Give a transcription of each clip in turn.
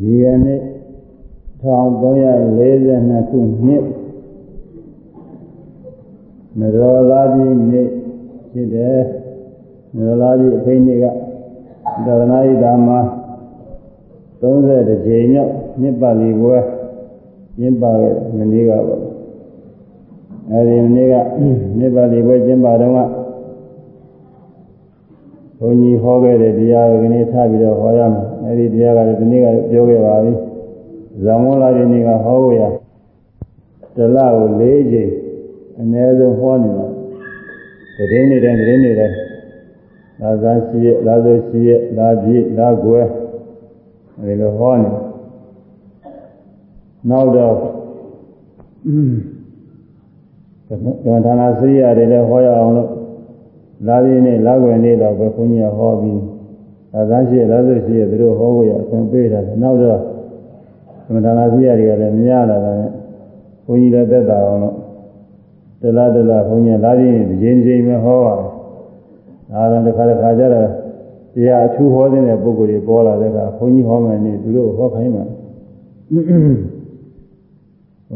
ဒီကနေ့1342ခုနှစ်နရောလာပြည်နေ့ဖြစ်တယ်နရောလာပြည်အဖိနေ့ကသာသနာ့ဣဒါမှာ30ကြိမ်မြောက်နှစ်ပါလီပွဲကျင်းပခဲ့မနေ့ကပေါ့အဲဒီမနေ့ကနှစ်ပါလီပွဲကျင်းပတော့ကဘုန်းကြီးဟောခဲ့တဲ့တရားကိုဒီနေ့ထားပြီးတော့ဟောရမယ် အဲဒီတရားကလည်းဒီနေ့ကပြောခဲ့ပါပြီဇံဝန်းလာတဲ့နေ့ကဟောရတလကို၄ချိန်အနည်းဆုံးဟောနေတာတည်နေတယ်တည်နေတယ်လာသာရှိရလာဆိုရှိရလာပြည့်လာကွယ်အဲဒီလိုဟောနေနောက်တော့ကမ္ဘာဌာနစရိယာတွေလည်းဟောရအောင်လို့လာပြည့်နေ့လာကွယ်နေ့တော့ပဲခွန်ကြီးဟောပြီး သာသာရှိရလာဆိုရှိရသူတို့ဟောဖို့ရအခွင့်ပေးတာနောက်တော့ကမ္ဘာဌာနစရိယာတွေကလည်းမရလာတာနဲ့ခွန်ကြီးလည်းသက်သာအောင်လို့တလားတလားခွန်ကြီးလာပြည့်နေ့ဒီချိန်ချိန်ပဲဟောပါတယ်ဒါတော့တစ်ခါတစ်ခါကျတော့တရားအထူးဟောတဲ့ပုဂ္ဂိုလ်တွေပေါ်လာတဲ့အခါခွန်ကြီးဟောမယ်နေသူတို့ဟောခိုင်းမှာဘုန်း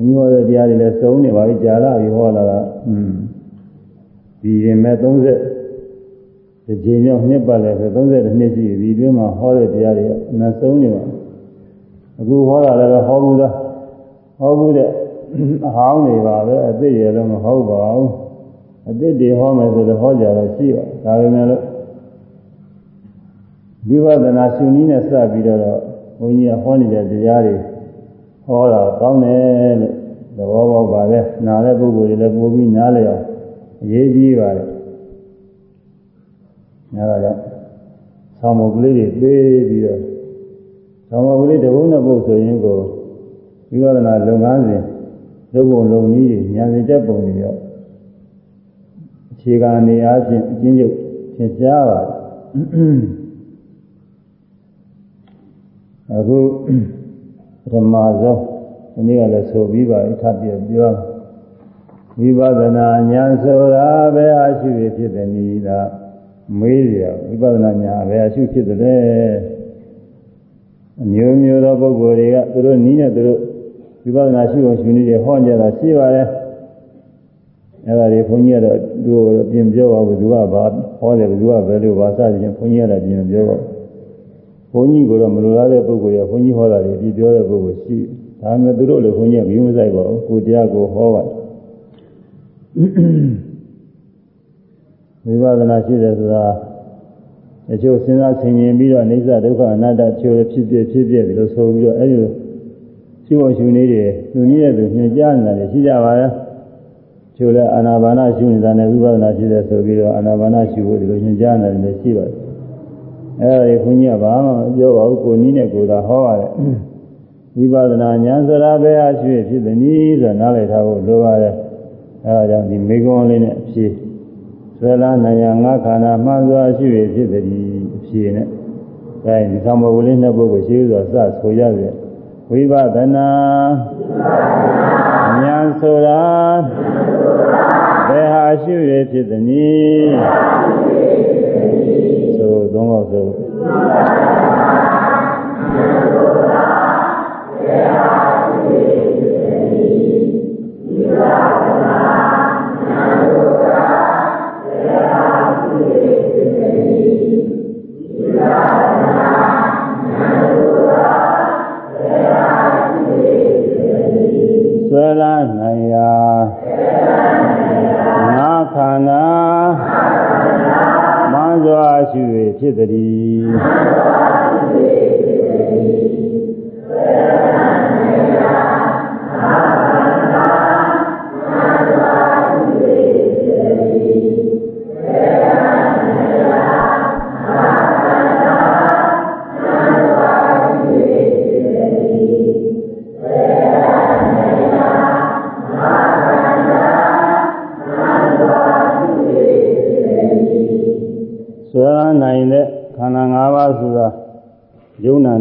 ကြီးဟောတဲ့တရားတွေလည်းစုံနေပါပြီကြာလာပြီဟောလာတာอืมဒီရင်မဲ့30 ဒီချိန်မြောက်နှစ်ပတ်လဲဆို30နှစ်ရှိပြီဒီတွင်းမှာဟောတဲ့တရားတွေအနစုံနေပါအခုဟောတာလည်းဟောဘူးသားဟောဘူးတဲ့အဟောင်းတွေပါပဲအသိရတော့မဟုတ်ပါဘူးအသိတွေဟောမယ်ဆိုတော့ဟောကြတော့ရှိပါဒါပေမဲ့လို့ဝိပဿနာရှင်နည်းနဲ့စပြီးတော့ဘုန်းကြီးကဟောနေတဲ့တရားတွေဟောတာကောင်းတယ်လို့သဘောပေါက်ပါလေနားတဲ့ပုဂ္ဂိုလ်တွေလည်းပို့ပြီးနားလည်အောင်အရေးကြီးပါတယ် အဲဒါကြောင့်ဆောင်းမကလေးတွေပေးပြီးတော့ဆောင်းမကလေးတဘုံနဲ့ပုတ်ဆိုရင်ကိုဝိပဿနာလုပ်ငန်းစဉ်လုပ်ပုံလုပ်နည်းတွေဉာဏ်စိတ်တဲ့ပုံတွေရောအခြေခံနေအားဖြင့်အချင်းချုပ်သင်ကြားပါတယ်အခုပထမဆုံးဒီနေ့ကလည်းဆိုပြီးပါထပ်ပြပြောဝိပဿနာဉာဏ်ဆိုတာဘယ်အရှိဖြစ်တဲ့နည်းလား မေးရဝိပဿနာဉာဏ်ဘယ်အရှိဖြစ်တယ်အမျိုးမျိုးသောပုဂ္ဂိုလ်တွေကသူတို့နီးနဲ့သူတို့ဝိပဿနာရှိအောင်ရှင်နေဟောကြတာရှိပါတယ်အဲ့ဒါတွေဘုန်းကြီးကတော့သူတို့ပြင်ပြောပါဘူးသူကဘာဟောတယ်ဘယ်သူကဘယ်လိုဘာစသည်ချင်းဘုန်းကြီးကတော့ပြင်ပြောပါဘုန်းကြီးကတော့မလိုလားတဲ့ပုဂ္ဂိုလ်ရဘုန်းကြီးဟောတာတွေဒီပြောတဲ့ပုဂ္ဂိုလ်ရှိဒါပေမဲ့သူတို့လည်းဘုန်းကြီးကပြီးမဆိုင်ပါဘူးကိုတရားကိုဟောပါတယ် ဝိပဿနာရှိတယ်ဆိုတာအကျိုးစဉ်းစားဆင်ခြင်ပြီးတော့အိဋ္ဌဒုက္ခအနတ္တချိုးဖြစ်ဖြစ်ဖြစ်ဖြစ်ဒီလိုဆိုပြီးတော့အဲဒီရှိဖို့ရှင်နေတယ်သူနည်းတဲ့သူညွှန်ကြားနေတာရှိကြပါရဲ့ချိုးလဲအာနာပါနရှုနေတာနဲ့ဝိပဿနာရှိတယ်ဆိုပြီးတော့အာနာပါနရှုဖို့ဒီလိုညွှန်ကြားနေတယ်ရှိပါတယ်အဲဒါကိုခွန်ကြီးကဘာမှမပြောပါဘူးကိုနည်းနဲ့ကိုသာဟောရတယ်ဝိပဿနာဉာဏ်စရာပဲအရှိဖြစ်သည်နည်းဆိုနားလည်ထားဖို့လိုပါတယ်အဲဒါကြောင့်ဒီမေကွန်လေးနဲ့အဖြေ ဆွဲလာနိုင်ရငါခန္ဓာမှန်စွာရှိဖြစ်သည်အဖြေနဲ့ဒါဒီသံဘောကလေးနှစ်ပုဒ်ကိုရှိစွာစဆိုရပြီဝိပဿနာဉာဏ်ဆိုတာဘယ်ဟာရှိရဖြစ်သည်နည်းဆိုသုံးတော့ဆိုဆွဲ ရှိ၍ဖြစ်သည်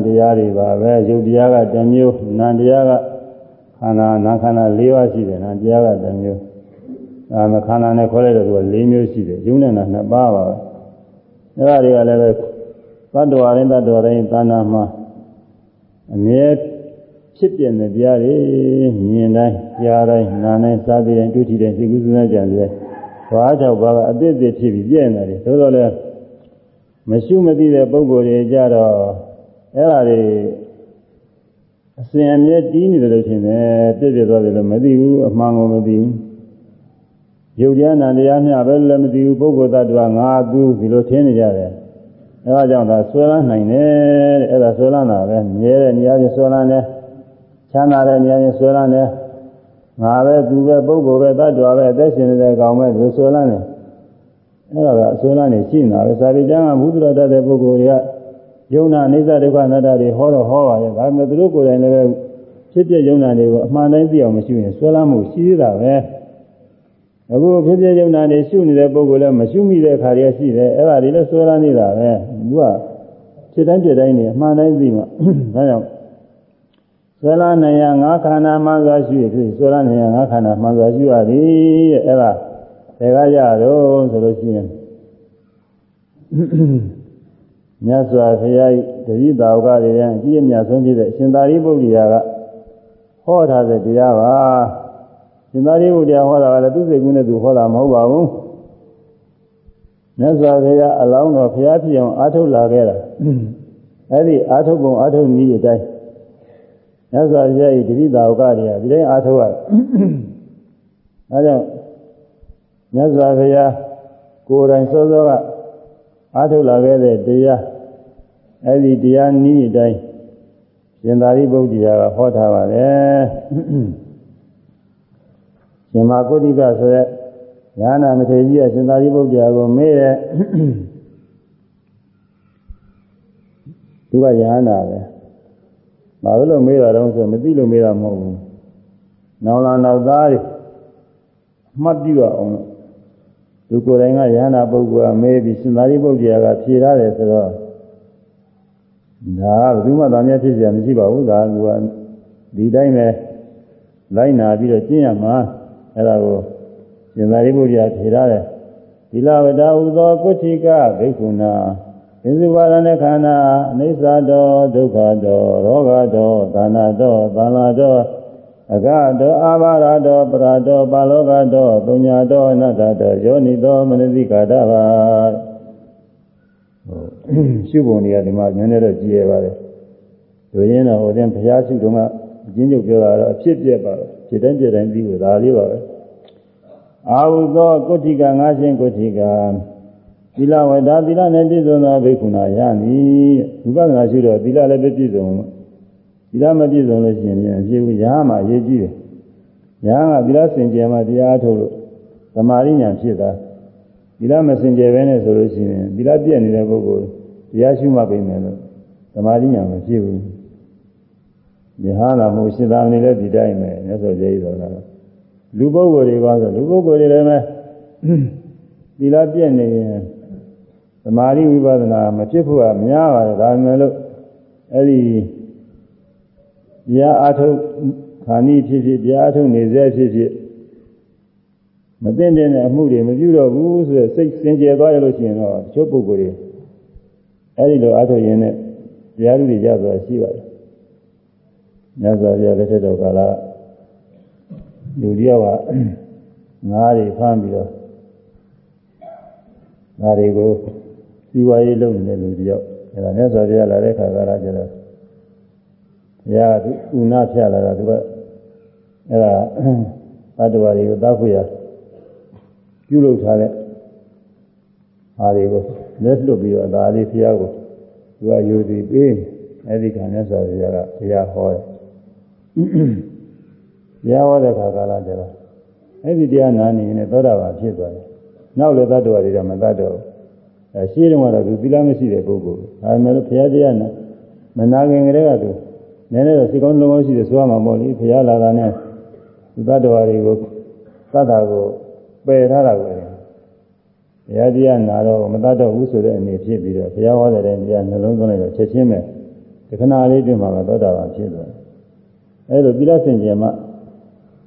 တရားတွေပါပဲယုတ်တရားကတစ်မျိုးနာတရားကခန္ဓာနာခန္ဓာ၄ပါးရှိတယ်နာတရားကတစ်မျိုးဒါမှခန္ဓာနဲ့ခေါ်လိုက်တော့သူက၄မျိုးရှိတယ်ယုံနဲ့နာနှစ်ပါးပါပဲအဲ့ဒါတွေကလည်းပဲသတ္တဝါရင်းသတ္တဝါရင်းသာနာမှာအမြဲဖြစ်ပြတဲ့တရားတွေမြင်တိုင်းကြားတိုင်းနားတိုင်းစားပြီးတိုင်းတွေ့ထိတိုင်းသိကုသနာကြံတယ်ဘာကြောင့်ဘာကအသစ်အသစ်ဖြစ်ပြီးပြည့်နေတယ်သို့တော်လည်းမရှိမသိတဲ့ပုံကိုယ်တွေကြတော့ အဲ့ဒါတွေအစဉ်အမြဲတီးနေတယ်လို့ထင်တယ်ပြည့်ပြည့်သွားတယ်လို့မသိဘူးအမှန်ကိုမသိဘူးရုပ်တရားနာတရားမျှပဲလည်းမသိဘူးပုဂ္ဂိုလ်သတ္တဝါငါသူဒီလိုထင်နေကြတယ်အဲဒါကြောင့်ဒါဆွဲလန်းနိုင်တယ်တဲ့အဲဒါဆွဲလန်းတာပဲမြဲတဲ့နေရာကြီးဆွဲလန်းတယ်ချမ်းသာတဲ့နေရာကြီးဆွဲလန်းတယ်ငါပဲသူပဲပုဂ္ဂိုလ်ပဲသတ္တဝါပဲအသက်ရှင်နေတဲ့ကောင်ပဲဒီလိုဆွဲလန်းတယ်အဲဒါကအဆွဲလန်းနေရှိနေတာပဲစာပေကျမ်းကဘုဒ္ဓရတတ်တဲ့ပုဂ္ဂိုလ်တွေက ယုံနာအိသဒုက္ခအနတ္တတွေဟောတော့ဟောပါရဲ့ဒါပေမဲ့သူတို့ကိုယ်တိုင်လည်းပဲဖြစ်ဖြစ်ယုံနာတွေကိုအမှန်တိုင်းသိအောင်မရှိရင်ဆွဲလန်းမှုရှိသေးတာပဲအခုဖြစ်ဖြစ်ယုံနာနေရှုနေတဲ့ပုဂ္ဂိုလ်လည်းမရှုမိတဲ့အခါတွေရှိတယ်အဲ့ဒါတွေလည်းဆွဲလန်းနေတာပဲသူကဖြစ်တိုင်းဖြစ်တိုင်းနေအမှန်တိုင်းသိမှဒါကြောင့်ဆွဲလန်းနေရငါးခန္ဓာမှန်စွာရှုရဖြစ်ဆွဲလန်းနေရငါးခန္ဓာမှန်စွာရှုရသည်တဲ့အဲ့ဒါဒါကရတော့ဆိုလို့ရှိရင် မြတ်စွာဘုရားတတိတာဝကတွေရဲ့အကြီးအမြတ်ဆုံးဖြစ်တဲ့အရှင်သာရိပုတ္တရာကဟောထားတဲ့တရားပါရှင်သာရိပုတ္တရာဟောတာကလည်းသူစိတ်ကူးနဲ့သူဟောတာမဟုတ်ပါဘူးမြတ်စွာဘုရားအလောင်းတော်ဘုရားဖြစ်အောင်အားထုတ်လာခဲ့တာအဲ့ဒီအားထုတ်ပုံအားထုတ်နည်းအတိုင်းမြတ်စွာဘုရားဤတတိတာဝကတွေကဒီတိုင်းအားထုတ်ရအဲကြောင့်မြတ်စွာဘုရားကိုယ်တိုင်စောစောက အားထုတ်လာခဲ့တဲ့တရားအဲ့ဒီတရားနည်းအတိုင်းရှင်သာရိပုတ္တရာကဟောထားပါတယ်ရှင်မာကုဋ္ဌိကဆိုရက်ညာနာမထေရကြီးကရှင်သာရိပုတ္တရာကိုမေးတဲ့သူကညာနာပဲဘာလို့မေးတာတော့ဆိုမသိလို့မေးတာမဟုတ်ဘူးနောင်လာနောက်သားတွေအမှတ်ပြုအောင်လို့ သူကိုယ်တိုင်ကယန္တာပုဂ္ဂိုလ်ကမေးပြီးရှင်သာရိပုတ္တရာကဖြေရတယ်ဆိုတော့ဒါကဘယ်သူမှသာမြတ်ဖြစ်เสียမရှိပါဘူးဒါကသူကဒီတိုင်းပဲလိုက်နာပြီးတော့ကျင့်ရမှာအဲ့ဒါကိုရှင်သာရိပုတ္တရာဖြေရတယ်သီလဝတ္တဥသောကုဋ္ဌိကဘိက္ခုနာသင်္စုပါဒနဲ့ခန္ဓာအနိစ္စတောဒုက္ခတောရောဂတောသာနာတောသံလာတော အကတောအာဘာရတောပရာတောပါလောကတောသုညာတောအနတ္တတောယောနိတောမနစိကာတပါရှုပုံတွေကဒီမှာနည်းနည်းတော့ကြည်ရပါတယ်တို့ရင်းတော့ဟိုတင်ဘုရားရှုတုန်းကအချင်းချုပ်ပြောတာတော့အဖြစ်ပြက်ပါပဲဖြစ်တိုင်းပြက်တိုင်းပြီးလို့ဒါလေးပါပဲအာဟုသောကုဋ္ဌိကငါရှင်ကုဋ္ဌိကသီလဝဒသီလနဲ့ပြည့်စုံသောဘိက္ခုနာယနိဝိပဿနာရှုတော့သီလလည်းပဲပြည့်စုံ သီလမပြည့်စုံလို့ရှိရင်အပြည့်ဘူးရဟမှာအရေးကြီးတယ်ရဟကသီလစင်ကြယ်မှတရားထုတ်လို့သမာဓိညာဖြစ်တာသီလမစင်ကြယ်ပဲနဲ့ဆိုလို့ရှိရင်သီလပြည့်နေတဲ့ပုဂ္ဂိုလ်တရားရှုမှပြင်မယ်လို့သမာဓိညာမဖြစ်ဘူးယဟနာမှုရှင်သာမဏေလည်းဒီတိုင်းပဲမြတ်စွာဘုရားကြီးတော်ကလူပုဂ္ဂိုလ်တွေကဆိုလူပုဂ္ဂိုလ်တွေလည်းပဲသီလပြည့်နေရင်သမာဓိဝိပဿနာမဖြစ်ဖို့ကများပါတယ်ဒါပေမဲ့လို့အဲ့ဒီ တရားအထုတ်ခါနီးဖြစ်ဖြစ်တရားအထုတ်နေစေဖြစ်ဖြစ်မသိတဲ့အမှုတွေမပြုတော့ဘူးဆိုတော့စိတ်စင်ကြယ်သွားရလို့ရှိရင်တော့တချို့ပုဂ္ဂိုလ်တွေအဲ့ဒီလိုအထုတ်ရင်လည်းတရားဥတွေကြဆိုတာရှိပါတယ်မြတ်စွာဘုရားလက်ထက်တော်ကာလလူတယောက်ကငါးတွေဖမ်းပြီးတော့ငါးတွေကိုစီဝါရေးလုပ်နေတဲ့လူတယောက်အဲဒါမြတ်စွာဘုရားလာတဲ့ခါကာလကျတော့ဘု ရားကဥနာဖြတ်လာတာသူကအဲဒါသတ္တဝါတွေကိုတောက်ဖို့ရပြုလုပ်ထားတဲ့အားတွေကိုလက်လွတ်ပြီးတော့ဒါလေးဘုရားကိုသူကယူသည်ပေးအဲဒီကံမြတ်စွာဘုရားကဘုရားဟောတယ်တရားဟောတဲ့ခါကာလကျတော့အဲ့ဒီတရားနာနေရင်သောတာပန်ဖြစ်သွားတယ်။နောက်လည်းသတ္တဝါတွေကမသတ္တဘူး။အဲရှင်းတော့ကတော့သူသီလမရှိတဲ့ပုဂ္ဂိုလ်။ဒါပေမဲ့ဘုရားတရားနာမနာခင်ကလေးကသူ နည်းနည်းတော့စိတ်ကောင်းလုံးကောင်းရှိတယ်ဆိုရမှာပေါ့လေ။ဘုရားလာတာနဲ့ဒီသတ္တဝါတွေကိုသတ္တာကိုပယ်ထားတာကိုဘုရားတရားနာတော့မတတ်တော့ဘူးဆိုတဲ့အနေဖြစ်ပြီးတော့ဘုရားဟောတဲ့တရားနှလုံးသွင်းလိုက်တော့ချက်ချင်းပဲဒီခဏလေးတွင်မှာသောတာပန်ဖြစ်သွားတယ်အဲလိုပြီးတော့ဆင်ကျင်မှ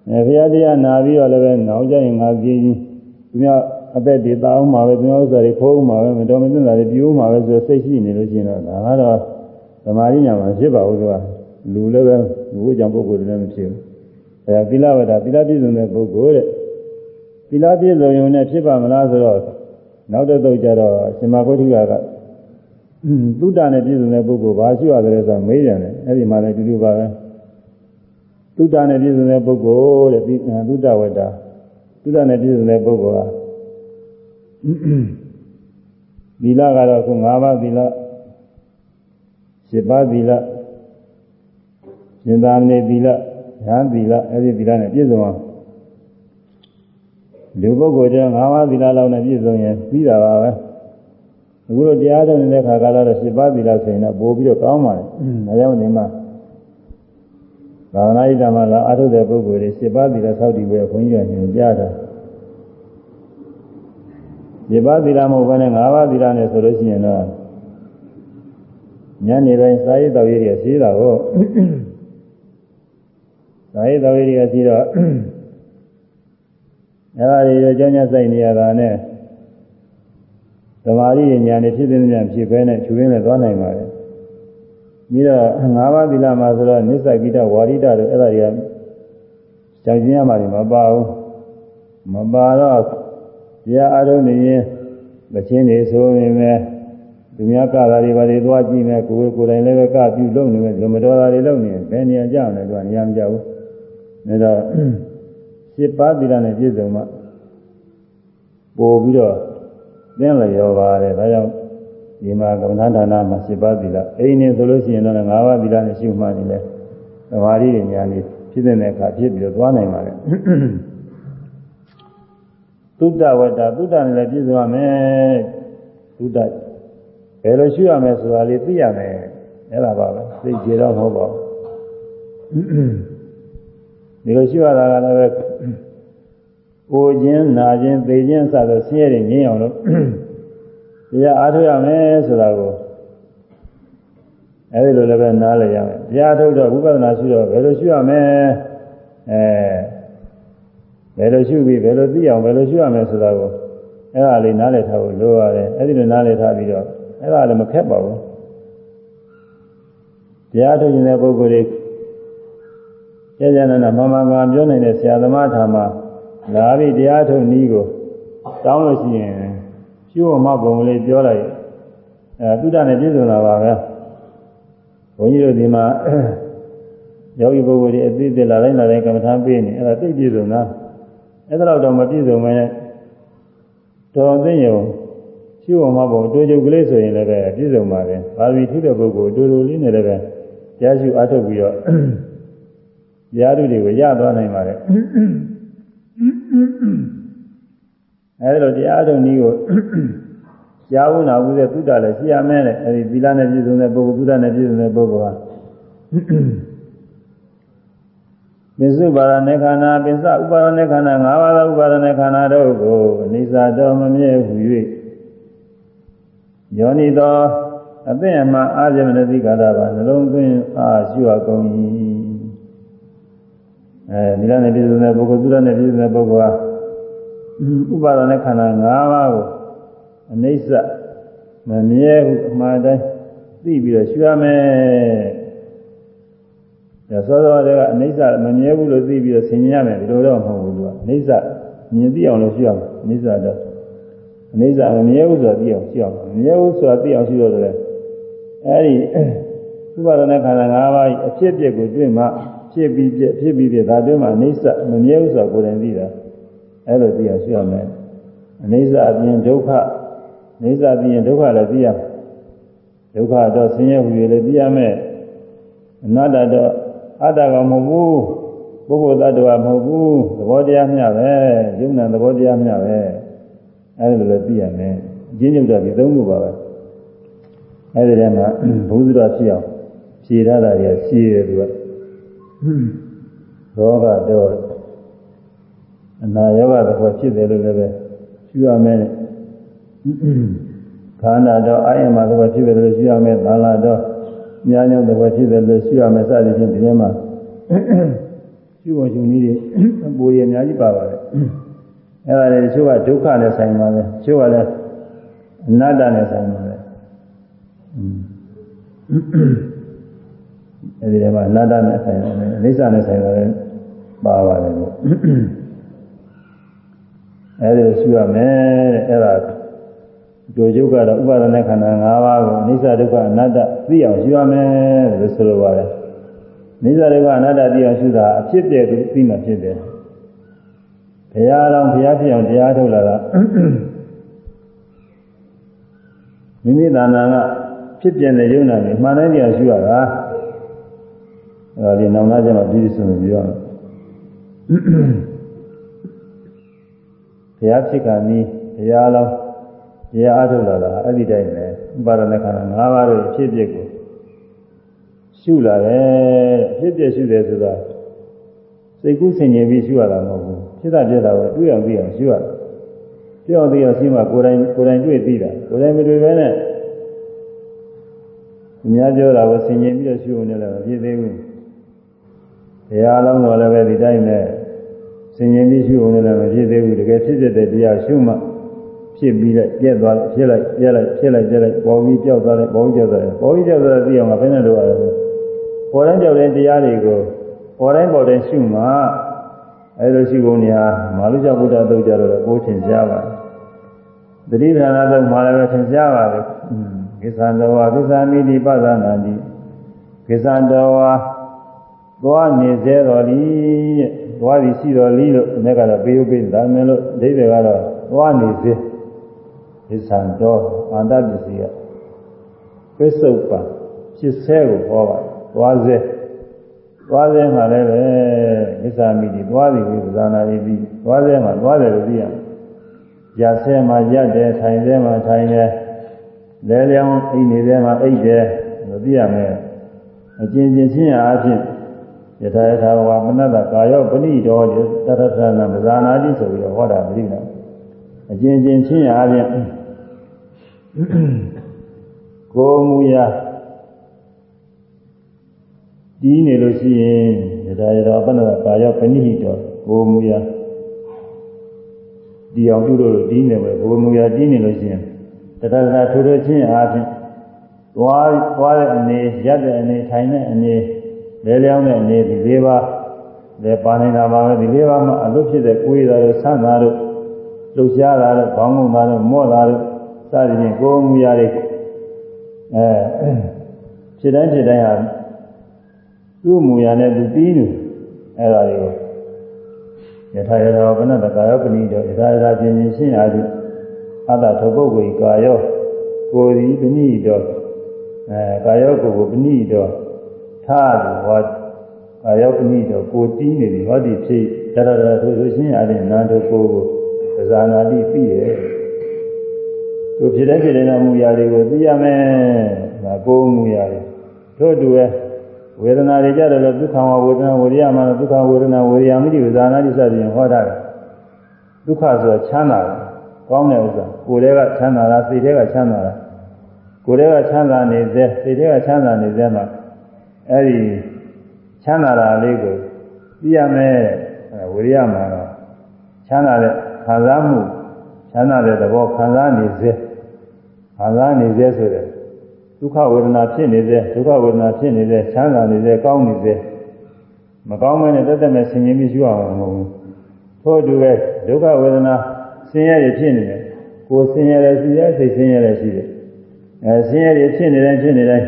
အဲဘုရားတရားနာပြီးတော့လည်းပဲနောက်ကျရင်ငါကြည့်သူများအသက်တွေတောင်းမှာပဲသူများဥစ္စာတွေခိုးမှာပဲမတော်မသင့်တာတွေပြိုးမှာပဲဆိုစိတ်ရှိနေလို့ရှိရင်တော့ဒါကတော့သမာဓိညာမှာဖြစ်ပါဘူးသူက လူလည်းပဲဘုရားကြောင့်ပုဂ္ဂိုလ်တွေလည်းမဖြစ်ဘူးအဲဒါသီလဝတ္တသီလပြည့်စုံတဲ့ပုဂ္ဂိုလ်တဲ့သီလပြည့်စုံရုံနဲ့ဖြစ်ပါမလားဆိုတော့နောက်တစ်သုတ်ကျတော့ရှင်မဂုဋ္ဌိကကသုတ္တနဲ့ပြည့်စုံတဲ့ပုဂ္ဂိုလ်ဘာရှိရတယ်ဆိုတော့မေးတယ်အဲ့ဒီမှာလည်းတူတူပါပဲသုတ္တနဲ့ပြည့်စုံတဲ့ပုဂ္ဂိုလ်တဲ့သုတ္တဝတ္တသုတ္တနဲ့ပြည့်စုံတဲ့ပုဂ္ဂိုလ်ဟာသီလကတော့ခု၅ပါးသီလ7ပါးသီလ ရှင်သာမဏေသီလဉာဏ်သီလအဲ့ဒီသီလနဲ့ပြည့်စုံအောင်လူပုဂ္ဂိုလ်ကျ၅ပါးသီလလောက်နဲ့ပြည့်စုံရင်ပြီးတာပါပဲအခုလိုတရားထုတ်နေတဲ့ခါကလာတော့7ပါးသီလဆိုရင်တော့ပို့ပြီးတော့ကောင်းပါလေဒါကြောင့်ဒီမှာသာသနာ့ဣဒ္ဓမှာလာအထုတ်တဲ့ပုဂ္ဂိုလ်တွေ7ပါးသီလဆောက်တည်ပွဲခွင့်ရညွှန်ကြားတာ7ပါးသီလမဟုတ်ဘဲနဲ့5ပါးသီလနဲ့ဆိုလို့ရှိရင်တော့ညနေပိုင်းစာရေးတော်ရေးတွေရှိတာကို စာရေးတော်ရေးတွေရှိတော့အဲဒါတွေကြောင်းကြစိုက်နေရတာနဲ့သမာဓိဉာဏ်နဲ့ဖြစ်တဲ့ဉာဏ်ဖြစ်ပဲနဲ့ချူရင်းနဲ့သွားနိုင်ပါတယ်ပြီးတော့၅ပါးသီလမှာဆိုတော့နိစ္စကိတဝါရိတတို့အဲ့ဒါတွေကကြောင်ကျင်းရမှာမပါဘူးမပါတော့တရားအားထုတ်နေရင်မချင်းနေဆိုရင်ပဲသူများကတာတွေဘာတွေသွားကြည့်မယ်ကိုယ်ကိုယ်တိုင်လည်းပဲကပြုလုပ်နေမယ်ဒီမတော်တာတွေလုပ်နေဘယ်နေရာကြောက်လဲသူကနေရာမကြောက်ဘူး ဒါတော့စိတ်ပါးသီလနဲ့ပြည့်စုံမှပို့ပြီးတော့သင်လျောပါတယ်ဒါကြောင့်ဒီမှာကမ္ဘာဌာနမှာစိတ်ပါးသီလအိမ်နေဆိုလို့ရှိရင်တော့၅ပါးသီလနဲ့ရှုမှတ်နေလဲသမာဓိဉာဏ်ကြီးဖြစ်တဲ့အခါဖြစ်ပြီးတော့သွားနိုင်ပါတယ်သုတ္တဝတ္တသုတ္တနဲ့လည်းပြည့်စုံရမယ်သုတ္တဘယ်လိုရှိရမယ်ဆိုတာလေးသိရမယ်အဲ့ဒါပါပဲသိကြတော့မဟုတ်ပါဘူး ဒီလိုရှိရတာကလည်းပဲကိုခြင်းနာခြင်းသိခြင်းစသဖြင့်ဆင်းရဲတွေငြင်းအောင်လို့တရားအားထုတ်ရမယ်ဆိုတာကိုအဲဒီလိုလည်းပဲနားလည်ရမယ်တရားထုတ်တော့ဝိပဿနာရှိတော့ဘယ်လိုရှိရမယ်အဲဘယ်လိုရှိပြီးဘယ်လိုသိအောင်ဘယ်လိုရှိရမယ်ဆိုတာကိုအဲ့ဒါလေးနားလည်ထားဖို့လိုရတယ်အဲ့ဒီလိုနားလည်ထားပြီးတော့အဲ့ဒါလည်းမခက်ပါဘူးတရားထုတ်ခြင်းတဲ့ပုဂ္ဂိုလ်တွေ ကျကျနာနာမမကပြောနိုင်တဲ့ဆရာသမားထာမှာလာပြီးတရားထုတ်နည်းကိုတောင်းလို့ရှိရင်ပြုမပုံလေးပြောလိုက်အဲသုဒ္ဓနဲ့ပြည့်စုံတာပါပဲဘုန်းကြီးတို့ဒီမှာယောဂီပုဂ္ဂိုလ်တွေအသိသိလာတိုင်းလာတိုင်းကမ္မထာပေးနေအဲ့ဒါသိပြည့်စုံတာအဲ့ဒါတော့မပြည့်စုံမဲတော်သိရုံရှိဝမပုံတိုးချုပ်ကလေးဆိုရင်လည်းပဲပြည့်စုံပါတယ်။ဘာဝီထုတဲ့ပုဂ္ဂိုလ်တိုးတိုးလေးနဲ့လည်းပဲတရားရှုအားထုတ်ပြီးတော့ တရားဓုတွေကိုရသွားနိုင်ပါတယ်။အဲဒီလိုတရားဓုနည်းကိုကြားဝနာဘူးတဲ့သုတ္တလည်းရှိရမယ်တဲ့အဲဒီသီလနဲ့ပြည့်စုံတဲ့ပုဂ္ဂိုလ်သုတ္တနဲ့ပြည့်စုံတဲ့ပုဂ္ဂိုလ်ဟာပစ္စုပါဒနေခန္ဓာပစ္စဥပါဒနေခန္ဓာ၅ပါးသောဥပါဒနေခန္ဓာတို့ကိုအနိစ္စတော်မမြဲဟူ၍ယောနိသောအသိအမှအာဇမနတိကာရပါနှလုံးသွင်းအားရှိရကုန်၏ အဲဒီလနဲ့ပြည့်စုံတဲ့ပုဂ္ဂိုလ်သူရနဲ့ပြည့်စုံတဲ့ပုဂ္ဂိုလ်ဟာဥပါဒနဲ့ခန္ဓာ၅ပါးကိုအနိစ္စမမြဲဟုအမှန်တိုင်းသိပြီးတော့ရှုရမယ်ဒါသောသောတွေကအနိစ္စမမြဲဘူးလို့သိပြီးတော့ဆင်ញင်ရမယ်ဒီလိုတော့မဟုတ်ဘူးသူကအနိစ္စမြင်သိအောင်လို့ရှုရမယ်အနိစ္စတော့အနိစ္စမမြဲဘူးဆိုတာသိအောင်ရှုရမယ်မမြဲဘူးဆိုတာသိအောင်ရှုတော့တယ်အဲဒီဥပါဒနာခန္ဓာ၅ပါးအဖြစ်အပျက်ကိုတွေ့မှ ဖြစ်ပြီးပြဖြစ်ပြီးပြဒါတွေ့မှအနိစ္စမမြဲဘူးဆိုတာကိုယ်တိုင်သိတာအဲလိုသိအောင်ရှုရမယ်အနိစ္စအပြင်ဒုက္ခအနိစ္စသိရင်ဒုက္ခလည်းသိရမယ်ဒုက္ခတော့ဆင်းရဲဟူ၍လည်းသိရမယ်အနတ္တတော့အတ္တကမဟုတ်ဘူးပုဂ္ဂိုလ်တ attva မဟုတ်ဘူးသဘောတရားမျှပဲယုံနာသဘောတရားမျှပဲအဲဒီလိုလည်းသိရမယ်အချင်းချင်းတော့ဒီသုံးခုပါပဲအဲဒီထဲမှာဘုဇ္ဇရဖြစ်အောင်ဖြေရတာတွေရှိတယ်သူက ရောဂတော့အနာယောဂသဘောဖြစ်တယ်လို့လည်းပဲရှင်းရမယ်ခန္ဓာတော့အာယမသဘောဖြစ်တယ်လို့ရှင်းရမယ်သာလာတော့ညာညောင်းသဘောဖြစ်တယ်လို့ရှင်းရမယ်စသည်ဖြင့်ဒီထဲမှာရှင်းဖို့ရှင်းနည်းတွေအပူရအများကြီးပါပါတယ်အဲ့ဒါလေတချို့ကဒုက္ခနဲ့ဆိုင်ပါပဲတချို့ကလည်းအနတ္တနဲ့ဆိုင်ပါပဲ အဲဒီထဲမှာအနတ္တနဲ့ဆိုင်တယ်အနိစ္စနဲ့ဆိုင်တယ်ပါပါတယ်လို့အဲဒီလိုရှိရမယ်တဲ့အဲ့ဒါတို့ယုတ်ကတော့ဥပါဒณะခန္ဓာ၅ပါးကိုအနိစ္စဒုက္ခအနတ္တသိအောင်ရှိရမယ်လို့ဆိုလိုပါတယ်အနိစ္စဒုက္ခအနတ္တသိအောင်ရှိတာအဖြစ်တည်းသူသိမှဖြစ်တယ်ဘုရားတော်ဘုရားဖြစ်အောင်တရားထုတ်လာတာမိမိတဏ္ဍာကဖြစ်ပြတဲ့ယုံနာကိုမှန်တိုင်းတရားရှိရတာ အဲဒါဒီနောင်နာကျမှပြည့်စုံပြောရမယ်ဘုရားဖြစ်ကနီးဘုရားလောင်းတရားအားထုတ်လာတာအဲ့ဒီတိုင်းပဲဥပါဒณะခန္ဓာ၅ပါးရဲ့ဖြစ်ဖြစ်ကိုရှုလာတယ်ဖြစ်ဖြစ်ရှုတယ်ဆိုတာစိတ်ကူးဆင်ခြင်ပြီးရှုရတာမဟုတ်ဘူးဖြစ်တာပြတာကိုတွေ့အောင်သိအောင်ရှုရတယ်ပြောင်းသိအောင်ရှင်းမှကိုယ်တိုင်ကိုယ်တိုင်တွေ့သိတာကိုယ်တိုင်မတွေ့ဘဲနဲ့အများပြောတာကိုဆင်ခြင်ပြီးတော့ရှုနေလည်းမဖြစ်သေးဘူး ဘုရားလုံးတော်လည်းပဲဒီတိုင်းနဲ့ဆင်ခြင်ပြီးရှုနေလည်းမဖြစ်သေးဘူးတကယ်ဖြစ်ဖြစ်တဲ့တရားရှုမှဖြစ်ပြီးလိုက်ပြက်သွားဖြစ်လိုက်ပြက်လိုက်ဖြစ်လိုက်ပြက်လိုက်ပေါ်ပြီးကြောက်သွားတယ်ပေါ်ပြီးကြောက်သွားတယ်ပေါ်ပြီးကြောက်သွားတယ်သိအောင်မဖိနေတော့ရတယ်ပေါ်တိုင်းကြောက်တဲ့တရားတွေကိုပေါ်တိုင်းပေါ်တိုင်းရှုမှအဲလိုရှိကုန်နေဟာမာလူကျဗုဒ္ဓသုတ်ကြတော့ကိုယ်ထင်ရှားပါတယ်တတိပဌာနာသုတ်မှာလည်းထင်ရှားပါတယ်ကိစ္စတော်ဝါကိစ္စမိတိပသနာတိကိစ္စတော်ဝါ သွားနေသေးတော်လီတဲ့သွားပြီးရှိတော်လီလို့ဒီနေ့ကတော့ပေးဥပေးဒါမယ်လို့အဓိပ္ပာယ်ကတော့သွားနေသေးကိစ္စတော်အန္တပစ္စည်းကပစ္စုပ္ပန်ဖြစ်ဆဲကိုဟောပါတယ်သွားစေသွားစေမှလည်းပဲမစ္ဆာမိတိသွားသည်ဝိပဇာနာတိသွားစေမှသွားတယ်လို့သိရမယ်။ရဆဲမှရက်တယ်ထိုင်ဆဲမှထိုင်တယ်လဲလျောင်းအိနေဆဲမှအိတ်တယ်လို့သိရမယ်။အကျဉ်းချင်းချင်းအားဖြင့် ယထာယထာဝါမနတကာယောပဏိတော်တရထနာမဇာနာတိဆိုပြီးတော့ဟောတာပြိနာအကျဉ်းချင်းချင်းအားဖြင့်ကိုမူရာတီးနေလို့ရှိရင်ဒါရတော်ပဏ္ဏကာယပဏိဟိတောကိုမူရာဒီအောင်ပြုလို့တီးနေပဲကိုမူရာတီးနေလို့ရှိရင်တတတထိုးထိုးချင်းအားဖြင့်သွားသွားတဲ့အနေရက်တဲ့အနေထိုင်တဲ့အနေ လဲလျောင်းတဲ့အနေဒီလေးပါးလည်းပါနေတာပါပဲဒီလေးပါးမှာအလွတ်ဖြစ်တဲ့ကိုယ်ရည်ဆန်းတာတို့လှုပ်ရှားတာတို့ခေါင်းငုံတာတို့မော့တာတို့စသဖြင့်ကိုယ်မူရာတွေအဲဖြစ်တိုင်းဖြစ်တိုင်းဟာသူ့မူရနဲ့သူပြီးနေအဲ့ဒါတွေကိုယထာယထာဘနတကာယောပဏိတောယထာယထာပြင်းပြင်းရှင်းအားဖြင့်အတ္တထုပုဂ္ဂိုလ်ကာယောကိုယ်ဒီပဏိတောအဲကာယောကိုယ်ကိုပဏိတော ထားတယ်ဟောကာယောပဏိတောကိုတီးနေပြီဟောဒီဖြစ်တရတရထိုဆိုရှင်းအားဖြင့်နာတုကိုကိုဇာနာတိပြီးတယ်သူဖြစ်တဲ့ဖြစ်တဲ့မူရာတွေကိုသိရမယ်ဒါကိုယ်မူရာတွေတို့တူရဲ့ဝေဒနာတွေကြတယ်လို့ဒုက္ခဝဝေဒနာဝေရိယမှာဒုက္ခဝေဒနာဝေရိယမိတိဝဇာနာတိစသည်ဟောတာဒုက္ခဆိုချမ်းသာတယ်ကောင်းတဲ့ဥစ္စာကိုယ်တည်းကချမ်းသာတာစိတ်တည်းကချမ်းသာတာကိုယ်တည်းကချမ်းသာနေသေးစိတ်တည်းကချမ်းသာနေသေးမှာ အဲ့ဒီချမ်းသာတာလေးကိုသိရမယ်ဝေရိယမှာတော့ချမ်းသာတဲ့ခံစားမှုချမ်းသာတဲ့သဘောခံစားနေသေးခံစားနေသေးဆိုတဲ့ဒုက္ခဝေဒနာဖြစ်နေသေးဒုက္ခဝေဒနာဖြစ်နေသေးချမ်းသာနေသေးကောင်းနေသေးမကောင်းမနဲ့တက်တက်မဲ့ဆင်ញင်ပြီးရှိအောင်မဟုတ်ဘူးထို့အတူပဲဒုက္ခဝေဒနာဆင်းရဲရဖြစ်နေတယ်ကိုယ်ဆင်းရဲတယ်ရှိတယ်စိတ်ဆင်းရဲတယ်ရှိတယ်အဲဆင်းရဲရဖြစ်နေတယ်ဖြစ်နေတယ်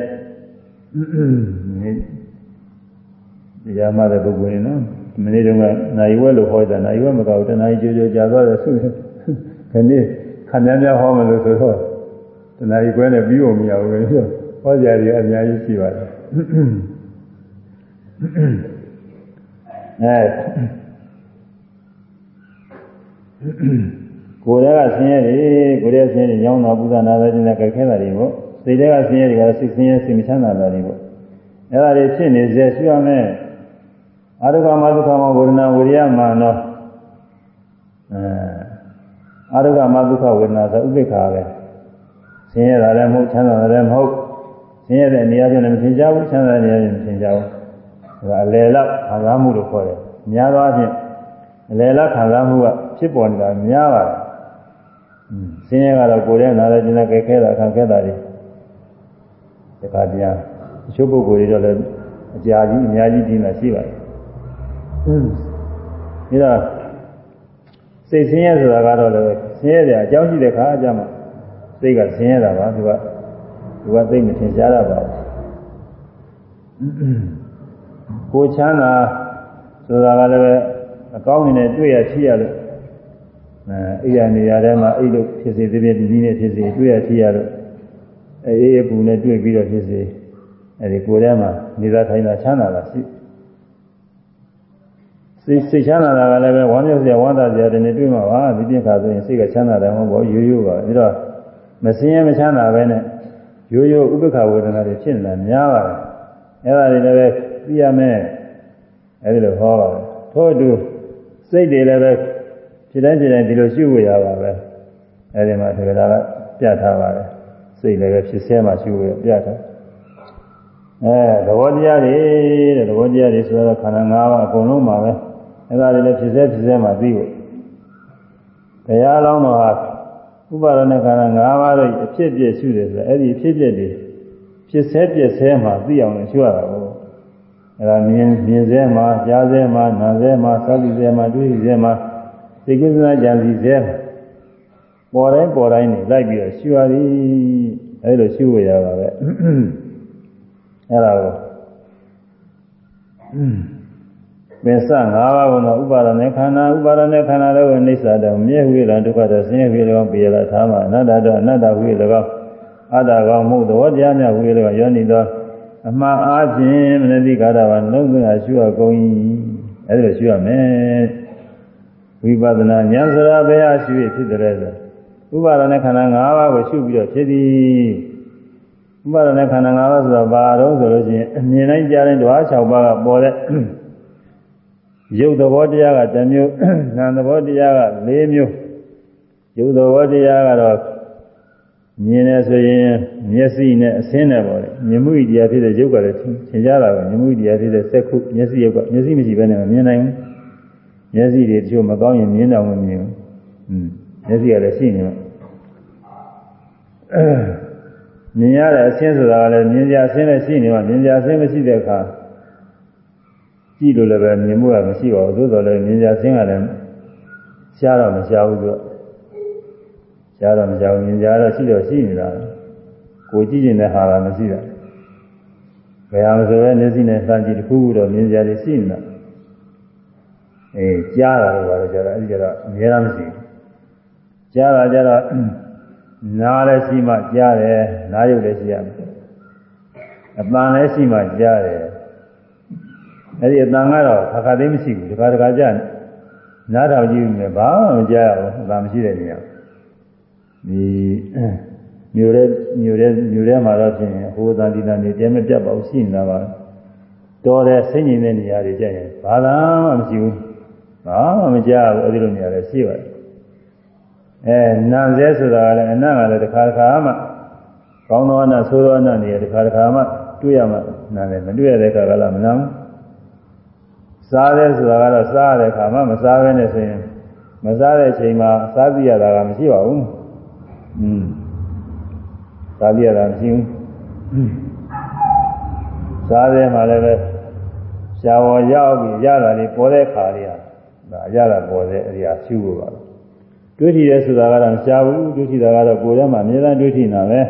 ဒီရမတဲ့ပုဂ္ဂိုလ်နော်မနေ့တုန်းကနိုင်ဝဲလို့ဟောတာနိုင်ဝဲမကောက်တနိုင်ကြိုးကြိုးကြာသွားတယ်ဆိုခဏခဏများဟောမလို့ဆိုတော့တဏှာကြီးကွဲနဲ့ပြီးဖို့မရဘူးလေဟောကြရည်အများကြီးရှိပါတယ်အဲကိုယ်တည်းကဆင်းရဲတွေကိုယ်တည်းဆင်းရဲညောင်းတာပူဇာနာပဲခြင်းနဲ့ကြိုက်ခဲတာတွေပေါ့ စိတ်တည်းကဆင်းရဲတွေကစိတ်ဆင်းရဲစိတ်မချမ်းသာတာတွေပေါ့အဲဒါတွေဖြစ်နေစေရှိရမယ်အာရုကမဒုက္ခမဝေဒနာဝိရိယမာနောအဲအာရုကမဒုက္ခဝေဒနာဆိုဥပိ္ပခာပဲဆင်းရဲတာလည်းမဟုတ်ချမ်းသာတာလည်းမဟုတ်ဆင်းရဲတဲ့နေရာချင်းလည်းမထင်ကြဘူးချမ်းသာတဲ့နေရာချင်းမထင်ကြဘူးဒါအလယ်လောက်ခံစားမှုလို့ခေါ်တယ်များသောအားဖြင့်အလယ်လောက်ခံစားမှုကဖြစ်ပေါ်နေတာများပါတယ်ဆင်းရဲကတော့ကိုယ်ရဲ့နားလည်းကျင်တဲ့ကြဲခဲတာခံခဲတာတွေ ဒီခါတရားအချို့ပုဂ္ဂိုလ်တွေတော့လည်းအကြာကြီးအများကြီးဒီမှာရှိပါတယ်ဒါတော့စိတ်ဆင်းရဲဆိုတာကတော့လည်းဆင်းရဲတယ်အကြောင်းရှိတဲ့ခါအကြမှာစိတ်ကဆင်းရဲတာပါသူကသူကသိမထင်ရှားတာပါကိုချမ်းသာဆိုတာကလည်းပဲအကောင်းနေတဲ့တွေ့ရရှိရလို့အဲအိယာနေရာထဲမှာအိတ်လို့ဖြစ်စေသေးသေးဒီနည်းနဲ့ဖြစ်စေတွေ့ရရှိရလို့ အေးအေးပူနဲ့တွေ့ပြီးတော့ဖြစ်စေအဲဒီကိုယ်ထဲမှာနေသာထိုင်သာချမ်းသာတာရှိစိတ်စိတ်ချမ်းသာတာကလည်းပဲဝမ်းမြောက်စရာဝမ်းသာစရာတွေနဲ့တွေ့မှာပါဒီပြင်ခါဆိုရင်စိတ်ကချမ်းသာတယ်မဟုတ်ဘူးရိုးရိုးပါပြီးတော့မစင်းရဲမချမ်းသာပဲနဲ့ရိုးရိုးဥပ္ပခဝေဒနာတွေဖြစ်နေတာများပါတယ်အဲ့ဒါတွေလည်းပဲသိရမယ်အဲဒီလိုဟောပါတယ်ထို့အတူစိတ်တွေလည်းပဲဖြစ်တိုင်းဖြစ်တိုင်းဒီလိုရှုဝေရပါပဲအဲဒီမှာထေရဒါကပြတ်ထားပါတယ် စိတ်လည်းပဲဖြစ်ဆဲမှာရှုဝေပြတ်ထားအဲသဘောတရားတွေတဲ့သဘောတရားတွေဆိုတော့ခန္ဓာ၅ပါးအကုန်လုံးပါပဲအဲဒါတွေလည်းဖြစ်ဆဲဖြစ်ဆဲမှာသိဖို့တရားလောင်းတော်ဟာဥပါဒณะခန္ဓာ၅ပါးတို့အဖြစ်ပြည့်ရှုတယ်ဆိုတော့အဲ့ဒီအဖြစ်ပြည့်တွေဖြစ်ဆဲပြည့်ဆဲမှာသိအောင်လို့ရှုရတာကိုအဲဒါမြင်မြင်ဆဲမှာကြားဆဲမှာနားဆဲမှာသတိဆဲမှာတွေ့ဆဲမှာသိကုသနာကြံစီဆဲပေါ်တိုင်းပေါ်တိုင်းနေလိုက်ပြီးတော့ရှုရသည် အဲဒီလိုရှုရတာပဲအဲဒါကိုပင်စ၅ပါးကတော့ဥပါဒနဲ့ခန္ဓာဥပါဒနဲ့ခန္ဓာလည်းဝိနိစ္စတောမြဲဝိလားဒုက္ခတောဆင်းရဲဝိလားပြေလားသာမအနတ္တတောအနတ္တဝိလားအတ္တကောမှုသဘောတရားများဝိလားယောနိသောအမှားအားဖြင့်မနတိကာရဝလုံးဝရှုရကုန်၏အဲဒီလိုရှုရမယ်ဝိပဿနာဉာဏ်စရာဘယ်အရှုဖြစ်တဲ့လဲဆို ဥပါဒณะခန္ဓာ၅ပါးကိုရှုပြီးတော့ဖြစ်သည်ဥပါဒณะခန္ဓာ၅ပါးဆိုတော့ဘာတော့ဆိုလို့ရှိရင်အမြင်တိုင်းကြားတိုင်းဓဝါ၆ပါးကပေါ်တဲ့ရုပ်သဘောတရားကတစ်မျိုးနာမ်သဘောတရားက၄မျိုးရုပ်သဘောတရားကတော့မြင်နေဆိုရင်မျက်စိနဲ့အဆင်းနဲ့ပေါ့လေမြင်မှုတရားဖြစ်တဲ့ရုပ်ကလည်းသင်ကြားတာပဲမြင်မှုတရားဖြစ်တဲ့စက်ခုမျက်စိရုပ်ကမျက်စိမရှိဘဲနဲ့မမြင်နိုင်ဘူးမျက်စိတွေတချို့မကောင်းရင်မြင်တော့မမြင်ဘူးอืม မျက်စိကလည်းရှိနေမှာမြင်ရတဲ့အဆင်းဆိုတာကလည်းမြင်ကြအဆင်းနဲ့ရှိနေမှာမြင်ကြအဆင်းမရှိတဲ့အခါကြည့်လို့လည်းပဲမြင်မှုကမရှိပါဘူးသို့တော်လည်းမြင်ကြအဆင်းကလည်းရှားတော့မရှားဘူးသူကရှားတော့မရှားဘူးမြင်ကြတော့ရှိတော့ရှိနေတာကိုကြည့်နေတဲ့ဟာကမရှိတာဘယ်ဟာမဆိုပဲမျက်စိနဲ့စမ်းကြည့်တစ်ခုခုတော့မြင်ကြတယ်ရှိနေတာအေးကြားတာလို့ပါတော့ကြားတာအဲဒီကြတော့အများအားမရှိဘူး ကြားတာကြတော့နားလည်းရှိမှကြားတယ်နားရုပ်လည်းရှိရမယ်အပန်းလည်းရှိမှကြားတယ်အဲဒီအတန်ကတော့ခါခါသိမရှိဘူးတခါတခါကြားနားထောင်ကြည့်နေဘာမှမကြားရဘူးအတန်မရှိတဲ့နေရာဒီမြို့ရဲမြို့ရဲမြို့ရဲမှာတော့ဖြင့်ဟိုသံဒီနာနေတဲမပြတ်ပါဘူးရှိနေတာပါတော်တယ်စိတ်ငြိမ်တဲ့နေရာတွေကြရင်ဘာသာမှမရှိဘူးဘာမှမကြားဘူးအဲဒီလိုနေရာတွေရှိပါတယ် အဲနံစဲဆိုတာကလည်းအနံ့ကလည်းတစ်ခါတစ်ခါမှကောင်းသောအနံ့ဆိုးသောအနံ့တွေတစ်ခါတစ်ခါမှတွေ့ရမှနားတယ်မတွေ့ရတဲ့အခါကလည်းမနာဘူးစားတယ်ဆိုတာကတော့စားရတဲ့အခါမှမစားဘဲနဲ့ဆိုရင်မစားတဲ့အချိန်မှာစားသိရတာကမရှိပါဘူးอืมစားသိရတာမရှိဘူးစားတယ်မှလည်းပဲရှားဝရောက်ပြီးရတာလေးပေါ်တဲ့ခါလေးဟာဒါရတာပေါ်တဲ့အရာရှုဖို့ပါ တွေးထီတယ်ဆိုတာကတော့ရှားဘူးတွေးထီတာကတော့ကိုယ်ထဲမှာအမြဲတမ်းတွေးထီနေတာပဲ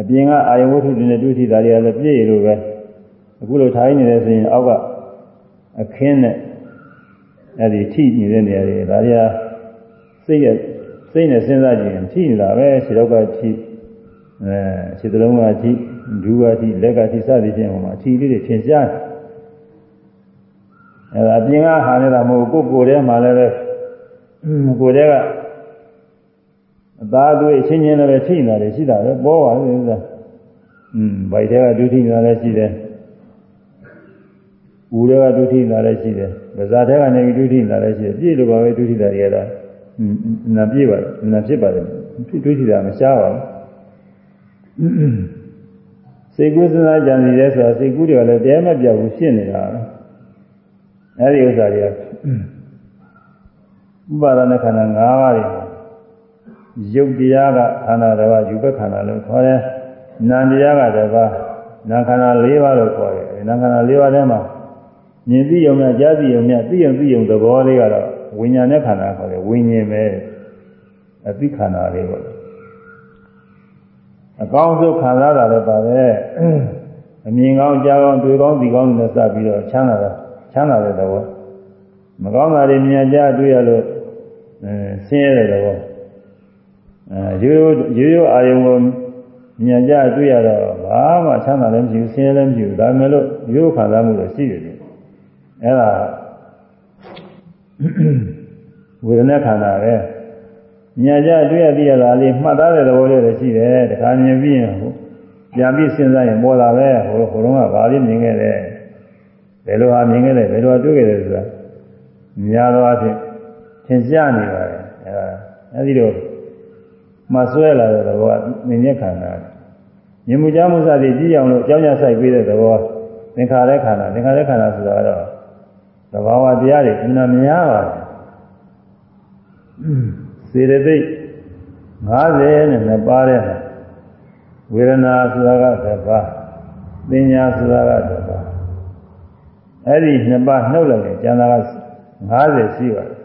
အပြင်ကအာယဝတ္ထုတွေနဲ့တွေးထီတာတွေကလည်းပြည့်ရလို့ပဲအခုလိုထိုင်နေတယ်ဆိုရင်အောက်ကအခင်းနဲ့အဲ့ဒီထိနေတဲ့နေရာတွေဒါတွေကစိတ်ရဲ့စိတ်နဲ့စဉ်းစားကြည့်ရင်ထိနေတာပဲခြေတော့ကထိအဲခြေသလုံးကထိဒူးကထိလက်ကထိစသည်ဖြင့်ဟိုမှာထိလေးတွေထင်ရှားအဲ့ဒါအပြင်ကဟာနေတာမဟုတ်ကိုယ်ကိုယ်ထဲမှာလည်းပဲကိုယ်ထဲက အသားသွေးအချင်းချင်းလည်းပဲထိနေတာတွေရှိတာပဲပေါ်ပါလေဥစ္စာอืมဗိုက်ထဲကဒုထိနေတာလည်းရှိတယ်ဦးတွေကဒုထိနေတာလည်းရှိတယ်ဗဇာထဲကနေဒုထိနေတာလည်းရှိတယ်ပြည့်လိုပါပဲဒုထိတာတွေကတော့อืมနာပြည့်ပါနာဖြစ်ပါတယ်ဒုထိတာမရှားပါဘူးစိတ်ကူးစဉ်းစားကြံစီတယ်ဆိုတာစိတ်ကူးတွေကလည်းတဲမပြောက်ဘူးဖြစ်နေတာအဲဒီဥစ္စာတွေကဥပါဒနာခန္ဓာ၅ပါးတွေ ရုပ်တရားကခန္ဓာတစ်ပါးယူဘက်ခန္ဓာလို့ခေါ်တယ်နာမ်တရားကတစ်ပါးနာခန္ဓာ၄ပါးလို့ခေါ်တယ်နာခန္ဓာ၄ပါးထဲမှာမြင်သိယုံနဲ့ကြားသိယုံနဲ့သိယုံသိယုံသဘောလေးကတော့ဝိညာဉ်နဲ့ခန္ဓာခေါ်တယ်ဝိညာဉ်ပဲအသိခန္ဓာလေးပေါ့အကောင်းဆုံးခံစားတာလည်းပါပဲအမြင်ကောင်းကြားကောင်းတွေ့ကောင်းသိကောင်းနဲ့စပြီးတော့ချမ်းသာတာချမ်းသာတဲ့သဘောမကောင်းတာတွေမြင်ကြတွေ့ရလို့အဲဆင်းရဲတဲ့သဘော အဲရိုးရိုးရိုးရိုးအာယုံကိုမြင်ကြတွေ့ရတော့ဘာမှချမ်းသာလည်းမရှိဘူးဆင်းရဲလည်းမရှိဘူးဒါမှမဟုတ်ရိုးခံစားမှုတော့ရှိတယ်အဲ့ဒါဝေဒနာခန္ဓာပဲညာကြတွေ့ရသိရတာလေးမှတ်သားတဲ့သဘောလေးလည်းရှိတယ်တခါမြင်ပြီးရင်ဟိုပြန်ပြီးစဉ်းစားရင်ပေါ်လာပဲဟိုဟိုတုန်းကဘာလေးမြင်ခဲ့တယ်ဘယ်လိုဟာမြင်ခဲ့တယ်ဘယ်လိုတွေ့ခဲ့တယ်ဆိုတာများသောအားဖြင့်သင်ရှားနေပါတယ်အဲဒါအဲဒီတော့ မဆွဲလာတဲ့သဘောကမြင်ရခန္ဓာမြင်မှုကြားမှုစသည်ကြည့်အောင်လို့အကြောင်းရဆိုင်ပေးတဲ့သဘောသင်္ခါရခန္ဓာသင်္ခါရခန္ဓာဆိုတာကတော့သဘာဝတရားတွေအမှန်များပါတယ်စေတသိက်50နဲ့နှစ်ပါးတဲ့ဝေဒနာဆိုတာကတစ်ပါးပညာဆိုတာကတစ်ပါးအဲ့ဒီနှစ်ပါးနှုတ်လိုက်ရင်ကျန်တာက50ရှိပါတယ်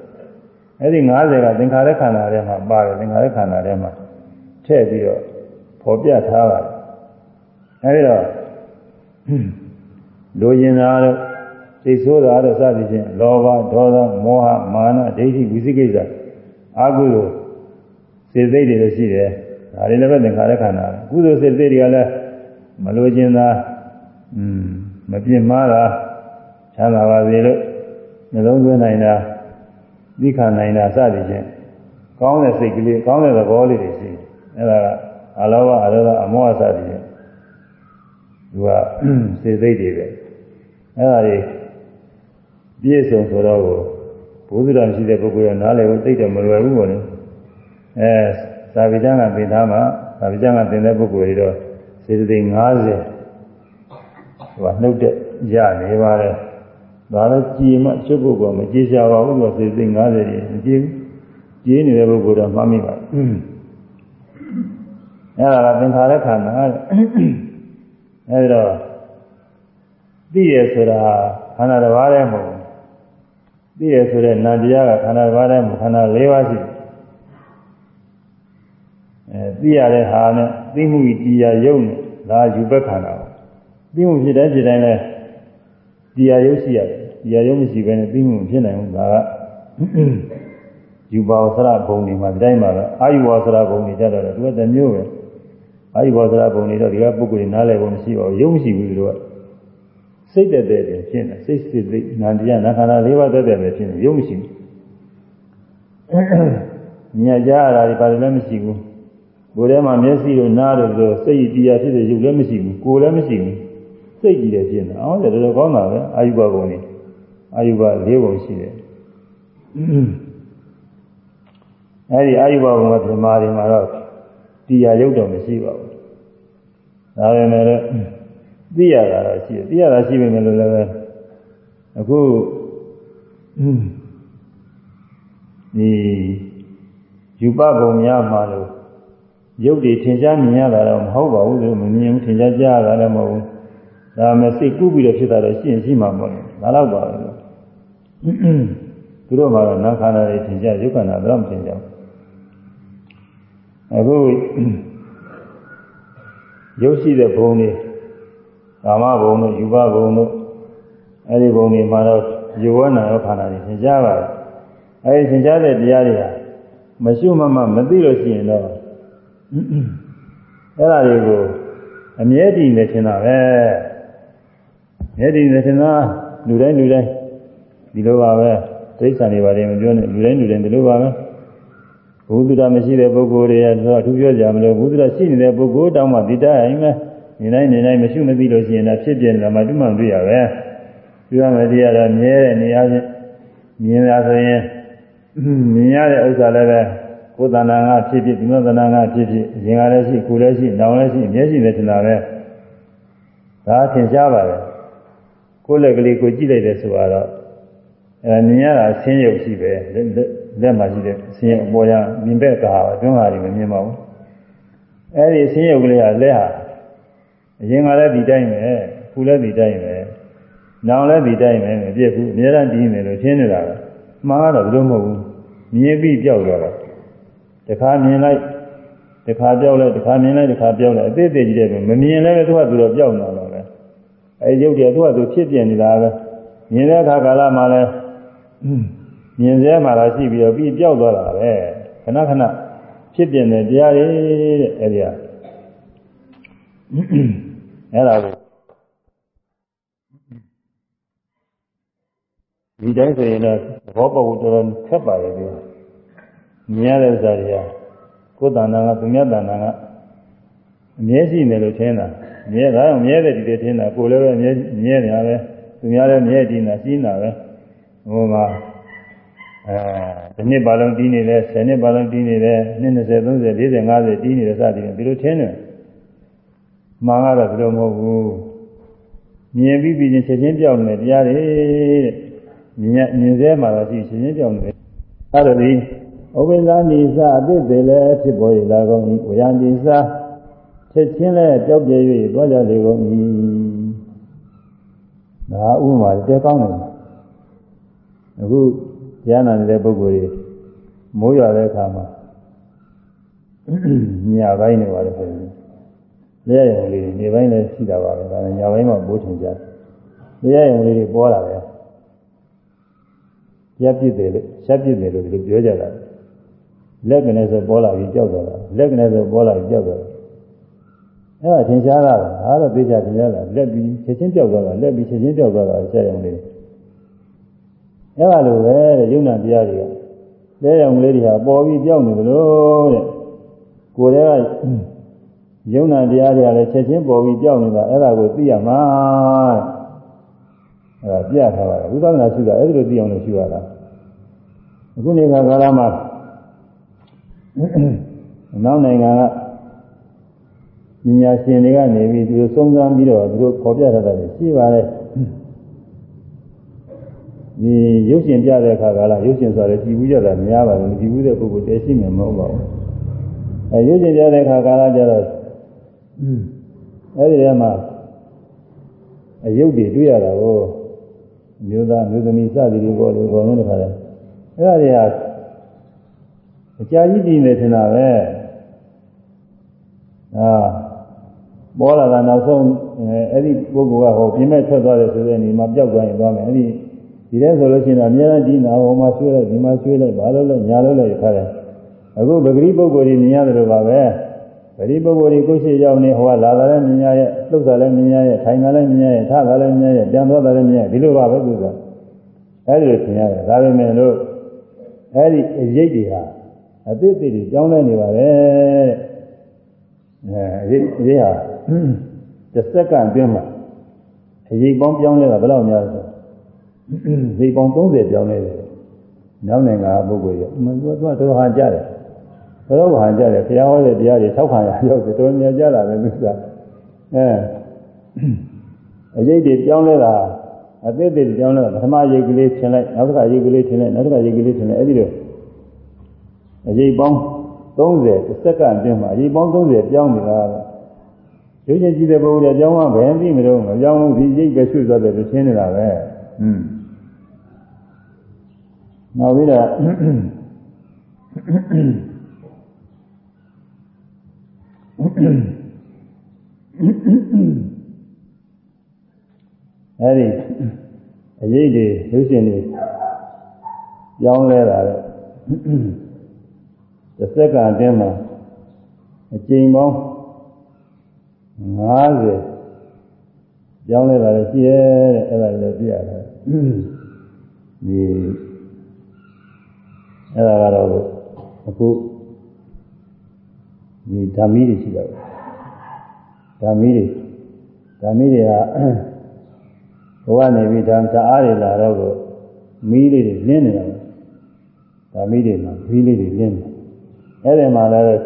အဲ့ဒီ50ကသင်္ခါရခန္ဓာထဲမှာပါတယ်သင်္ခါရခန္ဓာထဲမှာထည့်ပြီးတော့ဖော်ပြထားပါတယ်အဲ့ဒီတော့လူကျင်တာတော့သိဆိုးတာတော့စသည်ဖြင့်လောဘဒေါသမောဟမာနဒိဋ္ဌိဝိသိကိစ္စအာဟုလို့စေစိတ်တွေလည်းရှိတယ်ဒါတွေလည်းပဲသင်္ခါရခန္ဓာကုသိုလ်စေစိတ်တွေကလည်းမလိုချင်တာอืมမပြင်းမာတာချမ်းသာပါစေလို့နှလုံးသွင်းနိုင်တာ သိခံနိုင်တာစသည်ဖြင့်ကောင်းတဲ့စိတ်ကလေးကောင်းတဲ့သဘောလေးတွေရှိတယ်အဲ့ဒါကအလောဘအရောဓအမောဟစသည်ဖြင့်သူကစေစိတ်တွေပဲအဲ့ဒါတွေပြည့်စုံဆိုတော့ဘုရားရှိတဲ့ပုဂ္ဂိုလ်ကနားလည်ဖို့သိတယ်မလွယ်ဘူးပေါ့လေအဲသာဝိကျမ်းကသင်ထားမှာသာဝိကျမ်းကသင်တဲ့ပုဂ္ဂိုလ်တွေတော့စေတသိက်50ဟိုကနှုတ်တဲ့ရနေပါလေ ဒါလည်းကြည်မှချုပ်ပုဂ္ဂိုလ်မကြည်ကြပါဘူးဆိုစေတသိက်50ကြီးမကြည်ဘူးကြည်နေတဲ့ပုဂ္ဂိုလ်တော့မှတ်မိပါအဲဒါကသင်္ခါရခန္ဓာတဲ့အဲဒီတော့သိရဆိုတာခန္ဓာတစ်ပါးတည်းမဟုတ်ဘူးသိရဆိုတဲ့နာတရားကခန္ဓာတစ်ပါးတည်းမဟုတ်ခန္ဓာ၄ပါးရှိတယ်အဲသိရတဲ့ဟာနဲ့သိမှုတရားယုံနဲ့ဒါယူဘက်ခန္ဓာပေါ့သိမှုဖြစ်တဲ့ဖြစ်တိုင်းလဲ တရားယုံရှိရတယ်တရားယုံမရှိဘဲနဲ့သိမှုဖြစ်နိုင်ဘူးဒါကယူပါဝဆရဘုံတွေမှာဒီတိုင်းမှာပဲအာယုဝဆရဘုံတွေကြတော့သူကတမျိုးပဲအာယုဝဆရဘုံတွေတော့ဒီကပုဂ္ဂိုလ်တွေနားလည်ဖို့မရှိပါဘူးယုံမရှိဘူးသူတို့ကစိတ်တက်တဲ့တယ်ဖြစ်နေစိတ်စစ်စိတ်နာတရားနာခန္ဓာ၄ပါးတက်တဲ့ပဲဖြစ်နေယုံမရှိဘူးညကြရတာဒီပါလည်းမရှိဘူးကိုယ်ထဲမှာမျက်စိတို့နားတို့ဆိုစိတ်တရားဖြစ်တဲ့ရုပ်လည်းမရှိဘူးကိုယ်လည်းမရှိဘူး စိတ်ကြီးတယ်ဖြစ်နေအောင်တယ်တော်တော်ကောင်းတာပဲအာယုဘဘုံနေအာယုဘ၄ဘုံရှိတယ်အဲဒီအာယုဘဘုံကဓမ္မတွေမှာတော့တရားရုပ်တော့မရှိပါဘူးဒါပေမဲ့လည်းသိရတာတော့ရှိတယ်သိရတာရှိပေမဲ့လည်းပဲအခုဒီယူပဘုံများမှာလို့ရုပ်တွေထင်ရှားမြင်ရတာတော့မဟုတ်ပါဘူးလို့မမြင်ဘူးထင်ရှားကြားရတာလည်းမဟုတ်ဘူး ဒါမှစိတ်ကူးပြီးတော့ဖြစ်တာတော့ရှိရင်ရှိမှာမဟုတ်ဘူးဒါတော့ပါပဲသူတို့မှာတော့နာခန္ဓာတွေထင်ရှားရုပ်ခန္ဓာတော့မထင်ကြဘူးအခုရုပ်ရှိတဲ့ဘုံတွေကာမဘုံတို့ယူဘဘုံတို့အဲဒီဘုံတွေမှာတော့ယောဝနာရောခန္ဓာတွေသင်ကြားပါတယ်အဲဒီသင်ကြားတဲ့တရားတွေဟာမရှိမမမသိလို့ရှိရင်တော့အဲ့ဒါတွေကိုအမြဲတည်နေချင်တာပဲ မြဲတည်နေချင်တာလူတိုင်းလူတိုင်းဒီလိုပါပဲဒိဋ္ဌာန်တွေပါတယ်မပြောနဲ့လူတိုင်းလူတိုင်းဒီလိုပါပဲဘုသူတမရှိတဲ့ပုဂ္ဂိုလ်တွေကတော့အထူးပြောကြမလို့ဘုသူတရှိနေတဲ့ပုဂ္ဂိုလ်တောင်းမှဒီတိုင်းပဲနေတိုင်းနေတိုင်းမရှိမသိလို့ရှိရင်လည်းဖြစ်ပြနေတာမှတူမှတွေ့ရပဲပြောရမယ်တရားတော့မြဲတဲ့နေရာချင်းမြင်ရဆိုရင်မြင်ရတဲ့ဥစ္စာလည်းပဲကိုယ်တဏ္ဍာငါဖြစ်ဖြစ်ဒီလိုတဏ္ဍာငါဖြစ်ဖြစ်ရင်ကလည်းရှိကိုယ်လည်းရှိနောင်လည်းရှိမျက်ရှိလည်းထင်တာပဲဒါသင်ရှားပါပဲ ကိုယ်လက်ကလေးကိုကြည့်လိုက်တယ်ဆိုတော့အဲမြင်ရတာဆင်းရုပ်ရှိပဲလက်မှာရှိတဲ့ဆင်းရုပ်အပေါ်ရမြင်ဘက်ကဟာအတွင်းဟာတွေမမြင်ပါဘူးအဲဒီဆင်းရုပ်ကလေးကလက်ဟာအရင်ကလည်းဒီတိုင်းပဲခုလည်းဒီတိုင်းပဲနောင်လည်းဒီတိုင်းပဲမပြည့်ဘူးအများအားတည်နေလို့ရှင်းနေတာပဲမှားတော့ဘယ်လိုမဟုတ်ဘူးမြင်ပြီးကြောက်သွားတာတခါမြင်လိုက်တခါကြောက်လိုက်တခါမြင်လိုက်တခါကြောက်လိုက်အသေးသေးကြီးတဲ့မမြင်လည်းသူကသူတော့ကြောက်နေတော့ပဲ အဲရုပ်တည်းသူကသူဖြစ်ပြနေတာပဲမြင်တဲ့အခါကာလမှာလည်းမြင်စဲမှာလာရှိပြီးတော့ပြီးကြောက်သွားတာပဲခဏခဏဖြစ်ပြနေတရားတွေတဲ့အဲဒီကအဲ့ဒါကိုဒီတိုင်းဆိုရင်တော့ဘောပဝတော်တော်ခက်ပါရဲ့ဒီမြင်ရတဲ့ဥစ္စာတွေကကိုယ်တဏ္ဍာကသူမြတ်တဏ္ဍာကအမြဲရှိနေလို့ထင်တာ မြဲတာမြဲတဲ့ဒီတွေထင်တာကိုယ်လည်းပဲမြဲမြဲနေတာပဲသူများလည်းမြဲတည်နေတာရှိနေတာပဲဟိုမှာအဲတစ်နှစ်ပါလုံးတီးနေတယ်10နှစ်ပါလုံးတီးနေတယ်နှစ်20 30 40 50တီးနေတယ်စသည်ဖြင့်ဒီလိုထင်တယ်မှန်ကတော့ဒီလိုမဟုတ်ဘူးမြင်ပြီးပြီးချင်းချက်ချင်းပြောင်းနေတရားတွေတဲ့မြင်မြင်စေမှာတော့ရှိချက်ချင်းပြောင်းနေအဲ့ဒါဒီဥပ္ပဇာနိသအသစ်တွေလည်းဖြစ်ပေါ်ရလာကုန်၏ဝယံဒီသ ချက်ချင်းလည်းကြောက်ပြဲ၍တွားကြလေကုန်၏ဒါဥမာတဲကောင်းတယ်အခုဉာဏ်နာနေတဲ့ပုဂ္ဂိုလ်တွေမိုးရွာတဲ့အခါမှာညပိုင်းနေပါလေဆိုရင်လက်ရုံလေးနေပိုင်းလည်းရှိတာပါပဲဒါနဲ့ညပိုင်းမှာပိုးထင်ကြတယ်လက်ရုံလေးတွေပေါ်လာတယ်ရပ်ပြစ်တယ်လို့ရပ်ပြစ်တယ်လို့ဒီလိုပြောကြတာလက်ကနဲ့ဆိုပေါ်လာပြီးကြောက်သွားတာလက်ကနဲ့ဆိုပေါ်လာပြီးကြောက်သွားတာ အဲ့ဒါထင်ရှားတာအားတော့သိကြထင်ရှားတာလက်ပြီးချက်ချင်းကြောက်သွားတာလက်ပြီးချက်ချင်းကြောက်သွားတာဆက်ရုံလေးအဲ့ဒါလိုပဲတဲ့ယုံနာတရားတွေကလဲရုံလေးတွေဟာပေါ်ပြီးကြောက်နေသလိုတဲ့ကိုယ်တည်းကယုံနာတရားတွေကလည်းချက်ချင်းပေါ်ပြီးကြောက်နေတာအဲ့ဒါကိုသိရမှာအဲ့ဒါပြထားပါတယ်ဝိပဿနာရှိတာအဲ့ဒီလိုသိအောင်လို့ရှိရတာအခုနေခါကာလမှာနောက်နိုင်ငံက ပညာရှင်တွေကနေပြီးသူတို့စုံစမ်းပြီးတော့သူတို့ခေါ်ပြထားတာရှိပါတယ်ဒီရုပ်ရှင်ပြတဲ့အခါကလာရုပ်ရှင်ဆိုတော့ကြည်ဘူးကြတာများပါတယ်မကြည်ဘူးတဲ့ပုဂ္ဂိုလ်တည်းရှိမှာမဟုတ်ပါဘူးအဲရုပ်ရှင်ပြတဲ့အခါကလာကြတော့အဲဒီထဲမှာအယုတ်တွေတွေ့ရတာကိုမျိုးသားမျိုးသမီးစသည်တွေပေါ်လို့ခေါ်လို့တခါလဲအဲ့ဒါတွေဟာအကြာကြီးပြည်နေထင်တာပဲအာ ပေါ်လာတာနောက်ဆုံးအဲ့ဒီပုဂ္ဂိုလ်ကဟောပြင်းမဲ့ထွက်သွားတယ်ဆိုတဲ့နေမှာပျောက်သွားရင်သွားမယ်အဲ့ဒီဒီတဲ့ဆိုလို့ရှိရင်အများကြီးဒီနာဟောမှာဆွဲလိုက်ဒီမှာဆွဲလိုက်ဘာလို့လဲညာလို့လဲခါတယ်အခုပဂရိပုဂ္ဂိုလ်ကြီးမြင်ရတယ်လို့ပါပဲပဂရိပုဂ္ဂိုလ်ကြီးကိုယ်ရှိရောက်နေဟောလာတာလည်းမြင်ရရဲ့လှုပ်တာလည်းမြင်ရရဲ့ထိုင်တာလည်းမြင်ရရဲ့ထတာလည်းမြင်ရရဲ့ပြန်သွားတာလည်းမြင်ရဒီလိုပါပဲသူကအဲ့ဒီလိုသင်ရတယ်ဒါပေမဲ့လို့အဲ့ဒီအရေးတွေဟာအသေးသေးတွေကြောင်းလဲနေပါပဲအဲအရေးအရေးဟာ တစ်စက္ကန့်အတွင်းမှာအရေးပေါင်းပြောင်းလဲတာဘယ်လောက်များလဲဇေပေါင်း30ပြောင်းလဲတယ်နောက်နိုင်ငံပုဂ္ဂိုလ်ရမသူကတော်တော်ဟာကြတယ်တော်တော်ဟာကြတယ်ဘုရားဟောတဲ့တရားတွေထောက်ခံရရောက်တယ်တော်များကြတာပဲသူကအဲအရေးတွေပြောင်းလဲတာအသေးသေးပြောင်းလဲပထမရိတ်ကလေးထင်လိုက်နောက်တစ်ခါရိတ်ကလေးထင်လိုက်နောက်တစ်ခါရိတ်ကလေးထင်လိုက်အဲ့ဒီလိုအရေးပေါင်း30စက္ကန့်အတွင်းမှာအရေးပေါင်း30ပြောင်းနေတာ ရုပ်ရှင်ကြည့်တဲ့ပုဂ္ဂိုလ်တွေပြောင်းမှဘယ်သိမလို့မပြောင်းဘူးဒီရိတ်ပဲဆွသွားတယ်လို့ရှင်းနေတာပဲอืมနောက်ပြီးတော့အဲဒီအရေးတွေလူရှင်တွေကြောင်းလဲတာတော့တစ်စက္ကန့်အတွင်းမှာအကျဉ်းပေါင်း 90ကြောင်းလဲတာလည်းရှိရဲတဲ့အဲ့ဒါလည်းပြရတယ်ဒီအဲ့ဒါကတော့အခုဒီဓာမီတွေရှိတော့ဓာမီတွေဓာမီတွေကဘဝနေပြီးဓာတအားတွေလာတော့ကိုမီးလေးတွေလင်းနေတာဓာမီတွေမှာမီးလေးတွေလင်းနေအဲ့ဒီမှာလည်း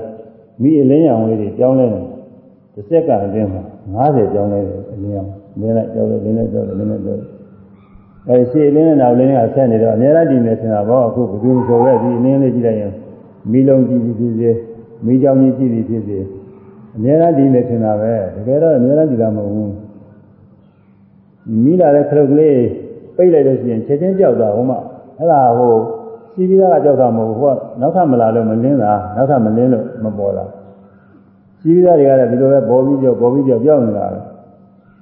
မီးအလင်းရောင်လေးတွေကြောင်းလဲနေ တစ်စက္ကန့်အတွင်းမှာ90ကြောင်းလဲတယ်အလင်းရောင်လင်းလိုက်ကြောင်းလဲလင်းလိုက်ကြောင်းလဲလင်းလိုက်ကြောင်းလဲအဲရှေ့လင်းနဲ့နောက်လင်းကဆက်နေတော့အများကြီးနေနေတာပေါ့အခုဘယ်သူဆိုရဲဒီအင်းလေးကြည့်လိုက်ရင်မီးလုံးကြည့်ပြီးဖြစ်စေမီးကြောင်ကြီးကြည့်ပြီးဖြစ်စေအများအားဒီနေထင်တာပဲတကယ်တော့အများအားဒီတာမဟုတ်ဘူးမိလာတဲ့ခလုတ်ကလေးပိတ်လိုက်လို့ရှိရင်ချက်ချင်းကြောက်သွားဟိုမှအဲ့ဒါဟိုစီးပြီးသားကကြောက်တာမဟုတ်ဘူးဟိုကနောက်ထပ်မလာလို့မလင်းတာနောက်ထပ်မလင်းလို့မပေါ်တာ စီးပြီးသားတွေကလည်းဒီလိုပဲပေါ်ပြီးကြောက်ပေါ်ပြီးကြောက်ပြောက်နေတာပဲဒါ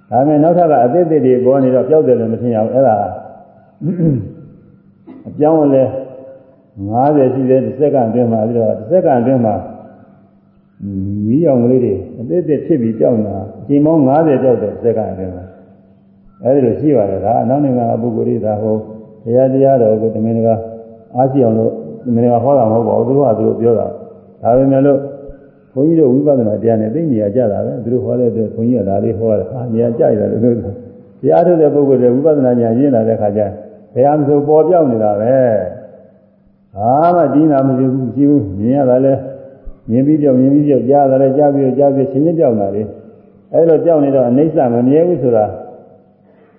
ပေမဲ့နောက်ထပ်ကအသစ်အသစ်တွေပေါ်နေတော့ပြောက်တယ်လို့မထင်ရဘူးအဲ့ဒါအပြောင်းလဲ90ရှိတဲ့တစ်စက္ကန့်အတွင်းမှာပြီးတော့တစ်စက္ကန့်အတွင်းမှာမီးအောင်ကလေးတွေအသစ်အသစ်ဖြစ်ပြီးပြောက်နေတာအချိန်ပေါင်း90ပြောက်တဲ့စက္ကန့်အတွင်းမှာအဲဒီလိုရှိပါတယ်ဒါအနောက်နိုင်ငံအပုဂ္ဂိုလ်တွေဒါဟိုတရားတရားတော်ကိုတမင်တကာအားရှိအောင်လို့တမင်တကာဟောတာမဟုတ်ပါဘူးသူတို့ကသူတို့ပြောတာဒါပေမဲ့လို့ ဘုန်းကြီးတို့ဝိပဿနာတရားနဲ့သိနေရကြတာပဲသူတို့ဟောတဲ့အတွက်ဘုန်းကြီးကဒါလေးဟောတယ်ဟာနေရာကြိုက်တယ်လို့တရားထုတ်တဲ့ပုဂ္ဂိုလ်တွေဝိပဿနာဉာဏ်ရင်းလာတဲ့ခါကျဘယ်ဟာမဆိုပေါ်ပြောက်နေတာပဲဟာမှဒီနာမရှိဘူးရှိဘူးမြင်ရတာလဲမြင်ပြီးပြောက်မြင်ပြီးပြောက်ကြားတာလဲကြားပြီးကြားပြီးချင်းချင်းပြောက်တာလေအဲလိုပြောက်နေတော့အိဋ္ဌမမြဲဘူးဆိုတာ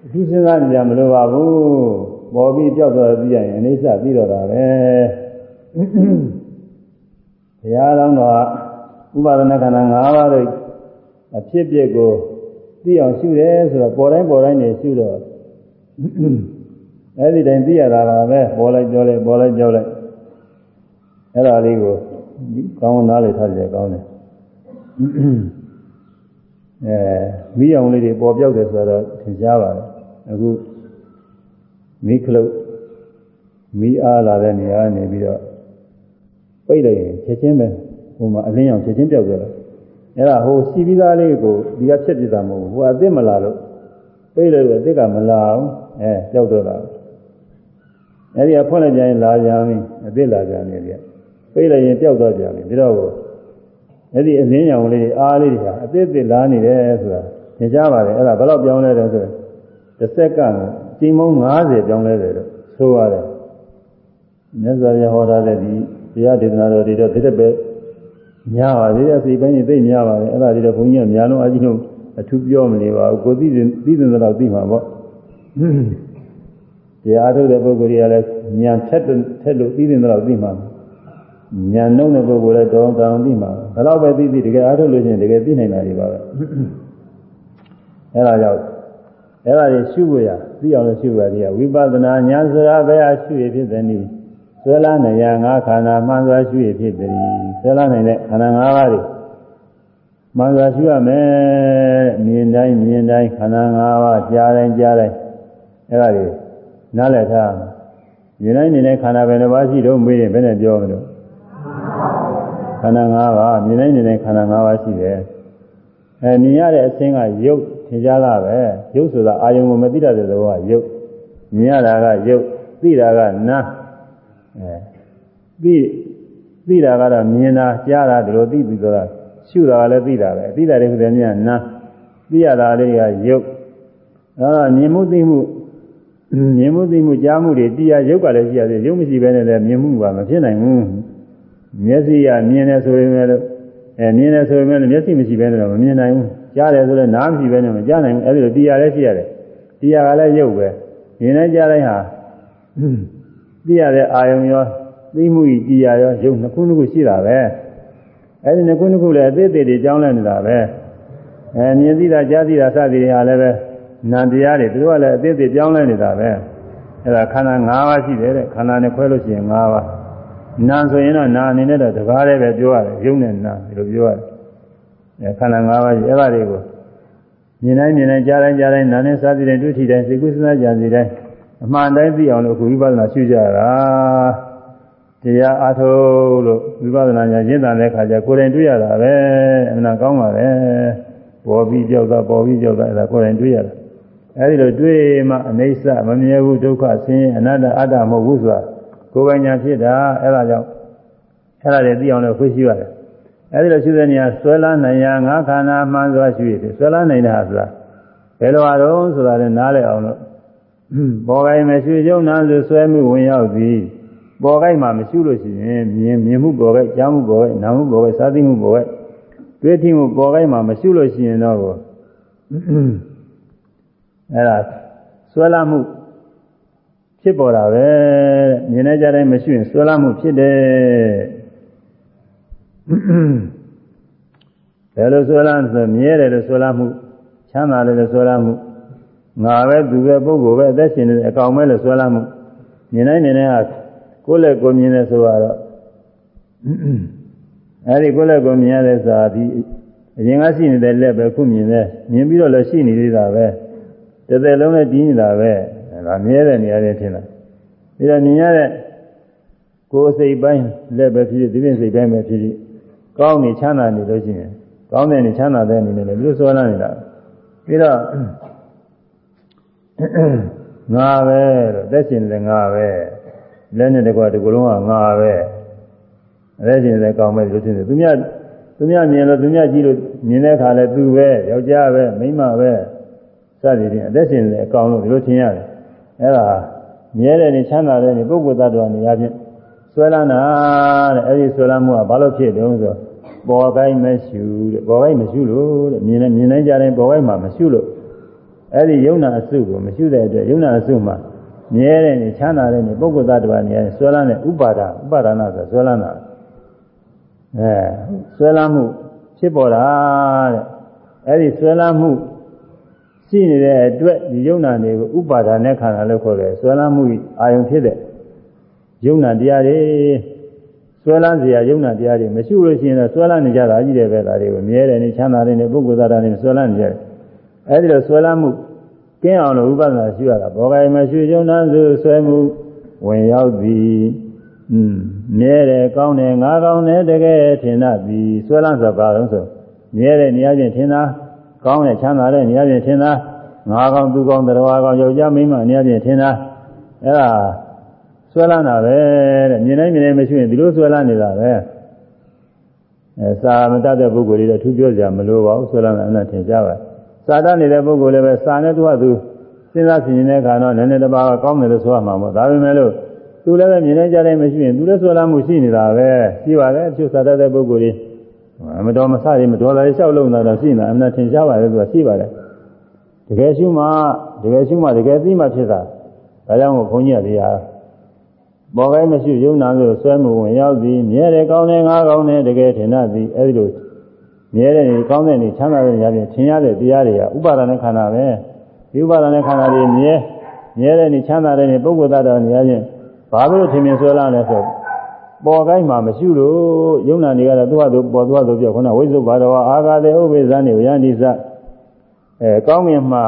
အထူးစဉ်းစားနေကြမလိုပါဘူးပေါ်ပြီးပြောက်သွားပြီးရင်အိဋ္ဌပြီးတော့တာပဲဘုရားတော်တော် ဥပါဒနာခန္ဓာ၅ပါးတို့အဖြစ်အပျက်ကိုသိအောင်ရှုတယ်ဆိုတော့ပေါ်တိုင်းပေါ်တိုင်းနေရှုတော့အဲ့ဒီတိုင်းသိရတာပါပဲပေါ်လိုက်ပြောလိုက်ပေါ်လိုက်ပြောလိုက်အဲ့ဒါလေးကိုကောင်းနားလေထားကြကောင်းတယ်အဲမိအောင်လေးတွေပေါ်ပြောက်တယ်ဆိုတော့သင်ကြားပါတယ်အခုမိခလုတ်မိအားလာတဲ့နေရာနေပြီးတော့ပိတ်လိုက်ရင်ချက်ချင်းပဲ ဟိုမှာအလင်းရောင်ချက်ချင်းပြောက်သွားတယ်အဲ့ဒါဟိုစီပြီးသားလေးကိုဒီကဖြစ်ပြတာမဟုတ်ဘူးဟိုအစ်စ်မလာလို့ပိတ်လိုက်လို့အစ်စ်ကမလာအောင်အဲပြောက်တော့တာအဲ့ဒီကဖွင့်လိုက်ကြရင်လာကြပြီအစ်စ်လာကြတယ်ဒီကပိတ်လိုက်ရင်ပြောက်သွားကြပြီဒါတော့အဲ့ဒီအလင်းရောင်လေးအားလေးတွေဟာအစ်စ်လာနေတယ်ဆိုတာသင်ကြားပါတယ်အဲ့ဒါဘယ်တော့ပြောင်းလဲတယ်ဆိုတော့တစ်စက္ကန့်ချိန်ပေါင်း90ပြောင်းလဲတယ်လို့ဆိုရတယ်မြတ်စွာဘုရားဟောထားတဲ့ဒီတရားဒေသနာတော်တွေတော့ဒီတက်ပဲ များပါသေးတယ်စိတ်ပိုင်းကြီးသိများပါတယ်အဲ့ဒါတွေတော့ဘုန်းကြီးကများလုံးအကြီးလုံးအထူးပြောမနေပါဘူးကိုသိသိသိသိတော့သိမှာပေါ့တရားထုတ်တဲ့ပုဂ္ဂိုလ်တွေကလည်းဉာဏ်ထက်ထက်လို့သိသိတော့သိမှာဉာဏ်နှုံးတဲ့ပုဂ္ဂိုလ်လည်းတောင်းတောင်းသိမှာဘယ်တော့ပဲသိသိတကယ်အားထုတ်လို့ရှိရင်တကယ်သိနိုင်တာတွေပါပဲအဲ့ဒါကြောင့်အဲ့ဒါတွေရှုဖို့ရသိအောင်လို့ရှုရသေးရဝိပဿနာဉာဏ်ဆိုတာဘယ်အရှုရဖြစ်တဲ့နည်း ဆွဲလာနိုင်ရငါးခန္ဓာမှန်စွာရှုရဖြစ်သည်ဆွဲလာနိုင်တဲ့ခန္ဓာ၅ပါးတွေမှန်စွာရှုရမယ်မြင်တိုင်းမြင်တိုင်းခန္ဓာ၅ပါးကြားတိုင်းကြားတိုင်းအဲ့ဒါတွေနားလည်ထားမြင်တိုင်းမြင်တိုင်းခန္ဓာဘယ်နှပါးရှိတော့မေးရင်ဘယ်နဲ့ပြောမလို့ခန္ဓာ၅ပါးမြင်တိုင်းမြင်တိုင်းခန္ဓာ၅ပါးရှိတယ်အဲမြင်ရတဲ့အခြင်းကရုပ်သင်ကြားတာပဲရုပ်ဆိုတာအာယုံကိုမသိတတ်တဲ့သဘောကရုပ်မြင်ရတာကရုပ်သိတာကနာအဲ သိသိတာကတော့မြင်တာကြားတာဒီလိုသိပြီဆိုတာရှုတာကလည်းသိတာပဲသိတာတွေဆိုတဲ့မြင်နာသိရတာလေးကရုပ်အဲတော့မြင်မှုသိမှုမြင်မှုသိမှုကြားမှုတွေတရားရုပ်ကလည်းရှိရတယ်ရုပ်မရှိဘဲနဲ့လည်းမြင်မှုကမဖြစ်နိုင်ဘူးမျက်စိကမြင်တယ်ဆိုရင်လည်းအဲမြင်တယ်ဆိုရင်လည်းမျက်စိမရှိဘဲနဲ့တော့မမြင်နိုင်ဘူးကြားတယ်ဆိုလည်းနားမရှိဘဲနဲ့မကြားနိုင်ဘူးအဲဒီလိုတရားလည်းရှိရတယ်တရားကလည်းရုပ်ပဲမြင်တဲ့ကြားတိုင်းဟာသိရတဲ့အာယုံရော သိမှုဤတရားရောရုပ်နှစ်ခုနှစ်ခုရှိတာပဲအဲဒီနှစ်ခုနှစ်ခုလည်းအသေးသေးတွေကြောင်းလဲနေတာပဲအဲမြင်သိတာကြားသိတာစသည်တွေဟာလည်းပဲနာတရားတွေသူတို့ကလည်းအသေးသေးကြောင်းလဲနေတာပဲအဲဒါခန္ဓာ၅ပါးရှိတယ်တဲ့ခန္ဓာနဲ့ခွဲလို့ရှိရင်၅ပါးနာဆိုရင်တော့နာအနေနဲ့တော့တကားတည်းပဲပြောရတယ်ရုပ်နဲ့နာဒီလိုပြောရတယ်အဲခန္ဓာ၅ပါးကြီးအဲ့ဒါတွေကိုမြင်တိုင်းမြင်တိုင်းကြားတိုင်းကြားတိုင်းနာနဲ့စားသည်တိုင်းတွေ့ထိတိုင်းစိတ်ကူးစဉ်းစားကြံစီတိုင်းအမှန်တိုင်းသိအောင်လို့ခုဝိပဿနာရှုကြတာ တရားအားထုတ်လို့ဝိပဿနာညာရှင်းတဲ့အခါကျကိုယ်တိုင်တွေ့ရတာပဲအမှန်ကောင်းပါပဲပေါ်ပြီးကြောက်တာပေါ်ပြီးကြောက်တာအဲ့ဒါကိုယ်တိုင်တွေ့ရတာအဲဒီလိုတွေ့မှအနိစ္စမမြဲဘူးဒုက္ခဆင်းရဲအနတ္တအတ္တမဟုတ်ဘူးဆိုတာကိုယ်ပိုင်ညာဖြစ်တာအဲ့ဒါကြောင့်အဲ့ဒါတွေသိအောင်လို့ခွင့်ရှိရတယ်အဲဒီလိုရှိတဲ့နေရာဆွဲလာနိုင်ရာငါးခန္ဓာမှန်စွာရှိရတယ်ဆွဲလာနိုင်တာဆိုတာဘယ်လိုအားလုံးဆိုတာလည်းနားလည်အောင်လို့ပေါ်ကိုင်းမရှိကျုံနာလို့ဆွဲမှုဝင်ရောက်သည် ပေါ်ကိုင်းမှာမရှိလို့ရှိရင်မြင်မြင်မှုပေါ်ကိုင်းကြားမှုပေါ်ကိုင်းနားမှုပေါ်ကိုင်းစားသိမှုပေါ်ကိုင်းတွေ့ထိမှုပေါ်ကိုင်းမှာမရှိလို့ရှိရင်တော့အဲ့ဒါဆွဲလာမှုဖြစ်ပေါ်တာပဲမြင်နေကြတိုင်းမရှိရင်ဆွဲလာမှုဖြစ်တယ်ဘယ်လိုဆွဲလန်းဆိုမြဲတယ်လို့ဆွဲလန်းမှုချမ်းသာတယ်လို့ဆွဲလန်းမှုငါပဲသူပဲပုဂ္ဂိုလ်ပဲအသက်ရှင်နေတဲ့အကောင်ပဲလို့ဆွဲလန်းမှုမြင်နိုင်နေတဲ့ဟာ ကိုယ်လက်ကိုမြင်တယ်ဆိုတော့အဲဒီကိုယ်လက်ကိုမြင်ရတဲ့စာဒီအရင်ကရှိနေတဲ့လက်ပဲခုမြင်တယ်မြင်ပြီးတော့လည်းရှိနေသေးတာပဲတစ်သက်လုံးနဲ့တည်နေတာပဲဒါမြဲတဲ့နေရာတွေထင်တာဒီတော့မြင်ရတဲ့ကိုယ်စိတ်ပိုင်းလက်ပဲဖြစ်ဖြစ်ဒီပြင်စိတ်ပိုင်းပဲဖြစ်ဖြစ်ကောင်းနေချမ်းသာနေလို့ရှိရင်ကောင်းတဲ့နေချမ်းသာတဲ့အနေနဲ့လည်းပြုစွဲလာနေတာပြီးတော့ငါပဲလို့သက်ရှင်တယ်ငါပဲ လက်နဲ့တကွာဒီကုလုံးကငါပဲသက်ရှင်တယ်ကောင်းပဲလို့ထင်တယ်သူများသူများမြင်လို့သူများကြည့်လို့မြင်တဲ့အခါလဲသူပဲယောက်ျားပဲမိန်းမပဲစသည်ဖြင့်အသက်ရှင်တယ်အကောင်လို့ဒီလိုထင်ရတယ်အဲ့ဒါမြဲတဲ့နေချမ်းသာတဲ့နေပုဂ္ဂိုလ်သတ္တဝါနေရာဖြင့်ဆွဲလန်းတာတဲ့အဲ့ဒီဆွဲလန်းမှုကဘာလို့ဖြစ်တယ်ဆိုတော့ပေါ်ကိုင်းမရှိတဲ့ပေါ်ကိုင်းမရှိလို့တဲ့မြင်နေမြင်နိုင်ကြတဲ့ပေါ်ကိုင်းမှာမရှိလို့အဲ့ဒီယုံနာအစုကိုမရှိတဲ့အတွက်ယုံနာအစုမှာ မြဲတဲ့နေချမ်းသာတဲ့နေပုဂ္ဂိုလ်သတ္တဝါနေရာဆွဲလန်းတဲ့ဥပါဒဥပါဒနာဆိုဆွဲလန်းတာအဲဆွဲလန်းမှုဖြစ်ပေါ်တာတဲ့အဲ့ဒီဆွဲလန်းမှုရှိနေတဲ့အတွက်ဒီယုံနာတွေကိုဥပါဒာနဲ့ခန္ဓာလို့ခေါ်တယ်ဆွဲလန်းမှုအာယုံဖြစ်တဲ့ယုံနာတရားတွေဆွဲလန်းစရာယုံနာတရားတွေမရှိလို့ရှိရင်တော့ဆွဲလန်းနေကြတာကြီးတယ်ပဲဒါတွေကိုမြဲတယ်နေချမ်းသာတယ်နေပုဂ္ဂိုလ်သားတယ်နေဆွဲလန်းနေကြတယ်အဲဒီလိုဆွဲလန်းမှု ကင်းအောင်လို့ဥပဒနာရှိရတာဘောဂိုင်မရှိယုံနာစုဆွဲမှုဝင်ရောက်သည်อืมမြဲတယ်ကောင်းတယ်ငါကောင်းတယ်တကယ်ထင်တတ်သည်ဆွဲလန်းစပါတော့ဆိုမြဲတဲ့နေရာချင်းထင်တာကောင်းတဲ့ချမ်းသာတဲ့နေရာချင်းထင်တာငါကောင်းသူကောင်းတရားကောင်းယောက်ျားမိန်းမနေရာချင်းထင်တာအဲ့ဒါဆွဲလန်းတာပဲတဲ့မြင်တိုင်းမြင်တိုင်းမရှိရင်ဒီလိုဆွဲလန်းနေတာပဲအဲစာမတတ်တဲ့ပုဂ္ဂိုလ်တွေတော့သူပြောကြမလို့ပါဘူးဆွဲလန်းတာအမှန်ထင်ရှားပါ စာတတ်နေတဲ့ပုဂ္ဂိုလ်လည်းပဲစာနဲ့သူကသူစဉ်းစားဆင်ခြင်တဲ့အခါတော့နည်းနည်းတစ်ပါးကောင်းတယ်လို့ဆိုရမှာပေါ့ဒါပေမဲ့လို့သူလည်းပဲမြင်နေကြတယ်မရှိရင်သူလည်းဆွဲလန်းမှုရှိနေတာပဲရှိပါလေသူစာတတ်တဲ့ပုဂ္ဂိုလ်တွေမတော်မဆရမတော်လာလျှောက်လုံးတာတော့ရှိနေတာအမှန်ထင်ရှားပါလေသူကရှိပါတယ်တကယ်ရှုမှတကယ်ရှုမှတကယ်သိမှဖြစ်တာဒါကြောင့်မို့ဘုန်းကြီးကတရားပေါ်ကိုင်းမရှိယုံနာလို့ဆွဲမှုဝင်ရောက်သည်မြဲတယ်ကောင်းတယ်ငါကောင်းတယ်တကယ်ထင်တတ်သည်အဲဒီလို မြဲတဲ့နေကောင်းတဲ့နေချမ်းသာတဲ့နေရာပြင်ထင်ရတဲ့တရားတွေကဥပါဒနဲ့ခန္ဓာပဲဒီဥပါဒနဲ့ခန္ဓာတွေမြဲမြဲတဲ့နေချမ်းသာတဲ့နေပုဂ္ဂိုလ်သားတော်နေရာချင်းဘာလို့ထင်မြင်ဆွဲလာလဲဆိုပေါ်ကိုင်းမှာမရှိလို့ယုံနာနေကတော့သူ့ဟာသူပေါ်သူ့ဟာသူပြောခုနဝိသုဘာတော်အာဃာတေဥပိ္ပဇာနေဝယန္တိစအဲကောင်းမြင်မှာ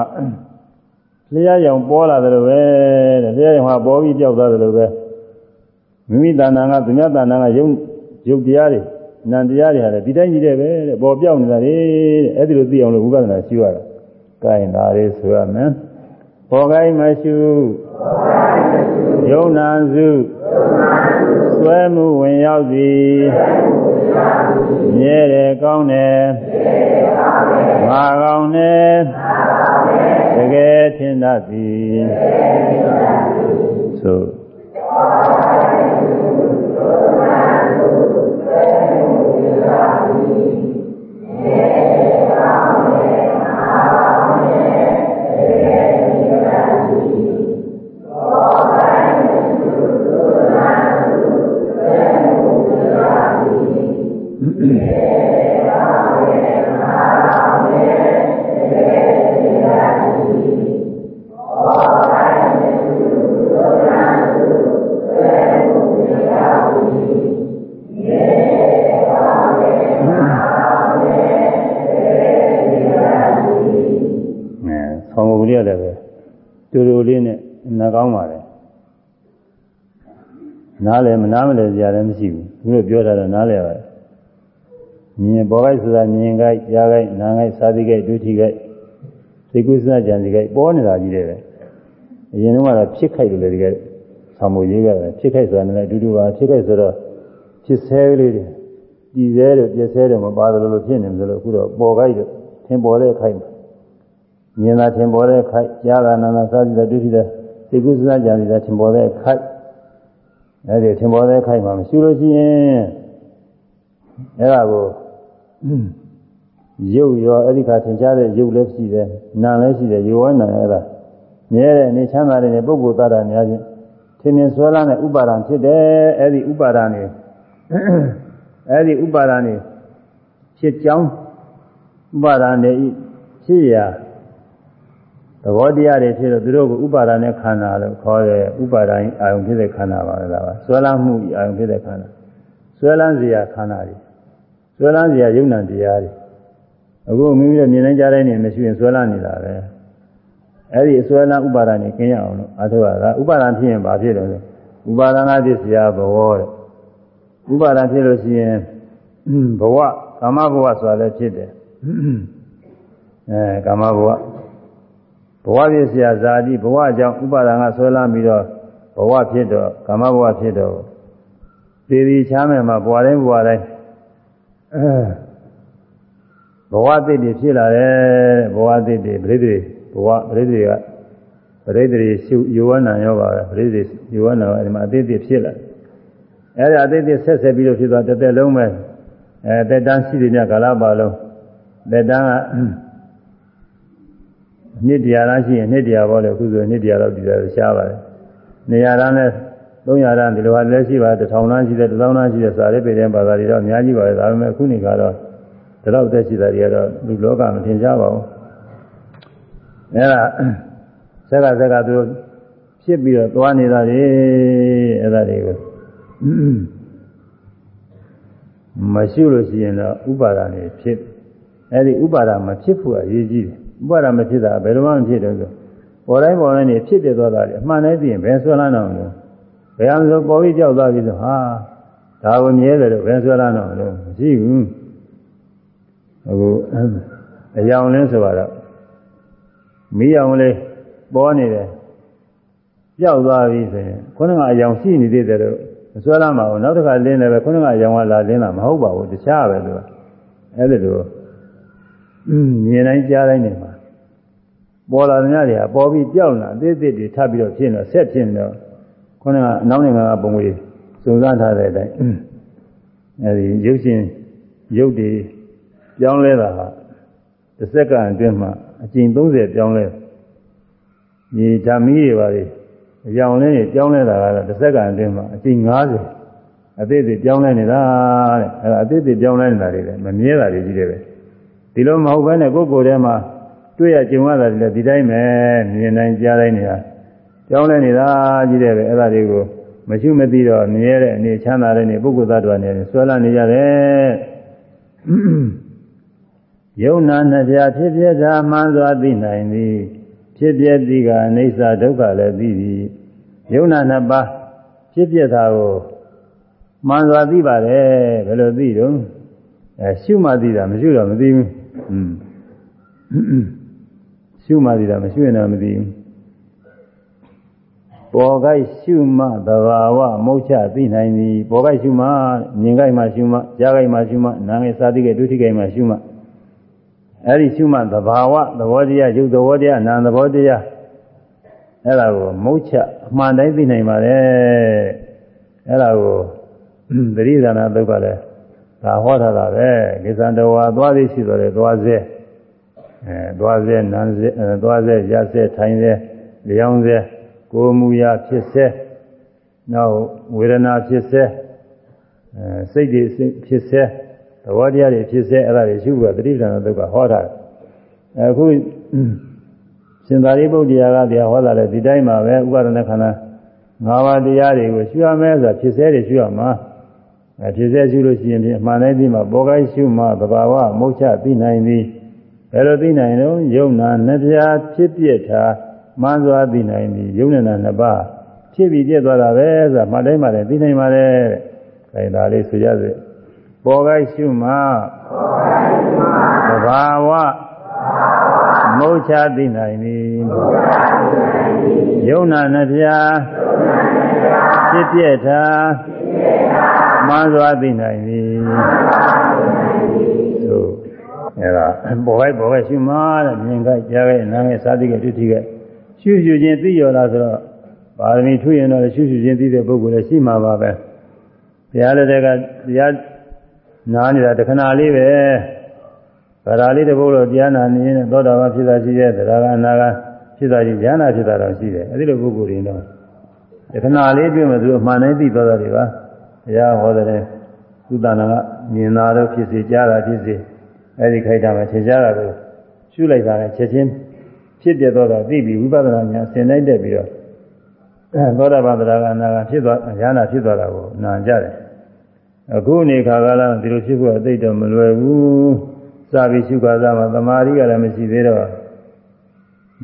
လျှာရောင်ပေါ်လာတယ်လို့ပဲတဲ့လျှာရောင်ဟာပေါ်ပြီးပြောက်သွားတယ်လို့ပဲမိမိတဏ္ဍာကသူများတဏ္ဍာကယုံယုတ်တရားတွေ နံတရားတွေဟာလည်းဒီတိုင်းကြီးတဲ့ပဲတဲ့ပေါ်ပြောက်နေတာလေတဲ့အဲ့ဒီလိုသိအောင်လို့ဝိပဿနာရှိရတာ။ကိုင်းဒါလေးဆိုရမယ်။ပေါ်ကိုင်းမရှိယုံနာစုဆွဲမှုဝင်ရောက်သည်မြဲတယ်ကောင်းတယ်ငါကောင်းတယ်တကယ်ထင်တတ်သည်ဆို ကော နားလည်းမနားမလဲကြရတယ်မရှိဘူးသူတို့ပြောတာတော့နားလဲပါတယ်မြင်ပေါ်လိုက်ဆိုတာမြင်ခိုက်ကြားခိုက်နားခိုက်စားသိခိုက်ဒုတိခိုက်သိကုသနာကြံစီခိုက်ပေါ်နေတာကြီးတယ်ပဲအရင်တော့ကတော့ဖြစ်ခိုက်လို့လေဒီကဆံမိုးရေးရတယ်ဖြစ်ခိုက်ဆိုတာလည်းအတူတူပါဖြစ်ခိုက်ဆိုတော့ဖြစ်ဆဲလေးတွေကြည်ဆဲတယ်ပြည့်ဆဲတယ်မပါတယ်လို့ဖြစ်နေတယ်လို့အခုတော့ပေါ်ခိုက်တော့သင်ပေါ်တဲ့ခိုက်မြင်တာသင်ပေါ်တဲ့ခိုက်ကြားတာနာနာစားသိတာဒုတိယသိကုသနာကြံနေတာထင်ပေါ်တဲ့ခိုက် အဲဒီထင်ပေါ်တဲ့ခိုက်မှာမရှိလို့ရှိရင်အဲဒါကိုရုပ်ရောအဲ့ဒီခါထင်ရှားတဲ့ရုပ်လည်းရှိတယ်နာလည်းရှိတယ်ယောဝနာအဲ့ဒါမြဲတဲ့အနေချမ်းသာတဲ့ပုဂ္ဂိုလ်သားတာများချင်းထင်မြင်ဆွဲလာတဲ့ဥပါဒံဖြစ်တယ်အဲ့ဒီဥပါဒံနေအဲ့ဒီဥပါဒံနေဖြစ်ကြောင်းဥပါဒာနဲ့ဤဖြစ်ရာ သဘောတရားတွေဖြစ်လို့သူတို့ကဥပါဒာနဲ့ခန္ဓာလို့ခေါ်တယ်ဥပါဒာရင်အာယုံဖြစ်တဲ့ခန္ဓာပါပဲလားဆွဲလန်းမှုအာယုံဖြစ်တဲ့ခန္ဓာဆွဲလန်းစရာခန္ဓာတွေဆွဲလန်းစရာယုံနာတရားတွေအခုမိမိတို့မြင်နိုင်ကြတဲ့နေမရှိရင်ဆွဲလန်းနေတာပဲအဲ့ဒီဆွဲလန်းဥပါဒာနဲ့ကျင်းရအောင်လို့အထောက်အကဥပါဒာဖြစ်ရင်ဘာဖြစ်တယ်လဲဥပါဒနာပစ္စယဘဝတဲ့ဥပါဒာဖြစ်လို့ရှိရင်ဘဝကာမဘဝဆိုတာလည်းဖြစ်တယ်အဲကာမဘဝ ဘဝပစ္စယဇာတိဘဝကြောင့်ဥပါဒံကဆွဲလာပြီးတော့ဘဝဖြစ်တော့ကာမဘဝဖြစ်တော့သေဒီချမ်းမဲ့မှာဘဝတိုင်းဘဝတိုင်းအဲဘဝသစ်တွေဖြစ်လာတယ်ဘဝသစ်တွေပြိတ္တိဘဝပြိတ္တိကပြိတ္တိရှုယောဝနာရောပါပဲပြိတ္တိယောဝနာကဒီမှာအသစ်တွေဖြစ်လာအဲဒါအသစ်တွေဆက်ဆက်ပြီးတော့ဖြစ်သွားတစ်သက်လုံးပဲအဲတက်တန်းရှိတဲ့ညကာလပါလုံးတက်တန်းက နှစ်တရားလားရှိရင်နှစ်တရားပေါ့လေအခုဆိုနှစ်တရားတော့ဒီလိုရှားပါတယ်နေရာတန်းနဲ့300တန်းဒီလိုဟာလည်းရှိပါတယ်1000တန်းရှိတယ်1000တန်းရှိတယ်စာရေးပေတဲ့ဘာသာတွေတော့အများကြီးပါတယ်ဒါပေမဲ့အခုနေကတော့ဒီလောက်တက်ရှိတာတွေကတော့လူလောကမထင်ရှားပါဘူးအဲဒါဆက်ကဆက်ကသူဖြစ်ပြီးတော့သွားနေတာတွေအဲဒါတွေကိုမရှိလို့ရှိရင်တော့ဥပါဒာနေဖြစ်အဲဒီဥပါဒာမဖြစ်ဖို့အရေးကြီးတယ် ဥပါဒာမဖြစ်တာဘယ်တော့မှမဖြစ်တော့ဆိုပေါ်တိုင်းပေါ်တိုင်းနေဖြစ်ပြသွားတာလေအမှန်တည်းသိရင်ဘယ်ဆွဲလန်းတော့လို့ဘယ်အောင်ဆိုပေါ်ပြီးကြောက်သွားပြီဆိုဟာဒါကိုမြဲတယ်လို့ဘယ်ဆွဲလန်းတော့လို့မရှိဘူးအခုအယောင်လင်းဆိုတော့မီးအောင်လေးပေါ်နေတယ်ကြောက်သွားပြီဆိုရင်ခုနကအယောင်ရှိနေသေးတယ်လို့မဆွဲလန်းပါဘူးနောက်တစ်ခါလင်းတယ်ပဲခုနကအယောင်ကလာလင်းတာမဟုတ်ပါဘူးတခြားပဲသူကအဲ့ဒါလိုမြင်တိုင်းကြားတိုင်းနေမှာ ပေါ်လာတဲ့ညတွေကပေါ်ပြီးကြောက်လာအသေးသေးတွေထပ်ပြီးတော့ဖြစ်နေတော့ဆက်ဖြစ်နေတော့ခုနကအနောက်နိုင်ငံကပုံလေးစုံစမ်းထားတဲ့အတိုင်းအဲဒီရုပ်ရှင်ရုပ်တွေပြောင်းလဲတာဟာတစ်စက္ကန့်အတွင်းမှာအကျဉ်30ပြောင်းလဲဒီဓာမီတွေပါလေအကြောင်းလေးတွေပြောင်းလဲတာကတော့တစ်စက္ကန့်အတွင်းမှာအကျဉ်90အသေးသေးပြောင်းလဲနေတာတဲ့အဲဒါအသေးသေးပြောင်းလဲနေတာတွေလည်းမမြဲတာတွေကြီးတယ်ပဲဒီလိုမဟုတ်ဘဲနဲ့ကိုယ်ကိုယ်ထဲမှာ တွေ့ရကြုံရတာလည်းဒီတိုင်းပဲမြင်နိုင်ကြားတိုင်းနေတာကြောင်းလဲနေတာကြီးတယ်ပဲအဲ့ဒါတွေကိုမရှိမသိတော့မြင်ရတဲ့အနေချမ်းသာတဲ့နေပုဂ္ဂိုလ်သတ္တဝါနေဆွဲလာနေကြတယ်ယုံနာနှစ်ပြားဖြစ်ဖြစ်သာမှန်စွာသိနိုင်သည်ဖြစ်ပြသည်ကအိဋ္ဌဒုက္ခလည်းသိသည်ယုံနာနှစ်ပါးဖြစ်ပြတာကိုမှန်စွာသိပါတယ်ဘယ်လိုသိတော့အဲရှုမှသိတာမရှိတော့မသိဘူးอืม ရှုမှသိတာမရှုရင်တော့မသိဘူးပေါ်ကိုက်ရှုမှသဘာဝမုတ်ချသိနိုင်သည်ပေါ်ကိုက်ရှုမှမြင်ကိုက်မှရှုမှကြားကိုက်မှရှုမှနားကိုက်စာတိကိုက်ဒုတိကိုက်မှရှုမှအဲ့ဒီရှုမှသဘာဝသဘောတရားရုပ်သဘောတရားနာမ်သဘောတရားအဲ့ဒါကိုမုတ်ချအမှန်တိုင်းသိနိုင်ပါတယ်အဲ့ဒါကိုသတိသနာသုတ်ကလည်းဒါဟောထားတာပဲကိစ္စတော်ဝါသွားသေးရှိတော်တယ်သွားစေ အဲသွားစေနန်းစေသွားစေရစေထိုင်စေလျောင်းစေကိုမူရာဖြစ်စေနောက်ဝေဒနာဖြစ်စေအဲစိတ်တွေဖြစ်စေသဘောတရားတွေဖြစ်စေအဲ့ဒါတွေရှုဖို့သတိပဋ္ဌာန်သုတ်ကဟောထားတယ်အခုရှင်သာရိပုတ္တရာကတရားဟောတာလေဒီတိုင်းမှာပဲဥပါဒณะခန္ဓာ၅ပါးတရားတွေကိုရှုရမယ်ဆိုတာဖြစ်စေတွေရှုရမှာအဖြစ်စေရှုလို့ရှိရင်အမှန်တိုင်းဒီမှာပေါ်ကိုင်းရှုမှသဘာဝမုတ်ချသိနိုင်သည် ဘယ်လိုသိနိုင်တော့ယုံနာနှစ်ပြားဖြစ်ပြတာမှန်စွာသိနိုင်သည်ယုံနာနှစ်ပါးဖြစ်ပြီးပြည့်သွားတာပဲဆိုတာမှန်တိုင်းမှလည်းသိနိုင်ပါတယ်တဲ့။အဲဒါလေးဆိုရစေ။ပေါ်ကိုင်းရှုမှသဘာဝမုတ်ချသိနိုင်သည်ယုံနာနှစ်ပြားဖြစ်ပြတာမှန်စွာသိနိုင်သည်သို့ အဲ့ဒါပေါ်လိုက်ပေါ်လိုက်ရှုမှတဲ့မြင်ကြကြားကြနားကြစားသိကြဒုတိယရှုရှုချင်းသိရလားဆိုတော့ပါရမီထွရင်တော့ရှုရှုချင်းသိတဲ့ပုဂ္ဂိုလ်လည်းရှိမှာပါပဲဘုရားလက်ထက်ကတရားနားနေတာတခဏလေးပဲဗရာလေးတစ်ပုဒ်လို့တရားနာနေရင်သောတာပန်ဖြစ်တာရှိတယ်သရဂအနာဂဖြစ်တာရှိဉာဏဖြစ်တာတော့ရှိတယ်အဲဒီလိုပုဂ္ဂိုလ်တွေတော့တခဏလေးပြည့်မှသူအမှန်တိုင်းသိသွားတာတွေပါဘုရားဟောတဲ့သုတနာကမြင်တာတော့ဖြစ်စေကြားတာဖြစ်စေ အဲဒီခိုက်တာမှာသင်ကြားတာကိုရှုလိုက်တာနဲ့ချက်ချင်းဖြစ်ပြတော့တာသိပြီးဝိပဿနာဉာဏ်ဆင်လိုက်တဲ့ပြီးတော့သောတာပန်တရားကအနာကဖြစ်သွားဉာဏ်ဖြစ်သွားတာကိုနာကြတယ်အခုနေခါကလာဒီလိုဖြစ်ဖို့အသိတော့မလွယ်ဘူးစပြီးရှုခါစားမှာသမာဓိကလည်းမရှိသေးတော့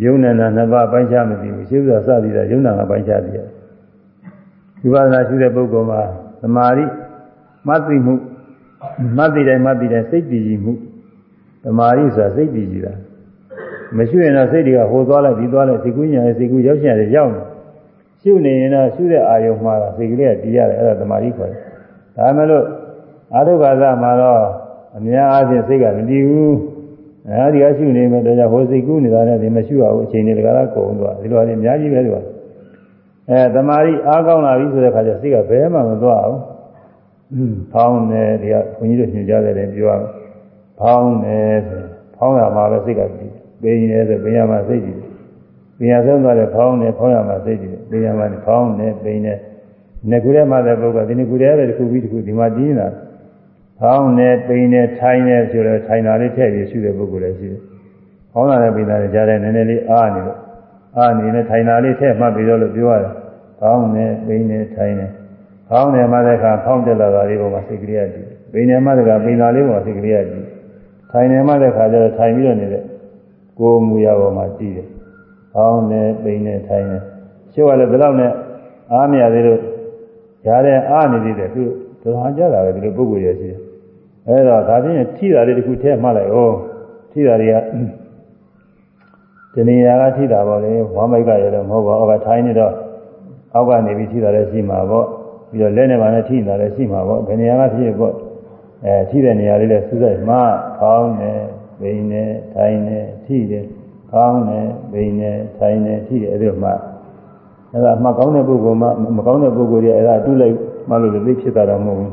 ယုံနာနာနှစ်ပါးပိုင်းခြားမသိဘူးရှုစွာစသည်တာယုံနာကပိုင်းခြားသိရတယ်ဝိပဿနာရှုတဲ့ပုဂ္ဂိုလ်မှာသမာဓိမှတ်သိမှုမှတ်သိတိုင်းမှတ်သိတိုင်းစိတ်တည်ကြည်မှု သမာဓိဆိုတာစိတ်တည်ကြည်တာမရှိရင်တော့စိတ်တွေကဟိုသွားလိုက်ဒီသွားလိုက်စိတ်ကူးညာစိတ်ကူးရောက်ချင်တယ်ရောက်နေရှုနေရင်တော့ရှုတဲ့အာယုံမှာစိတ်ကလေးကတည်ရတယ်အဲ့ဒါသမာဓိခေါ်တယ်ဒါမှမဟုတ်အာရုကသမှာတော့အများအားဖြင့်စိတ်ကမတည်ဘူးအဲဒီကရှုနေမယ်တော့ဟိုစိတ်ကူးနေတာနဲ့ဒီမရှုရဘူးအချိန်တွေတကားတော့ကုန်သွားဒီလိုအများကြီးပဲလို့အဲသမာဓိအားကောင်းလာပြီဆိုတဲ့ခါကျစိတ်ကဘယ်မှမသွားဘူးဖောင်းတယ်ဒီကခွန်ကြီးတို့ညွှန်ကြားတယ်လည်းပြောရမယ် ဖောင်းတယ်ဆိုဖောင်းရမှာပဲစိတ်ကပြီးပိန်တယ်ဆိုပိန်ရမှာစိတ်ကြည့်ပိန်ရဆုံးသွားတယ်ဖောင်းတယ်ဖောင်းရမှာစိတ်ကြည့်ပိန်ရမှာဖောင်းတယ်ပိန်တယ်နှစ်ခုထဲမှာတဲ့ပုဂ္ဂိုလ်ဒီနှစ်ခုထဲပဲတစ်ခုပြီးတစ်ခုဒီမှာတင်းနေတာဖောင်းတယ်ပိန်တယ်ထိုင်တယ်ဆိုတော့ထိုင်တာလေးထည့်ပြီးရှုတဲ့ပုဂ္ဂိုလ်လည်းရှိတယ်ဖောင်းတာနဲ့ပိန်တာနဲ့ကြားတယ်နည်းနည်းလေးအားနေလို့အားနေနဲ့ထိုင်တာလေးထည့်မှတ်ပြီးတော့လို့ပြောရတယ်ဖောင်းတယ်ပိန်တယ်ထိုင်တယ်ဖောင်းတယ်မှတဲ့အခါဖောင်းတက်လာတာလေးပေါ်မှာစိတ်ကလေးရကြည့်ပိန်တယ်မှတဲ့အခါပိန်တာလေးပေါ်မှာစိတ်ကလေးရကြည့် ထိုင်တယ်မှတဲ့အခါကျတော့ထိုင်ပြီးတော့နေတဲ့ကိုယ်မူရပေါ်မှာကြည့်တယ်ဖောင်းတယ်ပိန်တယ်ထိုင်တယ်ရှုရလည်းဘယ်တော့နဲ့အားမရသေးလို့ရားတဲ့အားနေသေးတယ်သူတော်ဟန်ကြတာပဲဒီလိုပုဂ္ဂိုလ်ရရှိတယ်အဲတော့ဒါဖြင့်ထိတာလေးတစ်ခုထည့်မှလိုက်ဩထိတာတွေကဒီနေရာကထိတာပေါ့လေဝမ်းမိုက်ကရတော့မဟုတ်ပါဘူးအောက်ကထိုင်နေတော့အောက်ကနေပြီးထိတာလည်းရှိမှာပေါ့ပြီးတော့လက်နဲ့ပါနဲ့ထိနေတာလည်းရှိမှာပေါ့ဘယ်နေရာကဖြစ်ပေါ့ အဲထိတဲ့နေရာလေးလည်းစူးစိုက်မှဖောင်းနေဘိန်းနေထိုင်နေထိတယ်ဖောင်းနေဘိန်းနေထိုင်နေထိတယ်အဲ့ဒီမှအဲ့ဒါမှကောင်းတဲ့ပုဂ္ဂိုလ်မှမကောင်းတဲ့ပုဂ္ဂိုလ်တွေအဲ့ဒါတူးလိုက်မှလို့လည်းသိဖြစ်တာတော့မဟုတ်ဘူး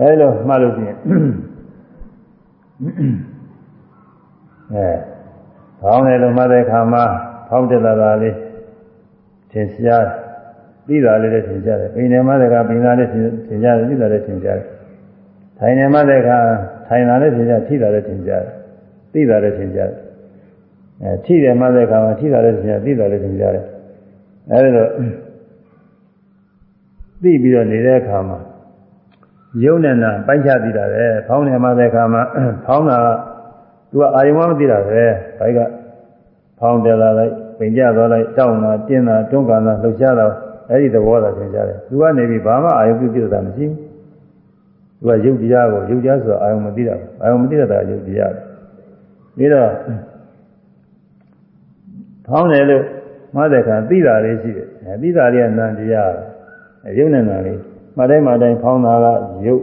အဲ့လိုမှလို့ရှိရင်အဲဖောင်းတယ်လို့မှတဲ့ခါမှာဖောင်းတက်လာတာလေးသင်ရှားပြီးတာလေးလည်းသင်ရှားတယ်ပိန်နေမှတဲ့ခါပိန်တာလေးသင်ရှားတယ်ပြီးတာလေးသင်ရှားတယ် ထိုင်နေမှတဲ့ခါထိုင်တာလေးသင်ရှားထိတာလေးသင်ရှားတယ်ပြီးတာလေးသင်ရှားတယ်အဲထိတယ်မှတဲ့ခါမှာထိတာလေးသင်ရှားပြီးတာလေးသင်ရှားတယ်အဲဒီတော့သိပြီးတော့နေတဲ့အခါမှာယုံနဲ့နာပိုက်ချသိတာပဲဖောင်းနေမှတဲ့အခါမှာဖောင်းတာကသူကအာယုံမသိတာပဲဘိုက်ကဖောင်းတယ်လာလိုက်ပင်ကြသွားလိုက်တောင်းတာတင်းတာတွန်းကန်တာလှုပ်ရှားတာအဲ့ဒီသဘောသာသင်ကြတယ်သူကနေပြီးဘာမှအာယုံပြုပြတာမရှိဘူး သူကယုတ်တရားကိုယုတ်တရားဆိုအာယုံမသိတာအာယုံမသိတာယုတ်တရားပြီးတော့ဖောင်းတယ်လို့မှတ်တဲ့အခါသိတာလေးရှိတယ်အဲသိတာလေးကနန္တရားရုပ်နဲ့နာလေးမှတ်တိုင်းမှတ်တိုင်းဖောင်းတာကရုပ်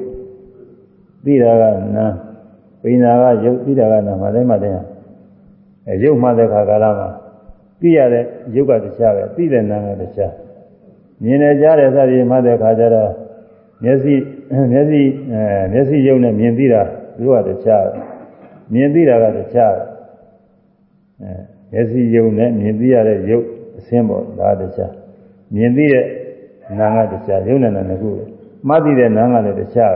သိတာကနာပိန်တာကရုပ်သိတာကနာမှတ်တိုင်းမှတ်တိုင်းအဲရုပ်မှတ်တဲ့အခါကာလမှာသိရတဲ့ရုပ်ကတရားပဲသိတဲ့နာကတရားမြင်နေကြတဲ့စသည်မှတ်တဲ့အခါကျတော့မျက်စိ မျက်စိအဲမျက်စိရုပ်နဲ့မြင်သိတာသူကတရားမြင်သိတာကတရားအဲမျက်စိရုပ်နဲ့မြင်သိရတဲ့ရုပ်အစင်းပေါ်ဒါတရားမြင်သိတဲ့နာငါတရားရုပ်နဲ့နာနှစ်ခုမှတ်သိတဲ့နာငါလည်းတရား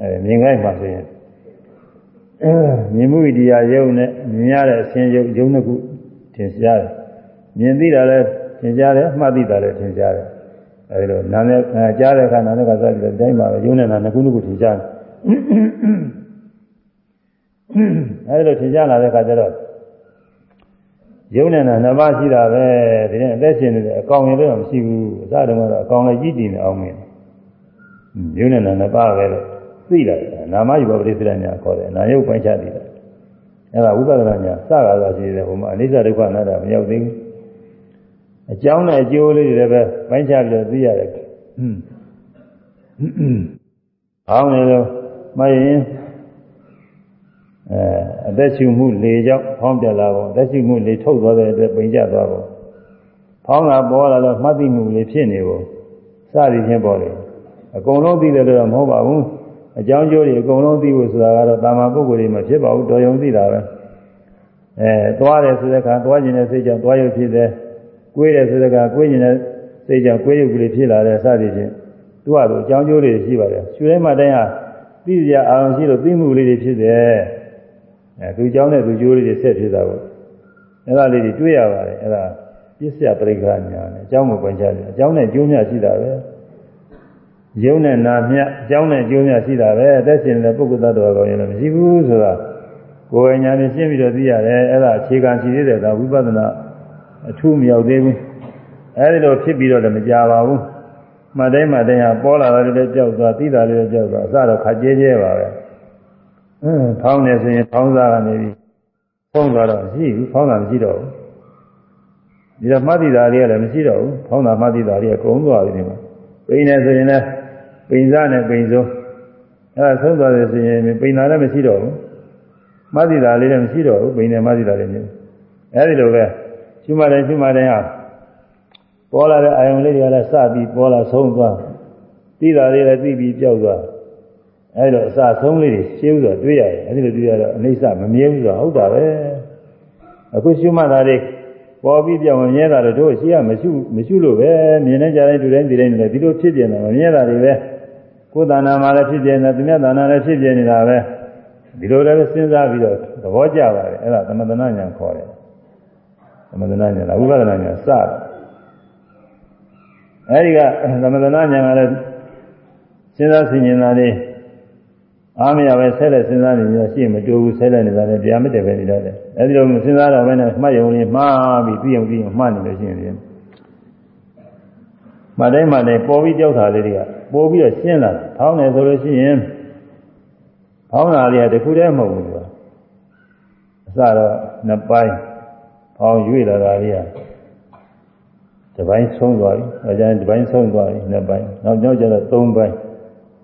အဲမြင်ခိုင်းမှဆိုရင်အဲမြင်မှုတရားရုပ်နဲ့မြင်ရတဲ့အစင်းရုပ်ရုပ်နှစ်ခုထင်ရှားတယ်မြင်သိတာလည်းထင်ရှားတယ်မှတ်သိတာလည်းထင်ရှားတယ် အဲဒီလိုနာနဲ့ကြားတဲ့အခါနာနဲ့ကစားပြီးတော့တိုင်းပါပဲရုပ်နဲ့နာနှစ်ခုနှစ်ခုထင်ရှားတယ်အဲဒီလိုထင်ရှားလာတဲ့အခါကျတော့ယုံနဲ့နာနှစ်ပါးရှိတာပဲဒီနေ့အသက်ရှင်နေတယ်အကောင်ရင်တော့မရှိဘူးအစတုန်းကတော့အကောင်လည်းကြီးတည်နေအောင်မင်းယုံနဲ့နာနှစ်ပါးပဲလို့သိတာနာမယူပပရိသေညာခေါ်တယ်နာယုတ်ပိုင်းခြားတည်တယ်အဲ့ဒါဝိပဿနာညာစကားသာရှိတယ်ဟိုမှာအနိစ္စဒုက္ခအနတ္တမရောက်သေးဘူး အကြောင်းနဲ့အကျိုးလေးတွေလည်းပဲပိုင်းခြားပြီးတော့သိရတယ်ဟွန်းအောင်းနေလို့မရင်အဲအသက်ရှူမှုလေကြောင့်ဖောင်းပြလာပုံအသက်ရှူမှုလေထုတ်သွားတဲ့အတွက်ပိန်ကျသွားပုံဖောင်းလာပေါ်လာတော့မှတ်သိမှုလေဖြစ်နေပုံစသည်ချင်းပေါ်တယ်အကုန်လုံးသိတယ်လို့တော့မဟုတ်ပါဘူးအကြောင်းကျိုးတွေအကုန်လုံးသိဖို့ဆိုတာကတော့တာမန်ပုဂ္ဂိုလ်တွေမဖြစ်ပါဘူးတော်ရုံသိတာပဲအဲသွားတယ်ဆိုတဲ့အခါသွားခြင်းနဲ့စိတ်ကြောင့်သွားရုပ်ဖြစ်တယ် ကိုယ်ရဆိုတဲ့ကကိုယ်ရင်တဲ့စိတ်ကြောင့်ကိုယ်ရုပ်ကလေးဖြစ်လာတဲ့စသည်ဖြင့်သူ့အလိုအကြောင်းကျိုးတွေရှိပါတယ်ရှူတိုင်းမှာတိုင်းဟာသိစရာအာရုံရှိလို့သိမှုလေးတွေဖြစ်တယ်အဲသူအကြောင်းနဲ့သူကျိုးလေးတွေဆက်ဖြစ်တာပေါ့အဲဒါလေးတွေတွေ့ရပါတယ်အဲဒါပစ္စယပရိက္ခာညာနဲ့အကြောင်းကိုပိုင်းခြားတယ်အကြောင်းနဲ့ကျိုးများရှိတာပဲယုံနဲ့နာမြအကြောင်းနဲ့ကျိုးများရှိတာပဲအသက်ရှင်တဲ့ပုဂ္ဂိုလ်သတ္တဝါကောင်းရင်လည်းမရှိဘူးဆိုတာကိုယ်ဉာဏ်နဲ့ရှင်းပြီးတော့သိရတယ်အဲဒါအခြေခံရှိသေးတယ်ဒါဝိပဿနာ အထူးမရောက်သေးဘူးအဲဒီလိုဖြစ်ပြီးတော့လည်းမကြပါဘူးမှတ်တိုင်းမှတ်တိုင်းဟာပေါ်လာတာလည်းကြောက်သွားသိတာလည်းကြောက်သွားအစတော့ခါကျဲကျဲပါပဲအင်းဖောင်းနေဆိုရင်ဖောင်းစားကနေပြီးဖုံးသွားတော့ရှိဘူးဖောင်းတာမရှိတော့ဘူးဒီတော့မှတ်သိတာလေးကလည်းမရှိတော့ဘူးဖောင်းတာမှတ်သိတာလေးကကုန်သွားပြီဒီမှာပိန်နေဆိုရင်လည်းပိန်စားနဲ့ပိန်စိုးအဲဒါဆုံးသွားတယ်ဆိုရင်ပိန်တာလည်းမရှိတော့ဘူးမှတ်သိတာလေးလည်းမရှိတော့ဘူးပိန်နေမှတ်သိတာလေးမျိုးအဲဒီလိုပဲ ရှုမှတ်တယ်ရှုမှတ်တယ်ဟာပေါ်လာတဲ့အာယုံလေးတွေကလည်းစပြီးပေါ်လာဆုံးသွားသိတာလေးလည်းသိပြီးပြောက်သွားအဲဒီတော့အစဆုံးလေးတွေရှင်းဥစွာတွေ့ရတယ်အဲဒီလိုတွေ့ရတော့အိဋ္ဌမမြဲဘူးဆိုတာဟုတ်တာပဲအခုရှုမှတ်တာတွေပေါ်ပြီးပြောင်းမမြဲတာတို့ရှိရမရှိမရှိလို့ပဲမြင်နေကြတဲ့လူတိုင်းဒီတိုင်းလည်းဒီလိုဖြစ်နေတာမမြဲတာတွေပဲကိုယ်တဏ္ဍာမှာလည်းဖြစ်ပြနေတာသူများတဏ္ဍာလည်းဖြစ်ပြနေတာပဲဒီလိုလည်းစဉ်းစားပြီးတော့သဘောကျပါတယ်အဲ့ဒါသမထနာညာခေါ်တယ် သမထနာညာလားဝိပဿနာညာစတယ်အဲဒီကသမထနာညာကလည်းစဉ်းစားဆင်ခြင်တာလေးအားမရပဲဆဲလက်စဉ်းစားနေပြီးရှိမတူဘူးဆဲလက်နေတာလည်းတရားမတည့်ပဲနေတော့တယ်အဲဒီလိုစဉ်းစားတော့ပဲနဲ့မှတ်ယုံလေးမှားပြီးပြီးအောင်ပြီးအောင်မှတ်နေလို့ရှိရင်မှတ်တိုင်းမှတ်တိုင်းပေါ်ပြီးကြောက်တာလေးတွေကပေါ်ပြီးတော့ရှင်းလာတယ်ထောင်းတယ်ဆိုလို့ရှိရင်ဖောင်းတာလေးကတခုတည်းမဟုတ်ဘူးကွာအစတော့နှစ်ပိုင်း ဖောင်းရွေ့လာတာလေးကတပိုင်းဆုံးသွားပြီ။အဲကျရင်တပိုင်းဆုံးသွားပြီနှစ်ပိုင်း။နောက်ကြောက်ကြတော့သုံးပိုင်း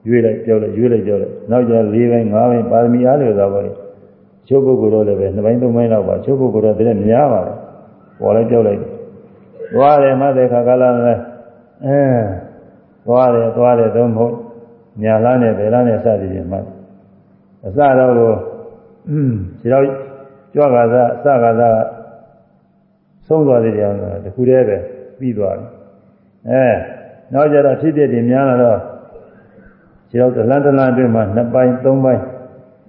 ရွေ့လိုက်ပြောက်လိုက်ရွေ့လိုက်ပြောက်လိုက်နောက်ကျ၄ပိုင်း၅ပိုင်းပါရမီအားလျော်သွားပါလေ။ချုပ်ပုဂ္ဂိုလ်တော့လည်းပဲနှစ်ပိုင်းသုံးပိုင်းလောက်ပါချုပ်ပုဂ္ဂိုလ်တော့တည်းများပါလေ။ပေါ်လိုက်ပြောက်လိုက်သွားတယ်မှတဲ့ခါကလာလည်းအဲသွားတယ်သွားတယ်သုံးမဟုတ်ညာလားနဲ့ဗေလားနဲ့စသည်ဖြင့်မှတ်အစတော့ကိုခြေတော့ကြွကစားအစကစား ဆုံးသွားတဲ့တရားကတခုတည်းပဲပြီးသွားပြီအဲနောက်ကြတော့ဖြစ်ဖြစ်တင်များလာတော့ခြေတော့တလန်းတလန်းအတွင်းမှာနှစ်ပိုင်းသုံးပိုင်း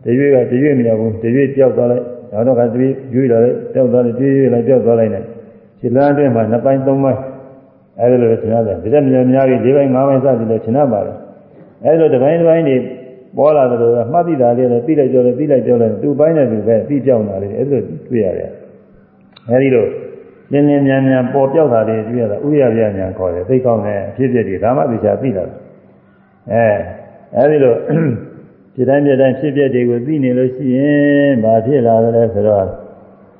တရွေ့ကတရွေ့မရဘူးတရွေ့ပြောက်သွားလိုက်နောက်တော့ကတရွေ့ရွေ့လာလိုက်တောက်သွားလိုက်တရွေ့လိုက်ပြောက်သွားလိုက်နဲ့ခြေလန်းအတွင်းမှာနှစ်ပိုင်းသုံးပိုင်းအဲဒီလိုသင်ရတယ်ဒီတက်များများကြီး၄ပိုင်း၅ပိုင်းစသည်လည်းသင်ရပါတယ်အဲဒီလိုတစ်ပိုင်းတစ်ပိုင်းတွေပေါ်လာတယ်လို့မှတ်သိတာလေးလည်းသိလိုက်ကြောလည်းသိလိုက်ကြောလည်းသူ့ပိုင်းနဲ့သူပဲသိကြောင်တာလေးအဲဒီလိုတွေ့ရတယ်အဲဒီလို လင်းလင်းမြန်မြန်ပေါ်ပြောက်တာလေးတွေ့ရတာဥရပြညာခေါ်တယ်သိကောင်းတဲ့အဖြစ်အပျက်တွေဒါမှသိချာသိတာအဲအဲဒီလိုဒီတိုင်းဒီတိုင်းဖြစ်ပျက်တွေကိုသိနေလို့ရှိရင်ဘာဖြစ်လာသလဲဆိုတော့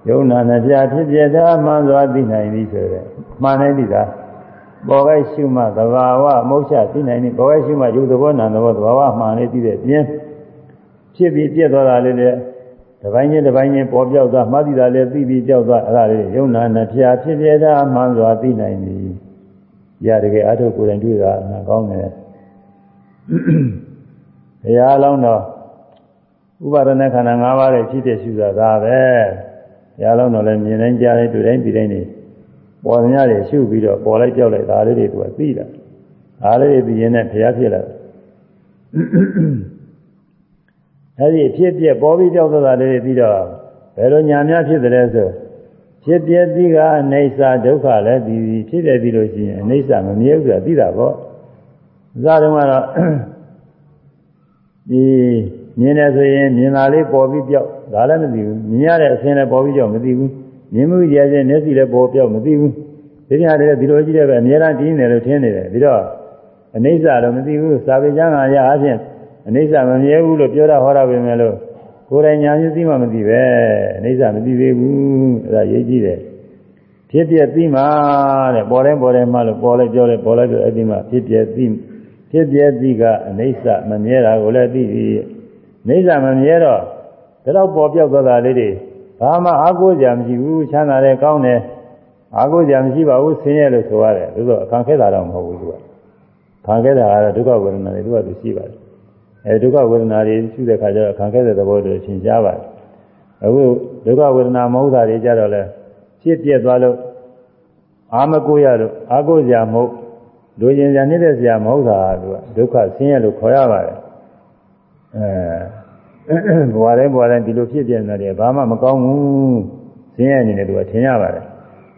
ယုံနာနဲ့ပြဖြစ်ပျက်တာမှန်စွာသိနိုင်ပြီဆိုတဲ့မှန်နိုင်ပြီလားဘောဂိုက်ရှုမှသဘာဝမုတ်ချသိနိုင်ပြီဘောဂိုက်ရှုမှယုတ်သဘောနာသဘောသဘာဝမှန်လေးသိတဲ့ပြင်းဖြစ်ပြီးပြက်သွားတာလေးတဲ့ တပိုင်းချင်းတပိုင်းချင်းပေါ်ပြောက်သွားမှသိတာလေးသိပြီးကြောက်သွားအဲ့ဒါလေးယုံနာနဲ့ပြဖြစ်ပျက်တာမှန်စွာသိနိုင်ပြီရတကယ်အထုကိုယ်တိုင်တွေ့တာအမှန်ကောင်းတယ်ဘုရားလောင်းတော့ဥပါဒณะခန္ဓာ၅ပါးရဲ့ဖြစ်တဲ့ရှုတာဒါပဲဘုရားလောင်းတော့လည်းမြင်တိုင်းကြားတိုင်းတွေ့တိုင်းပြီးတိုင်းနေပေါ်များတွေရှုပြီးတော့ပေါ်လိုက်ကြောက်လိုက်ဒါလေးတွေကသိတာဒါလေးတွေပြီးရင်လည်းဘုရားဖြစ်လာ အဲဒီဖြစ်ပြပေါ်ပြီးကြောက်သွားတာလေးတွေပြီးတော့ဘယ်လိုညာများဖြစ်တယ်ဆိုဖြစ်ပြပြီးကအိဋ္ဌဒုက္ခလည်းဒီဖြစ်တယ်ပြီးလို့ရှိရင်အိဋ္ဌမမြဲဘူးဆိုတာသိတာပေါ့ဇာတုံးကတော့ဒီမြင်တယ်ဆိုရင်မြင်တာလေးပေါ်ပြီးပြောက်ဒါလည်းမသိဘူးမြင်ရတဲ့အဆင်းလည်းပေါ်ပြီးကြောက်မသိဘူးမြင်မှုရခြင်းမျက်စိလည်းပေါ်ပြောက်မသိဘူးဒီပြရတယ်ဒီလိုကြည့်တယ်ပဲအများအားတင်းနေလို့ထင်းနေတယ်ပြီးတော့အနိစ္စတော့မသိဘူးစာပေကျမ်းကရအားဖြင့် အနိစ္စမမြဲဘူးလို့ပြောတာဟောတာပဲမယ်လို့ကိုယ်တိုင်ညာမျိုးသိမှမသိပဲအနိစ္စမသိသေးဘူးအဲ့ဒါရေးကြည့်တယ်ဖြစ်ပြသိမှတဲ့ပေါ်တိုင်းပေါ်တိုင်းမှလို့ပေါ်လိုက်ပြောလိုက်ပေါ်လိုက်ပြောအဲ့ဒီမှာဖြစ်ပြသိဖြစ်ပြသိကအနိစ္စမမြဲတာကိုလည်းသိပြီအနိစ္စမမြဲတော့ဒါတော့ပေါ်ပြောက်သွားတာလေးတွေဘာမှအားကိုးကြမရှိဘူးချမ်းသာတယ်ကောင်းတယ်အားကိုးကြမရှိပါဘူးဆင်းရဲလို့ဆိုရတယ်သို့သောခံခဲ့တာတော့မဟုတ်ဘူးသူကခံခဲ့တာကတော့ဒုက္ခဝေဒနာတွေသူကသူရှိပါတယ် အဲဒုက္ခဝေဒနာတွေရှိတဲ့ခါကျတော့ခံခဲ့တဲ့သဘောတွေသင်ကြားပါတယ်အခုဒုက္ခဝေဒနာမဟုတ်တာတွေကြတော့လဲဖြစ်ပြက်သွားလို့အာမကိုရလို့အာကိုကြမဟုတ်လူကျင်ကြနေတဲ့ဆရာမဟုတ်တာသူကဒုက္ခဆင်းရဲလို့ခေါ်ရပါတယ်အဲဘဝတိုင်းဘဝတိုင်းဒီလိုဖြစ်ပြနေတယ်ဘာမှမကောင်းဘူးဆင်းရဲနေတယ်သူကထင်ရပါတယ်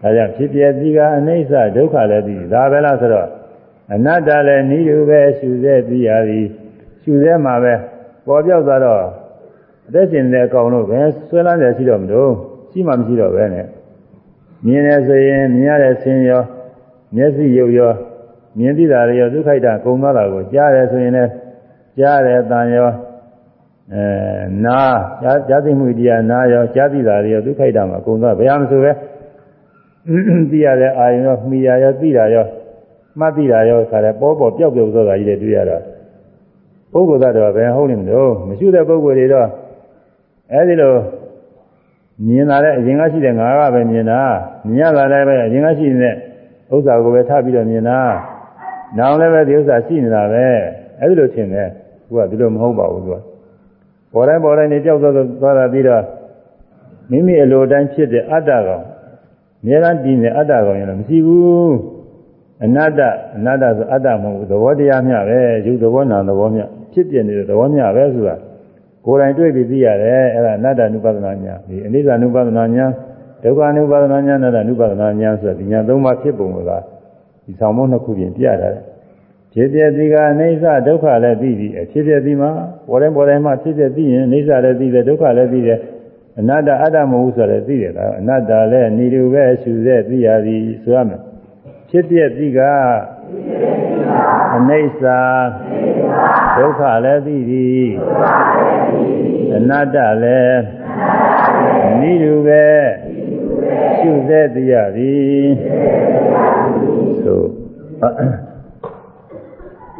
ဒါကြောင့်ဖြစ်ပြပြီးကအနိစ္စဒုက္ခလည်းပြီးဒါပဲလားဆိုတော့အနတ္တလည်းဤလိုပဲရှုစေပြီးရသည် ရှုစေမှာပဲပေါ်ပြောက်သွားတော့အသက်ရှင်တဲ့အကောင်လို့ပဲဆွဲလန်းတယ်ရှိတော့မလို့ရှိမှမရှိတော့ပဲနဲ့မြင်တယ်ဆိုရင်မြင်ရတဲ့ဆင်းရောမျက်စိရုပ်ရောမြင်သိတာရောဒုက္ခိတကုံသွားတာကိုကြားတယ်ဆိုရင်လည်းကြားတယ်တန်ရောအဲနာကြားသိမှုတရားနာရောကြားသိတာရောဒုက္ခိတမှာကုံသွားဘယ်ဟာမဆိုပဲသိရတဲ့အာယုံရောမှီရရောသိတာရောမှတ်သိတာရောခါတယ်ပေါ်ပေါ်ပျောက်ပျောက်သွားတာကြီးတွေတွေ့ရတာ ပုဂ္ဂိုလ်သားတော်ဘယ်ဟုတ်နေမလို့မရှိတဲ့ပုဂ္ဂိုလ်တွေတော့အဲဒီလိုမြင်လာတဲ့အရင်ကရှိတဲ့ငါကပဲမြင်တာမြင်ရတာလည်းပဲအရင်ကရှိနေတဲ့ဥစ္စာကိုပဲထားပြီးတော့မြင်တာနောင်လည်းပဲဒီဥစ္စာရှိနေတာပဲအဲဒီလိုထင်တယ်သူကဒီလိုမဟုတ်ပါဘူးသူကပေါ်တိုင်းပေါ်တိုင်းနေကြောက်သွားသွားတာပြီးတော့မိမိအလိုတိုင်းဖြစ်တဲ့အတ္တကောင်အများအားတည်နေအတ္တကောင်ရင်လည်းမရှိဘူးအနတ္တအနတ္တဆိုအတ္တမဟုတ်ဘူးသဘောတရားမျှပဲယူသဘောနာသဘောမျှ ဖြစ်ပြနေတဲ့သဘောမျှပဲဆိုတာကိုယ်တိုင်တွေ့ပြီးသိရတယ်အဲ့ဒါအနတ္တ అను ပဒနာညာဒီအနိစ္စ అను ပဒနာညာဒုက္ခ అను ပဒနာညာအနတ္တ అను ပဒနာညာဆိုတာဒီညာသုံးပါးဖြစ်ပုံကဒီဆောင်မနှစ်ခုပြင်ပြထားတယ်ဖြစ်ပြသည်ကအနိစ္စဒုက္ခလည်းသိပြီးအဖြစ်ပြသည်မှာပေါ်တိုင်းပေါ်တိုင်းမှာဖြစ်ပြသည်ရင်အနိစ္စလည်းသိတယ်ဒုက္ခလည်းသိတယ်အနတ္တအတ္တမဟုတ်ဆိုလည်းသိတယ်ကအနတ္တလည်းနေလူပဲရှုစေသိရသည်ဆိုရမယ်ဖြစ်ပြသည်ကဖြစ်ပြသည်က အနိစ္စဒုက္ခလည်းသိသည်အနတ္တလည်းနိတူပဲရှုစေသိရသည်ဆို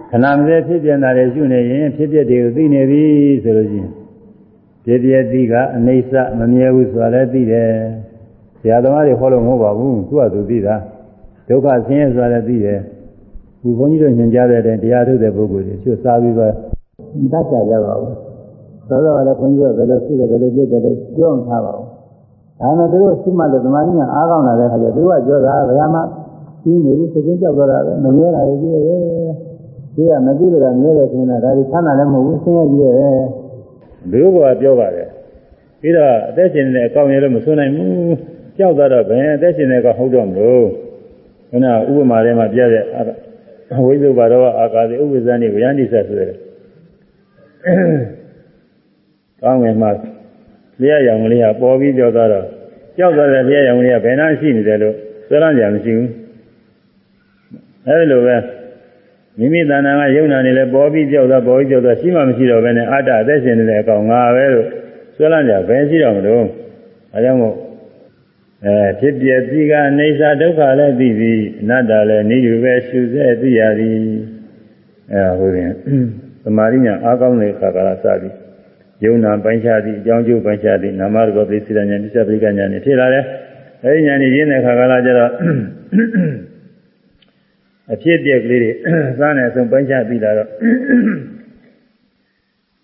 ခဏမစဲဖြစ်ပြန်တာတွေရှုနေရင်ဖြစ်ပျက်တွေကိုသိနေပြီဆိုလို့ရှိရင်ဖြစ်ပျက်သည်ကအနိစ္စမမြဲဘူးဆိုတာလည်းသိတယ်ဆရာသမားတွေဟောလို့မဟုတ်ပါဘူးသူကသူသိတာဒုက္ခဆင်းရဲဆိုတာလည်းသိတယ် ဘုဘုန်းကြီးတို့ညွှန်ကြားတဲ့တရားထုတ်တဲ့ပုဂ္ဂိုလ်တွေကျွတ်စားပြီးတော့တတ်ကြကြပါဘူးသောတော်ကလည်းဘုန်းကြီးတို့ဘယ်လိုဖြစ်တယ်ဘယ်လိုဖြစ်တယ်လို့ပြောအောင်ထားပါဘူးဒါမှသူတို့ရှိမှလို့သမာဓိညာအားကောင်းလာတဲ့အခါကျသူကပြောတာဘယ်မှာကြီးနေပြီသိချင်းကြောက်တော့တာပဲမမြဲတာကြီးရဲ့ဒီကမသိကြတာမြဲတယ်ထင်တာဒါဒီချမ်းသာလည်းမဟုတ်ဘူးဆင်းရဲကြီးရဲ့ဘယ်လိုကပြောပါတယ်ပြီးတော့အသက်ရှင်နေတဲ့အကောင်ရလို့မဆွနိုင်ဘူးကြောက်တော့ဘယ်အသက်ရှင်နေကဟုတ်တော့မလို့ခဏဥပမာထဲမှာပြတဲ့အ ဝိဇ္ဇဘာတော့အာကာသေဥပ္ပဇ္ဇနိဝယန္တိဆက်ဆိုတယ်ကောင်းငယ်မှာလျှက်ရောင်လေးကပေါ်ပြီးကြောက်သွားတော့ကြောက်သွားတဲ့လျှက်ရောင်လေးကဘယ်နှရှိနေတယ်လို့ဆွဲလန်းကြမရှိဘူးအဲဒီလိုပဲမိမိတဏ္ဍာကယုံနာနေလဲပေါ်ပြီးကြောက်သွားပေါ်ပြီးကြောက်သွားရှိမှမရှိတော့ဘဲနဲ့အတ္တအသက်ရှင်နေတဲ့အကောင်ငါပဲလို့ဆွဲလန်းကြဘယ်ရှိတော့မလို့အဲကြောင့်မို့ အဲဖြစ်ပြပြီးကအိဋ္ဌဒုက္ခလည်းသိပြီးအနတ္တလည်းနေယူပဲရှုစေသိရသည်အဲဟုတ်ရင်သမာဓိညာအားကောင်းတဲ့ခါကလာစပြီးယုံနာပိုင်းခြားသည့်အကြောင်းကျိုးပိုင်းခြားသည့်နာမရူပပရိစ္ဆေဒညာပစ္စပရိကညာနဲ့ဖြစ်လာတယ်အဲဒီညာနဲ့ရင်းတဲ့ခါကလာကျတော့အဖြစ်အပျက်ကလေးတွေစားနေဆုံးပိုင်းခြားပြီးလာတော့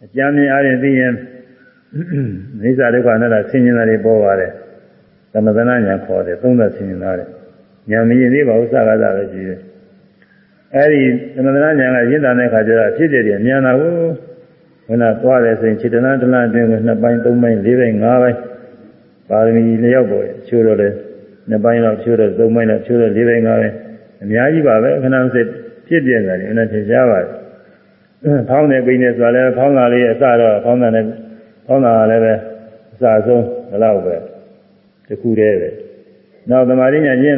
အကြမ်းမြင်အားဖြင့်သိရင်မိစ္ဆာဒုက္ခအနတ္တဆင်းရဲတာတွေပေါ်ပါတယ် သမထနာညာခေါ်တယ်သုံးသက်ဆင်းရဲတာညာမရင်သေးပါဘူးစကားသာပဲရှိတယ်အဲဒီသမထနာညာကရင့်တာတဲ့ခါကျတော့ဖြစ်တဲ့တွေအမြန်တာကိုခဏသွားတယ်ဆိုရင်ခြေတနာတလားအတွင်းကနှစ်ပိုင်းသုံးပိုင်းလေးပိုင်းငါးပိုင်းပါရမီလျောက်ပေါ်ချိုးတော့လေနှစ်ပိုင်းတော့ချိုးတော့သုံးပိုင်းတော့ချိုးတော့လေးပိုင်းငါးပိုင်းအများကြီးပါပဲခဏစစ်ဖြစ်ပြနေတာလည်းအဲ့ဒါသင်ရှားပါတယ်ဖောင်းနေပိနေဆိုတာလည်းဖောင်းတာလေးအစတော့ဖောင်းတာနဲ့ဖောင်းတာလည်းပဲအစဆုံးဘယ်လောက်ပဲ တခုတည်းပဲနောက်သမာဓိညာကျင့်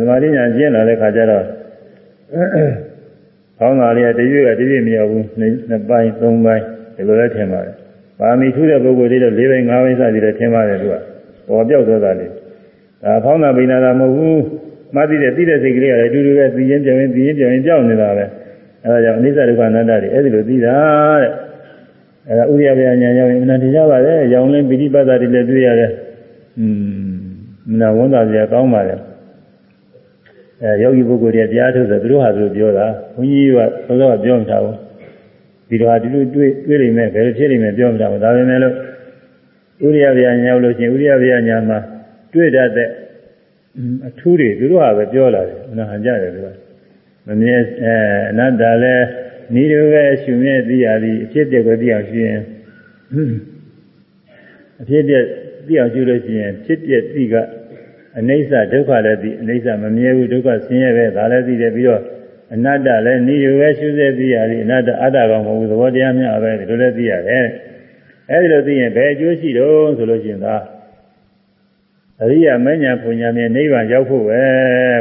သမာဓိညာကျင့်လာတဲ့ခါကျတော့ဖောင်းတာလေးကတရွေ့ကတရွေ့မရဘူးနှစ်ပိုင်းသုံးပိုင်းဒီလိုလည်းထင်ပါတယ်ပါမီထူးတဲ့ပုဂ္ဂိုလ်တွေတော့၄ပိုင်း၅ပိုင်းစသည်လည်းထင်ပါတယ်သူကပေါ်ပြောက်သွားတာလေဒါဖောင်းတာပိနာတာမဟုတ်ဘူးမှတ်သိတဲ့သိတဲ့စိတ်ကလေးကလည်းအတူတူပဲသိရင်ပြောင်းရင်သိရင်ပြောင်းရင်ကြောက်နေတာပဲအဲဒါကြောင့်အနိစ္စဒုက္ခအနတ္တတွေအဲ့ဒီလိုသိတာတဲ့အဲဒါဥရိယဗျာညာရောက်ရင်အနန္တရပါတယ်ရောင်လင်းပိဋိပတ်တာတွေလည်းတွေ့ရတယ်อืมမ နာဝန်တာကြကောင်းပါလေအဲယောဂီပုဂ္ဂိုလ်တွေတရားထုတ်ဆိုသူတို့ဟာသူတို့ပြောတာဘုန်းကြီးကသောသောပြောမှတာဘူးဒီတော့ဒီလိုတွေ့တွေ့နေမယ်ဘယ်လိုဖြစ်နေမယ်ပြောမှတာဘူးဒါပေမဲ့လို့ဥရိယဗျာညာရောက်လို့ရှိရင်ဥရိယဗျာညာမှာတွေ့တတ်တဲ့အထူးတွေသူတို့ဟာပဲပြောလာတယ်နာဟန်ကြတယ်သူကမမြဲအဲအနတ္တလည်းဤလိုပဲရှုမြဲသိရသည်အဖြစ်အပျက်ကိုသိအောင်ရှင်းအဖြစ်အပျက်သိအောင်ရှုလို့ရှိရင်ဖြစ်ပျက်သိက အနိစ္စဒုက္ခလည်းသိအနိစ္စမမြဲဘူးဒုက္ခဆင်းရဲပဲဒါလည်းသိတယ်ပြီးတော့အနတ္တလည်းဤလိုပဲရှုစေသိရသည်အနတ္တအတ္တကောင်မဟုတ်ဘူးသဘောတရားများပဲဒီလိုလည်းသိရတယ်အဲဒီလိုသိရင်ဘယ်အကျိုးရှိတော့ဆိုလို့ရှိရင်သာအရိယာမဉ္ဇဉ်ပူညာမြင်နိဗ္ဗာန်ရောက်ဖို့ပဲ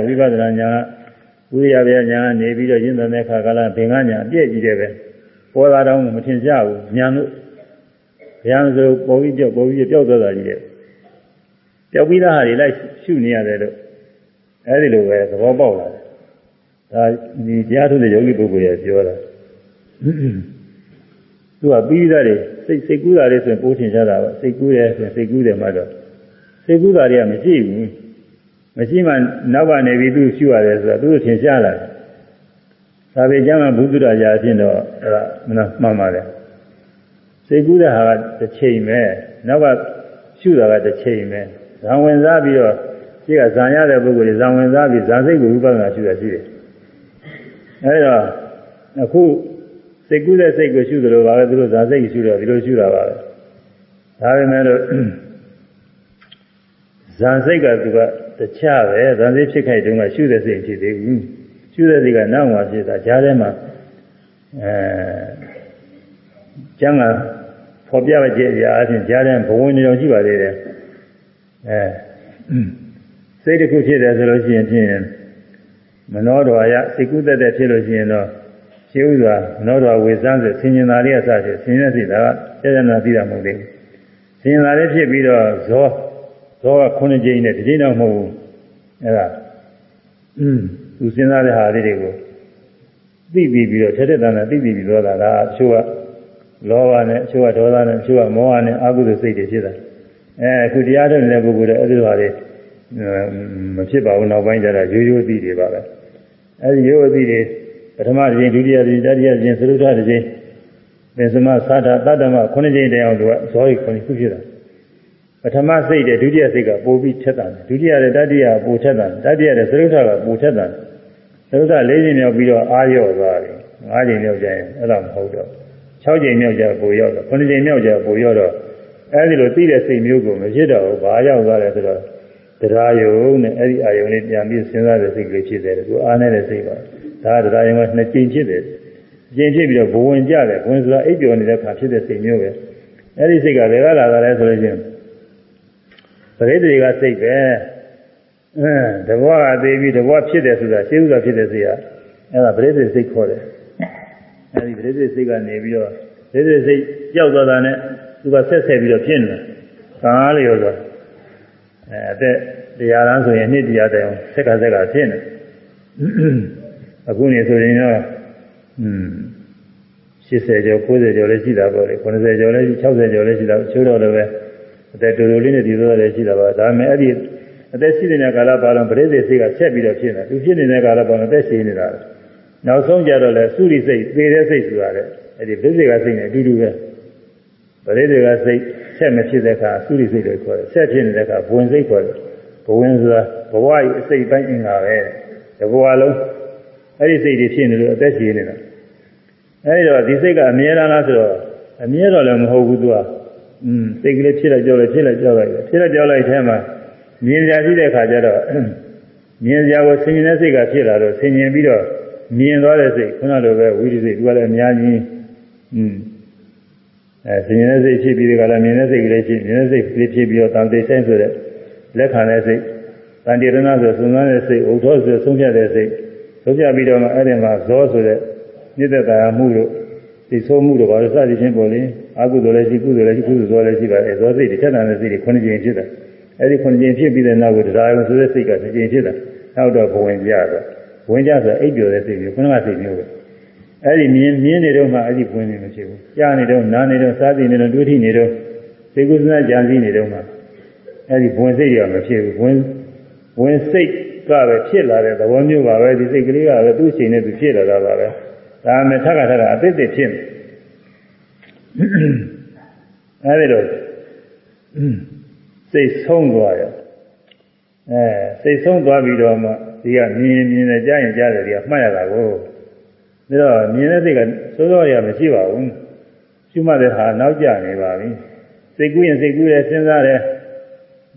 ဝိပဿနာညာဝိရိယဗျာညာနေပြီးတော့ရင်းတဲ့ခါကလာဘင်္ဂညာအပြည့်ကြီးတယ်ပဲပေါ်လာတော့မထင်ကြဘူးညာလို့ဗျာဆိုပေါ်ပြီးပြောက်ပေါ်ပြီးပြောက်သွားတာကြီးတယ် ပြောက်ပြီးသားဟာတွေလိုက်ရှုနေရတယ်လို့အဲဒီလိုပဲသဘောပေါက်လာတယ်ဒါဒီတရားထုတ်တဲ့ယောဂီပုဂ္ဂိုလ်ရပြောတာသူကပြီးသားတွေစိတ်စိတ်ကူးတာလေးဆိုရင်ပိုးထင်ကြတာပဲစိတ်ကူးတယ်ဆိုရင်စိတ်ကူးတယ်မှတော့စိတ်ကူးတာတွေကမရှိဘူးမရှိမှနောက်ကနေပြီးသူရှုရတယ်ဆိုတော့သူထင်ရှားလာတယ်ဒါပေကျမ်းမှာဘုဒ္ဓရာရာအဖြစ်တော့အဲ့ဒါမနာမှန်ပါတယ်စိတ်ကူးတဲ့ဟာကတစ်ချိန်ပဲနောက်ကရှုတာကတစ်ချိန်ပဲ ဇံဝင်စားပြီးတော့ရှိကဇံရတဲ့ပုဂ္ဂိုလ်တွေဇံဝင်စားပြီးဇံစိတ်ကိုဝိပဿနာရှုတာရှိတယ်အဲဒီတော့အခုစိတ်ကူးတဲ့စိတ်ကိုရှုတယ်လို့ပါပဲသူတို့ဇာစိတ်ကိုရှုတော့ဒီလိုရှုတာပါပဲဒါပေမဲ့လို့ဇာစိတ်ကသူကတခြားပဲဇာစိတ်ဖြစ်ခိုက်တုန်းကရှုတဲ့စိတ်ဖြစ်သေးဘူးရှုတဲ့စိတ်ကနောက်မှဖြစ်တာကြားထဲမှာအဲကျမ်းကဖော်ပြကြည့်ရအချင်းကြားထဲဘဝင်နေတော်ရှိပါသေးတယ် အဲစိတ်တစ်ခုဖြစ်တယ်ဆိုလို့ရှိရင်ဖြင့်မနောတော်ရစိတ်ကူးသက်သက်ဖြစ်လို့ရှိရင်တော့ရှင်းဥစွာမနောတော်ဝေစမ်းဆိုဆင်ញင်သာလေးအစဖြစ်ဆင်ញင်စိတ်ဒါကစေတနာသိတာမဟုတ်သေးဘူးဆင်ញင်သာလေးဖြစ်ပြီးတော့ဇောဇောက9ကြိမ်နဲ့ဒီကြိမ်တော့မဟုတ်ဘူးအဲဒါอืมသူစဉ်းစားတဲ့ဟာလေးတွေကိုသိပြီးပြီးတော့ထက်ထက်တန်တန်သိပြီးပြီးတော့တာကအချို့ကလောဘနဲ့အချို့ကဒေါသနဲ့အချို့ကမောဟနဲ့အကုသိုလ်စိတ်တွေဖြစ်တာ အဲအခုတရားထုတ်နေတဲ့ပုဂ္ဂိုလ်တွေအဲဒီလိုဟာတွေမဖြစ်ပါဘူးနောက်ပိုင်းကျတော့ရိုးရိုးသိတွေပါပဲအဲဒီရိုးရိုးသိတွေပထမတစ်ချိန်ဒုတိယတစ်ချိန်တတိယတစ်ချိန်သရုဒ္ဓတစ်ချိန်သင်္စမသာဒတတ္တမခုနှစ်ချိန်တည်းအောင်သူကဇောရီခုနှစ်ခုဖြစ်တာပထမစိတ်တဲ့ဒုတိယစိတ်ကပိုပြီးထက်တာဒုတိယနဲ့တတိယပိုထက်တာတတိယနဲ့သရုဒ္ဓကပိုထက်တာသရုဒ္ဓ၄ချိန်မြောက်ပြီးတော့အာရော့သွားတယ်၅ချိန်မြောက်ကျရင်အဲ့ဒါမဟုတ်တော့၆ချိန်မြောက်ကျပိုရောက်တော့9ချိန်မြောက်ကျပိုရောက်တော့ အဲဒီလိုသိတဲ့စိတ်မျိုးကိုမဖြစ်တော့ဘူးဘာရောက်သွားလဲဆိုတော့တရားယုံနဲ့အဲ့ဒီအာယုံလေးပြန်ပြီးစဉ်းစားတဲ့စိတ်ကလေးဖြစ်တယ်သူအားနေတဲ့စိတ်ပါဒါကတရားယုံကနှစ်ကြိမ်ဖြစ်တယ်ကြိမ်ဖြစ်ပြီးတော့ဘဝင်ကြတယ်ဘဝင်ဆိုတာအိပ်ပျော်နေတဲ့ခါဖြစ်တဲ့စိတ်မျိုးပဲအဲ့ဒီစိတ်ကဘယ်ကလာတာလဲဆိုလို့ချင်းပရိသေကစိတ်ပဲအဲတဘောကသေးပြီးတဘောဖြစ်တယ်ဆိုတာရှင်းဥစွာဖြစ်တဲ့စိတ်ကအဲ့ဒါပရိသေစိတ်ခေါ်တယ်အဲ့ဒီပရိသေစိတ်ကနေပြီးတော့ပရိသေစိတ်ကြောက်သွားတာနဲ့ သူကဆက်ဆက်ပြီးတော့ဖြစ်နေတာကားလျော်သွားအဲအသက်တရားရန်ဆိုရင်နှစ်တရားတိုင်အောင်ဆက်ကဆက်ကဖြစ်နေအခုနေဆိုရင်တော့อืม80ကျော်90ကျော်လည်းရှိတာပေါ့လေ90ကျော်လည်း60ကျော်လည်းရှိတာချိုးတော့လည်းပဲအသက်တူတူလေးနဲ့ဒီလိုလည်းရှိတာပါဒါပေမဲ့အဲ့ဒီအသက်ရှိနေတဲ့ကာလပါတော့ပရိသေစိတ်ကဆက်ပြီးတော့ဖြစ်နေသူဖြစ်နေတဲ့ကာလပါတော့အသက်ရှိနေတာနောက်ဆုံးကြတော့လေသုရိစိတ်သေတဲ့စိတ်ဆိုတာလေအဲ့ဒီပရိသေကစိတ်နဲ့အတူတူပဲပ ရိသေကစိတ်ဆက်မဖြစ်တဲ့အခါသုရိစိတ်လို့ခေါ်တယ်ဆက်ဖြစ်နေတဲ့အခါဘဝင်စိတ်ခေါ်တယ်ဘဝင်ဆိုတာဘဝရဲ့အစိတ်ပိုင်းအင်္ဂါပဲတဘဝလုံးအဲ့ဒီစိတ်တွေဖြစ်နေလို့အသက်ရှင်နေတာအဲ့ဒီတော့ဒီစိတ်ကအမြဲတမ်းလားဆိုတော့အမြဲတော့လည်းမဟုတ်ဘူးသူကอืมစိတ်ကလေးဖြစ်လိုက်ကြောက်လိုက်ဖြစ်လိုက်ကြောက်လိုက်ဖြစ်လိုက်ကြောက်လိုက်အဲမှာမြင်ကြရှိတဲ့အခါကျတော့မြင်ကြကိုဆင်ញင်တဲ့စိတ်ကဖြစ်လာတော့ဆင်ញင်ပြီးတော့မြင်သွားတဲ့စိတ်ခုနလိုပဲဝိရိစိတ်သူကလည်းအများကြီးอืม အဲဆင်ញင်တဲ့စိတ်ဖြစ်ပြီးဒီကလည်းမြင်တဲ့စိတ်ကလေးဖြစ်မြင်တဲ့စိတ်ကလေးဖြစ်ပြီးတော့တန်တိဆိုင်ဆိုတဲ့လက်ခံတဲ့စိတ်တန်တိရဏဆိုသုံးသမ်းတဲ့စိတ်ဥထောဆိုဆုံးဖြတ်တဲ့စိတ်ဆုံးဖြတ်ပြီးတော့မှအဲ့ဒီမှာဇောဆိုတဲ့မြစ်သက်တာမှုတို့သိဆိုးမှုတို့ဘာလို့စသည်ချင်းပေါ်လေအကုသိုလ်လည်းရှိကုသိုလ်လည်းရှိကုသိုလ်ဇောလည်းရှိပါတယ်ဇောစိတ်တစ်ချက်တန်တဲ့စိတ်တွေခုနှစ်ကြိမ်ဖြစ်တယ်အဲ့ဒီခုနှစ်ကြိမ်ဖြစ်ပြီးတဲ့နောက်ကိုတရားရုံဆိုတဲ့စိတ်ကတစ်ကြိမ်ဖြစ်တယ်နောက်တော့ဘဝင်ကြတော့ဝင်ကြဆိုအိပ်ပျော်တဲ့စိတ်မျိုးခုနကစိတ်မျိုးပဲ အဲ့ဒီမြင်မြင်နေတော့မှအဲ့ဒီဝင်နေမဖြစ်ဘူးကြားနေတော့နားနေတော့စားသိနေတော့တွေးထိနေတော့စိတ်ကုသနာကြံစည်နေတော့မှအဲ့ဒီဝင်စိတ်ရမဖြစ်ဘူးဝင်ဝင်စိတ်ကပဲဖြစ်လာတဲ့သဘောမျိုးပါပဲဒီစိတ်ကလေးကပဲသူ့ချိန်နဲ့သူဖြစ်လာတာပါပဲဒါနဲ့ထပ်ခါထပ်ခါအသစ်သစ်ဖြစ်အဲဒီတော့စိတ်ဆုံးသွားရအဲစိတ်ဆုံးသွားပြီးတော့မှဒီကမြင်မြင်နဲ့ကြားရင်ကြားတယ်ဒီကမှတ်ရတာကို တော့မြင်တဲ့စိတ်ကစိုးစိုးရမရှိပါဘူးရှုမှတ်တဲ့ဟာနောက်ကျနေပါပြီစိတ်ကူးရင်စိတ်ကူးတယ်စဉ်းစားတယ်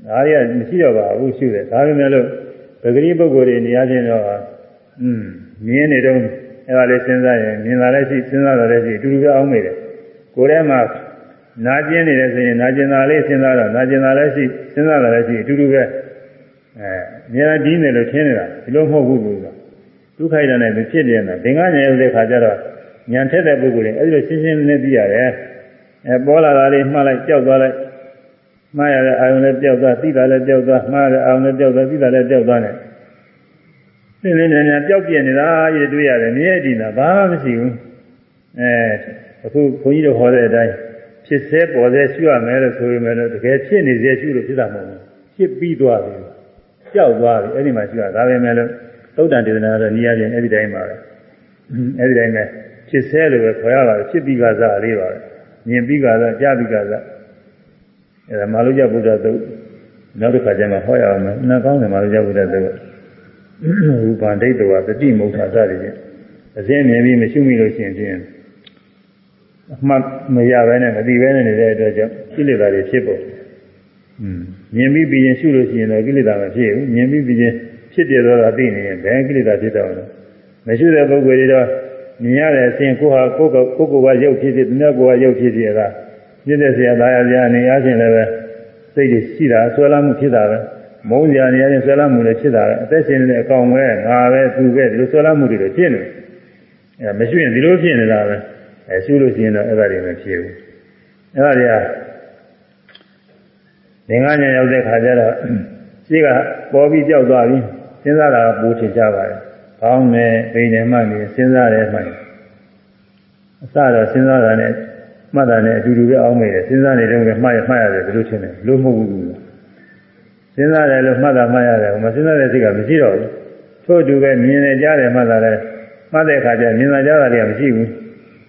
ဒါတွေကမရှိတော့ပါဘူးရှုတယ်ဒါပေမဲ့လို့ပဂရိပုဂ္ဂိုလ်တွေနေရာချင်းတော့อืมမြင်နေတော့အဲ့ဒါလေးစဉ်းစားရင်မြင်လာလည်းရှိစဉ်းစားလာလည်းရှိအတူတူပဲအောင်းမိတယ်ကိုယ်ထဲမှာနာကျင်နေတယ်ဆိုရင်နာကျင်တာလေးစဉ်းစားတော့နာကျင်တာလည်းရှိစဉ်းစားတာလည်းရှိအတူတူပဲအဲအများကြီးနေလို့ထင်းနေတာဒီလိုမဟုတ်ဘူးလို့ဆို ဒုက္ခိုက်တာနဲ့ဖြစ်နေတာသင်္ကညာရဲ့တဲ့ခါကျတော့ဉာဏ်ထက်တဲ့ပုဂ္ဂိုလ်တွေအဲ့ဒီလိုရှင်းရှင်းလင်းလင်းသိရတယ်အဲပေါ်လာတာလေးမှားလိုက်ကြောက်သွားလိုက်မှားရတဲ့အာယုံလည်းကြောက်သွားသိတာလည်းကြောက်သွားမှားရတဲ့အာယုံလည်းကြောက်သွားသိတာလည်းကြောက်သွားတယ်သင်္လင်းဉာဏ်ဉာဏ်ကြောက်ပြနေတာရည်တွေ့ရတယ်မြဲတည်တာဘာမှမရှိဘူးအဲအခုခွန်ကြီးတို့ဟောတဲ့အတိုင်းဖြစ်စေပေါ်စေရှုရမယ်လို့ဆိုရမယ်လို့တကယ်ဖြစ်နေစေရှုလို့ဖြစ်တာမဟုတ်ဘူးဖြစ်ပြီးသွားပြီကြောက်သွားပြီအဲ့ဒီမှာရှုရဒါပဲမဲ့လို့ သုတ်တန်ဒေသနာတော့နီးရချင်းအဲ့ဒီတိုင်းပါပဲအဲ့ဒီတိုင်းပဲဖြစ်စေလို့ပဲခေါ်ရပါတယ်ဖြစ်ပြီးကစားလေးပါပဲမြင်ပြီးကစားကြားပြီးကစားအဲ့ဒါမာလုကျဗုဒ္ဓသုတ်နောက်တစ်ခါကျမှဟောရအောင်မယ်နှကောင်းတယ်မာလုကျဗုဒ္ဓသုတ်ရူပန္ဒိတဝတတိမုဋ္ဌာစသည်ဖြင့်အစဉ်မြင်ပြီးမရှိမိလို့ရှိရင်ဖြင့်အမှတ်မရဘဲနဲ့မသိဘဲနဲ့နေတဲ့အတွက်ကြောင့်ကိလေသာတွေဖြစ်ပေါ်อืมမြင်ပြီးပြီးရင်ရှုလို့ရှိရင်တော့ကိလေသာမဖြစ်ဘူးမြင်ပြီးပြီးရင် ဖြစ်ပြတော့တာသိနေရင်ဘယ်ကိလေသာဖြစ်တော့လဲမရှိတဲ့ပုဂ္ဂိုလ်တွေတော့မြင်ရတဲ့အစဉ်ကိုဟာကိုယ်ကိုကိုယ်ကရုပ်ဖြစ်ဖြစ်သူများကိုယ်ကရုပ်ဖြစ်ဖြစ်ကပြည့်တဲ့ဆရာသားရဆရာနေရခြင်းလည်းပဲစိတ်တွေရှိတာဆွဲလာမှုဖြစ်တာပဲမုန်းကြနေရရင်ဆွဲလာမှုလည်းဖြစ်တာပဲအသက်ရှင်နေတဲ့အကောင်ပဲငါပဲသူပဲဒီလိုဆွဲလာမှုတွေတော့ဖြစ်နေအဲမရှိရင်ဒီလိုဖြစ်နေတာပဲအဲရှုလို့ရှိရင်တော့အဲ့ဒါတွေမဖြစ်ဘူးအဲ့ဒါတွေကသင်္ကညာရောက်တဲ့ခါကျတော့ရှိကပေါ်ပြီးကြောက်သွားပြီ စဉ်းစားတာပူချင်ကြပါတယ်ကောင်းတယ်ပိန်တယ်မှနေစဉ်းစားတယ်မှအစတော့စဉ်းစားတာနဲ့မှတ်တာနဲ့အတူတူပဲအောင်းမိတယ်စဉ်းစားနေတော့မှတ်ရမှတ်ရတယ်ဘယ်လိုချင်းလဲလို့မဟုတ်ဘူးစဉ်းစားတယ်လို့မှတ်တာမှတ်ရတယ်မစဉ်းစားတဲ့စိတ်ကမရှိတော့ဘူးထို့အတူပဲမြင်နေကြတယ်မှတ်တာလည်းမှတ်တဲ့အခါကျမြင်လာကြတာတွေကမရှိဘူး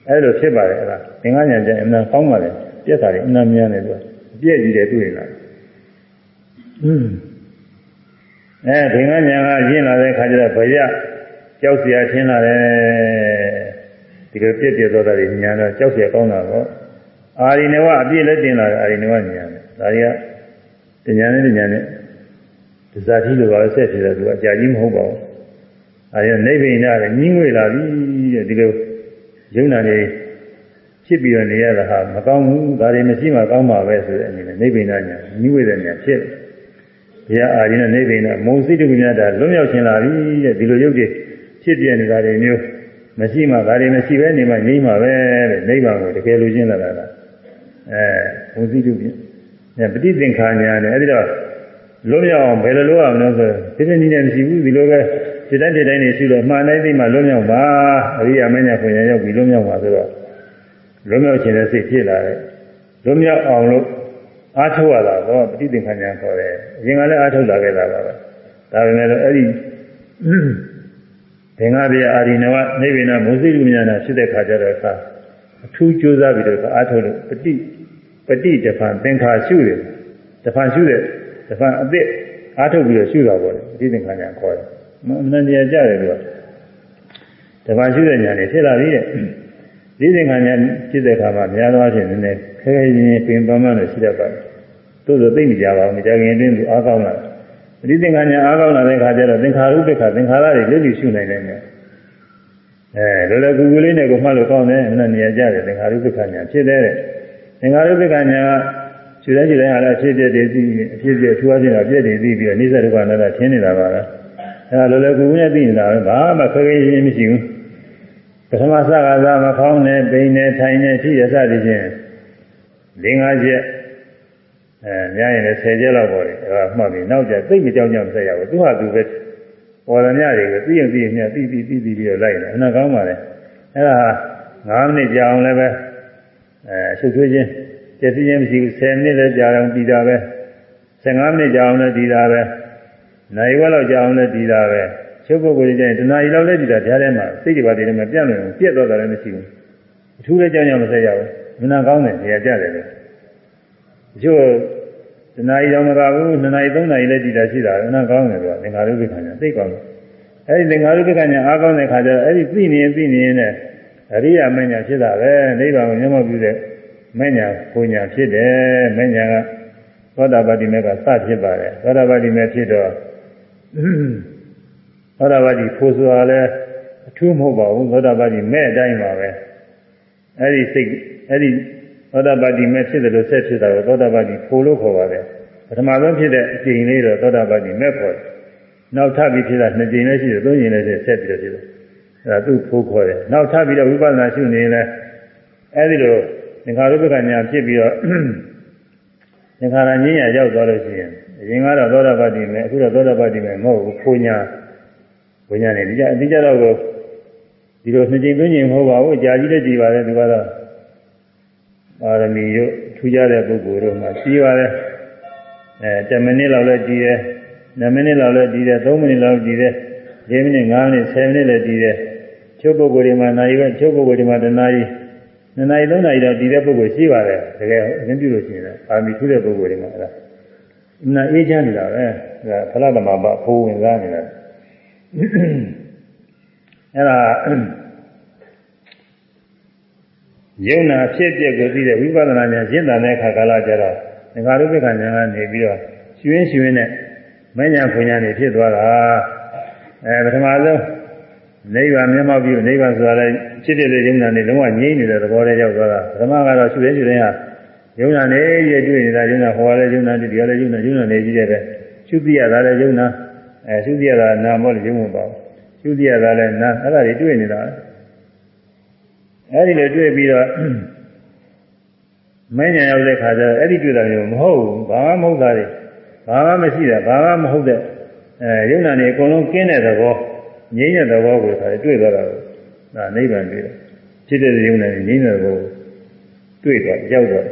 အဲလိုဖြစ်ပါတယ်အဲ့ဒါသင်္ကညာကျအမှန်ကောင်းပါလေပြက်တာတွေအမှန်များတယ်သူအပြည့်ကြီးတယ်တွေ့လာอืม အဲသင်္ကညာကရင်းလာတဲ့အခါကျတော့ဘရကြောက်เสียထင်းလာတယ်ဒီလိုပြည့်ပြည့်သောတာတွေညာတော့ကြောက်เสียကောင်းတာတော့အာရိနဝအပြည့်လည်းတင်လာတယ်အာရိနဝညာတယ်ဒါတွေကဉာဏ်နဲ့ဉာဏ်နဲ့ဒဇာတိလိုပါဆက်ဖြစ်တယ်သူအကြာကြီးမဟုတ်ပါဘူးအဲဒီနိဗ္ဗိဏကညင်းငွေလာပြီတဲ့ဒီလိုယုံနာနေဖြစ်ပြီးတော့နေရတာဟာမကောင်းဘူးဒါတွေမရှိမှကောင်းမှာပဲဆိုတဲ့အနေနဲ့နိဗ္ဗိဏညာညင်းငွေတဲ့ညာဖြစ်တယ် ဘုရားအာရိနနိဗ္ဗိဏမုံစိတုမြတ်တာလွံ့မြောက်ခြင်းလာပြီတဲ့ဒီလိုယုတ်ကြီးဖြစ်ပြနေတာတွေမျိုးမရှိမှဒါတွေမရှိပဲနေမှငြိမ်းမှာပဲတဲ့နိဗ္ဗာန်ကိုတကယ်လိုချင်လာတာအဲမုံစိတုမြတ်အဲပฏิသင်္ခါညာနဲ့အဲဒီတော့လွံ့မြောက်အောင်ဘယ်လိုလုပ်အောင်လဲဆိုဒီနေ့နည်းနဲ့မရှိဘူးဒီလိုပဲဒီတိုင်းဒီတိုင်းနေရှိလို့မှန်တိုင်းသိမှလွံ့မြောက်ပါအရိယာမင်းညာခွင့်ရရောက်ပြီးလွံ့မြောက်ပါဆိုတော့လွံ့မြောက်ခြင်းနဲ့စိတ်ဖြစ်လာတယ်လွံ့မြောက်အောင်လို့ အားထုတ်ရတာတော့ပဋိသင်္ခါဉာဏ်ခေါ်တယ်အရင်ကလည်းအားထုတ်လာခဲ့တာပါပဲဒါပေမဲ့လည်းအဲ့ဒီသင်္ဃာပြအာရိနဝနိဗ္ဗာန်မုသိလူဉာဏ်ဖြစ်တဲ့ခါကျတော့အခါအထူးကြိုးစားပြီးတော့အားထုတ်လို့ပဋိပဋိတဖန်သင်္ခါရှုတယ်တဖန်ရှုတယ်တဖန်အသစ်အားထုတ်ပြီးတော့ရှုတာပေါ့လေပဋိသင်္ခါဉာဏ်ခေါ်တယ်မနန္တရာကြတယ်လို့တဖန်ရှုတဲ့ဉာဏ်တွေဖြစ်လာပြီတဲ့ဒီသင်္ခါဉာဏ်ဖြစ်တဲ့အခါမှာများသောအားဖြင့်နည်းနည်း ခဲခဲရင်းရင်းပင်ပန်းပန်းလို့ရှိတတ်ပါတယ်သို့သောသိမကြပါဘူးမကြခင်အတွင်းသူအားကောင်းလာတယ်ဒီသင်္ခါညာအားကောင်းလာတဲ့အခါကျတော့သင်္ခါရုပ္ပခသင်္ခါရတွေလွတ်လပ်ရှုနိုင်တယ်အဲလောလောကူကူလေးနဲ့ကိုမှတ်လို့ကောင်းတယ်နည်းနည်းကြတယ်သင်္ခါရုပ္ပခညာဖြစ်တဲ့သင်္ခါရုပ္ပခညာကခြေတိုင်းခြေတိုင်းအားလည်းအဖြစ်ပြည့်တည်သိအဖြစ်ပြည့်ထူးအားဖြင့်အပြည့်တည်သိပြီးတော့နိစ္စဒုက္ခနာတာထင်းနေတာပါလားအဲဒါလောလောကူကူနဲ့သိနေတာပဲဘာမှခက်ခဲရင်းမရှိဘူးပထမစကားသာမခေါင်းနဲ့ပိန်နဲ့ထိုင်နဲ့ဖြည့်ရစသည်ဖြင့် ၄၅ချက်အဲများရင်လည်း10ချက်လောက်ပေါ်တယ်အဲဒါမှတ်ပြီးနောက်ကျသိမကြောက်ကြမဆက်ရဘူးသူဟာသူပဲပေါ်ရမြတွေကိုသိရင်သိရင်မြတ်သိပြီးသိပြီးပြီးတော့လိုက်တယ်အနာကောင်းပါလေအဲဒါ9မိနစ်ကြာအောင်လည်းပဲအဲရှုပ်ထွေးခြင်းကျက်စီခြင်းမရှိဘူး10မိနစ်လည်းကြာအောင်ပြီးတာပဲ15မိနစ်ကြာအောင်လည်းပြီးတာပဲနိုင်ဝက်လောက်ကြာအောင်လည်းပြီးတာပဲချုပ်ပုဂ္ဂိုလ်ကြီးကျရင်တဏှာကြီးလောက်လည်းပြီးတာကြားထဲမှာစိတ်တွေပါတည်းနဲ့ပြန့်လို့ပြက်သွားတာလည်းမရှိဘူးအထူးလည်းကြောက်ကြမဆက်ရဘူး မနာကောင်းတယ်နေရာကြတယ်လေကျို့တနားရီတော့မကဘူးနှစ်နာရီသုံးနာရီလည်းကြည်တာရှိတာအနာကောင်းတယ်ကွာသင်္ခါရုပ္ပခဏသိကောင်းတယ်အဲ့ဒီသင်္ခါရုပ္ပကညာအားကောင်းတဲ့ခါကျတော့အဲ့ဒီသိနေရင်သိနေရင်နဲ့အရိယာမညာဖြစ်တာပဲနိဗ္ဗာန်ကိုမျက်မှောက်ပြုတဲ့မညာကိုညာဖြစ်တယ်မညာကသောတာပတိမေကစဖြစ်ပါတယ်သောတာပတိမေဖြစ်တော့သောတာပတိဖိုးဆိုတာလည်းအထူးမဟုတ်ပါဘူးသောတာပတိမဲ့အတိုင်းပါပဲအဲ့ဒီစိတ် အဲ့ဒီသောတာပတိမဲ့ဖြစ်တယ်လို့ဆက်ဖြစ်တာကိုသောတာပတိဖိုးလို့ခေါ်ပါတယ်ပထမဆုံးဖြစ်တဲ့အချိန်လေးတော့သောတာပတိမဲ့ခေါ်တယ်နောက်ထပ်ပြီးဖြစ်တာနှစ်ကြိမ်လည်းရှိတယ်သုံးကြိမ်လည်းဆက်ပြီးတော့ဖြစ်တယ်အဲဒါသူ့ဖိုးခေါ်တယ်နောက်ထပ်ပြီးတော့ဝိပဿနာရှုနေရင်လည်းအဲဒီလိုသင်္ခါရုပ္ပကညာဖြစ်ပြီးတော့သင်္ခါရဉာဏ်ရရောက်သွားလို့ရှိရင်အရင်ကတော့သောတာပတိမယ်အခုတော့သောတာပတိမယ်မဟုတ်ဘူးဖိုးညာဘုညာနေဒီကြအတိကြတော့ကိုဒီလိုနှစ်ကြိမ်သုံးကြိမ်မဟုတ်ပါဘူးအကြာကြီးလည်းကြည်ပါတယ်သူကတော့ ပါရမီတို့ထူးခြားတဲ့ပုဂ္ဂိုလ်တို့မှကြည်ပါတယ်အဲ10မိနစ်လောက်လည်းကြည်တယ်9မိနစ်လောက်လည်းကြည်တယ်3မိနစ်လောက်ကြည်တယ်10မိနစ်5မိနစ်10မိနစ်လည်းကြည်တယ်ချုပ်ပုဂ္ဂိုလ်တွေမှာနိုင်ပဲချုပ်ပုဂ္ဂိုလ်တွေမှာတနာရီနှစ်နာရီသုံးနာရီတော့တည်တဲ့ပုဂ္ဂိုလ်ရှိပါတယ်တကယ်အရင်ပြုလို့ရှိရင်အာမီထူးတဲ့ပုဂ္ဂိုလ်တွေမှာအဲ့ဒါအနာအေးချမ်းနေတာပဲဒါဖလားသမဘာဖိုးဝင်စားနေတာအဲ့ဒါ ယုံနာဖြစ်ပြက်ကိုသိတဲ့ဝိပဿနာဉာဏ်ရှင်းတာတဲ့အခါကာလကျတော့ငဃာရုပ္ပကဉာဏ်ကနေပြီးတော့ရွှင်းရွှင်းနဲ့မဉ္ဇဉ်ဖွညာနေဖြစ်သွားတာအဲပထမဆုံးနိဗ္ဗာန်မျက်မှောက်ပြုနိဗ္ဗာန်ဆိုတာလည်းဖြစ်တဲ့ယုံနာနဲ့လုံးဝငြိမ့်နေတဲ့သဘောတည်းရောက်သွားတာပထမကတော့ရှုရဲရှုရဲဟာယုံနာနဲ့ရတွေ့နေတာယုံနာဟောလည်းယုံနာဒီကလည်းယုံနာယုံနာနေကြီးတဲ့ပဲရှုသိရတာလည်းယုံနာအဲရှုသိရတာနာမောလည်းယုံမပေါ့ရှုသိရတာလည်းနာအဲ့ဒါတွေတွေ့နေတာ အဲ့ဒီလိုတွေ့ပြီးတော့မဉ္ဇဉ်ရောက်တဲ့ခါကျတော့အဲ့ဒီတွေ့တာမျိုးမဟုတ်ဘူးဘာမှမဟုတ်တာတွေဘာမှမရှိတာဘာမှမဟုတ်တဲ့အဲယုံနာနေအကုန်လုံးကင်းတဲ့သဘောငြိမ်းတဲ့သဘောကိုခါတွေ့သွားတာဒါနိဗ္ဗာန်တွေ့တယ်ဖြစ်တဲ့ယုံနာနေငြိမ်းတဲ့သဘောတွေ့သွားရောက်သွား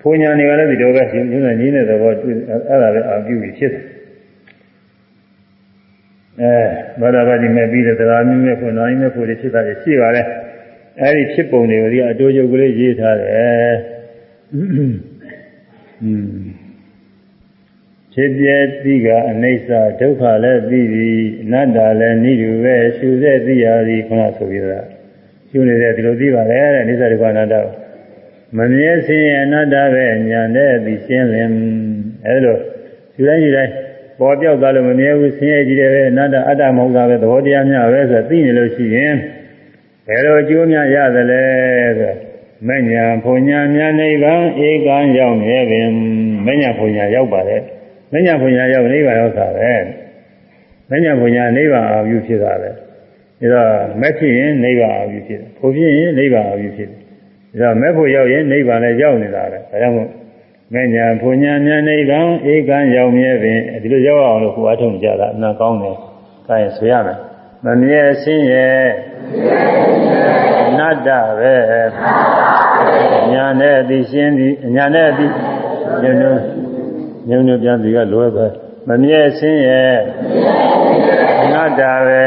ဘုံညာနေကလည်းဒီလိုပဲယုံနာငြိမ်းတဲ့သဘောတွေ့အဲ့ဒါလည်းအာပြုပြီးဖြစ်တယ်အဲဘာသာပါတိမဲ့ပြီးတဲ့တရားမျိုးမဲ့ဖွင့်နိုင်မဲ့ဖွင့်ဖြစ်တာရှိပါလေ အဲ့ဒီဖြစ်ပုံတွေကိုဒီအတိုးချုပ်ကလေးရေးထားတယ်อืมဖြစ်ပြသိကအနိစ္စဒုက္ခလည်းသိပြီအနတ္တလည်းနိဒုပဲရှုစေသိရသည်ခုနဆိုပြီးတော့ရှုနေတဲ့ဒီလိုသိပါလေတဲ့အနိစ္စဒုက္ခအနတ္တမမြဲစင်အနတ္တပဲညာနဲ့သိရှင်းလင်အဲလိုရှုတိုင်းရှုတိုင်းပေါ်ပြောက်သွားလို့မမြဲဘူးဆင်းရဲကြည့်တယ်ပဲအနတ္တအတ္တမဟုတ်တာပဲသဘောတရားများပဲဆိုသိနေလို့ရှိရင် ဘယ်လိုအကျိုးများရသလဲဆိုမညာဘုံညာများနိဗ္ဗာန်ဧကံရောက်မြဲပင်မညာဘုံညာရောက်ပါတယ်မညာဘုံညာရောက်နိဗ္ဗာန်ရောက်တာပဲမညာဘုံညာနိဗ္ဗာန်အာပြုဖြစ်တာပဲဒါတော့မက်ဖြစ်ရင်နိဗ္ဗာန်အာပြုဖြစ်တယ်ဘုဖြစ်ရင်နိဗ္ဗာန်အာပြုဖြစ်တယ်ဒါတော့မက်ဖို့ရောက်ရင်နိဗ္ဗာန်လည်းရောက်နေတာပဲဒါကြောင့်မို့မညာဘုံညာများနိဗ္ဗာန်ဧကံရောက်မြဲပင်ဒီလိုရောက်အောင်လို့ကိုယ်အထုံးကြတာအနာကောင်းတယ်။ဒါရင်ဆိုရမယ်။ မမြဲဆင်းရဲနတ္တပဲညာနဲ့အသိရှင်းသည်ညာနဲ့အသိညုံညုံညုံညုံပြန်စီကလွယ်ပဲမမြဲဆင်းရဲနတ္တပဲ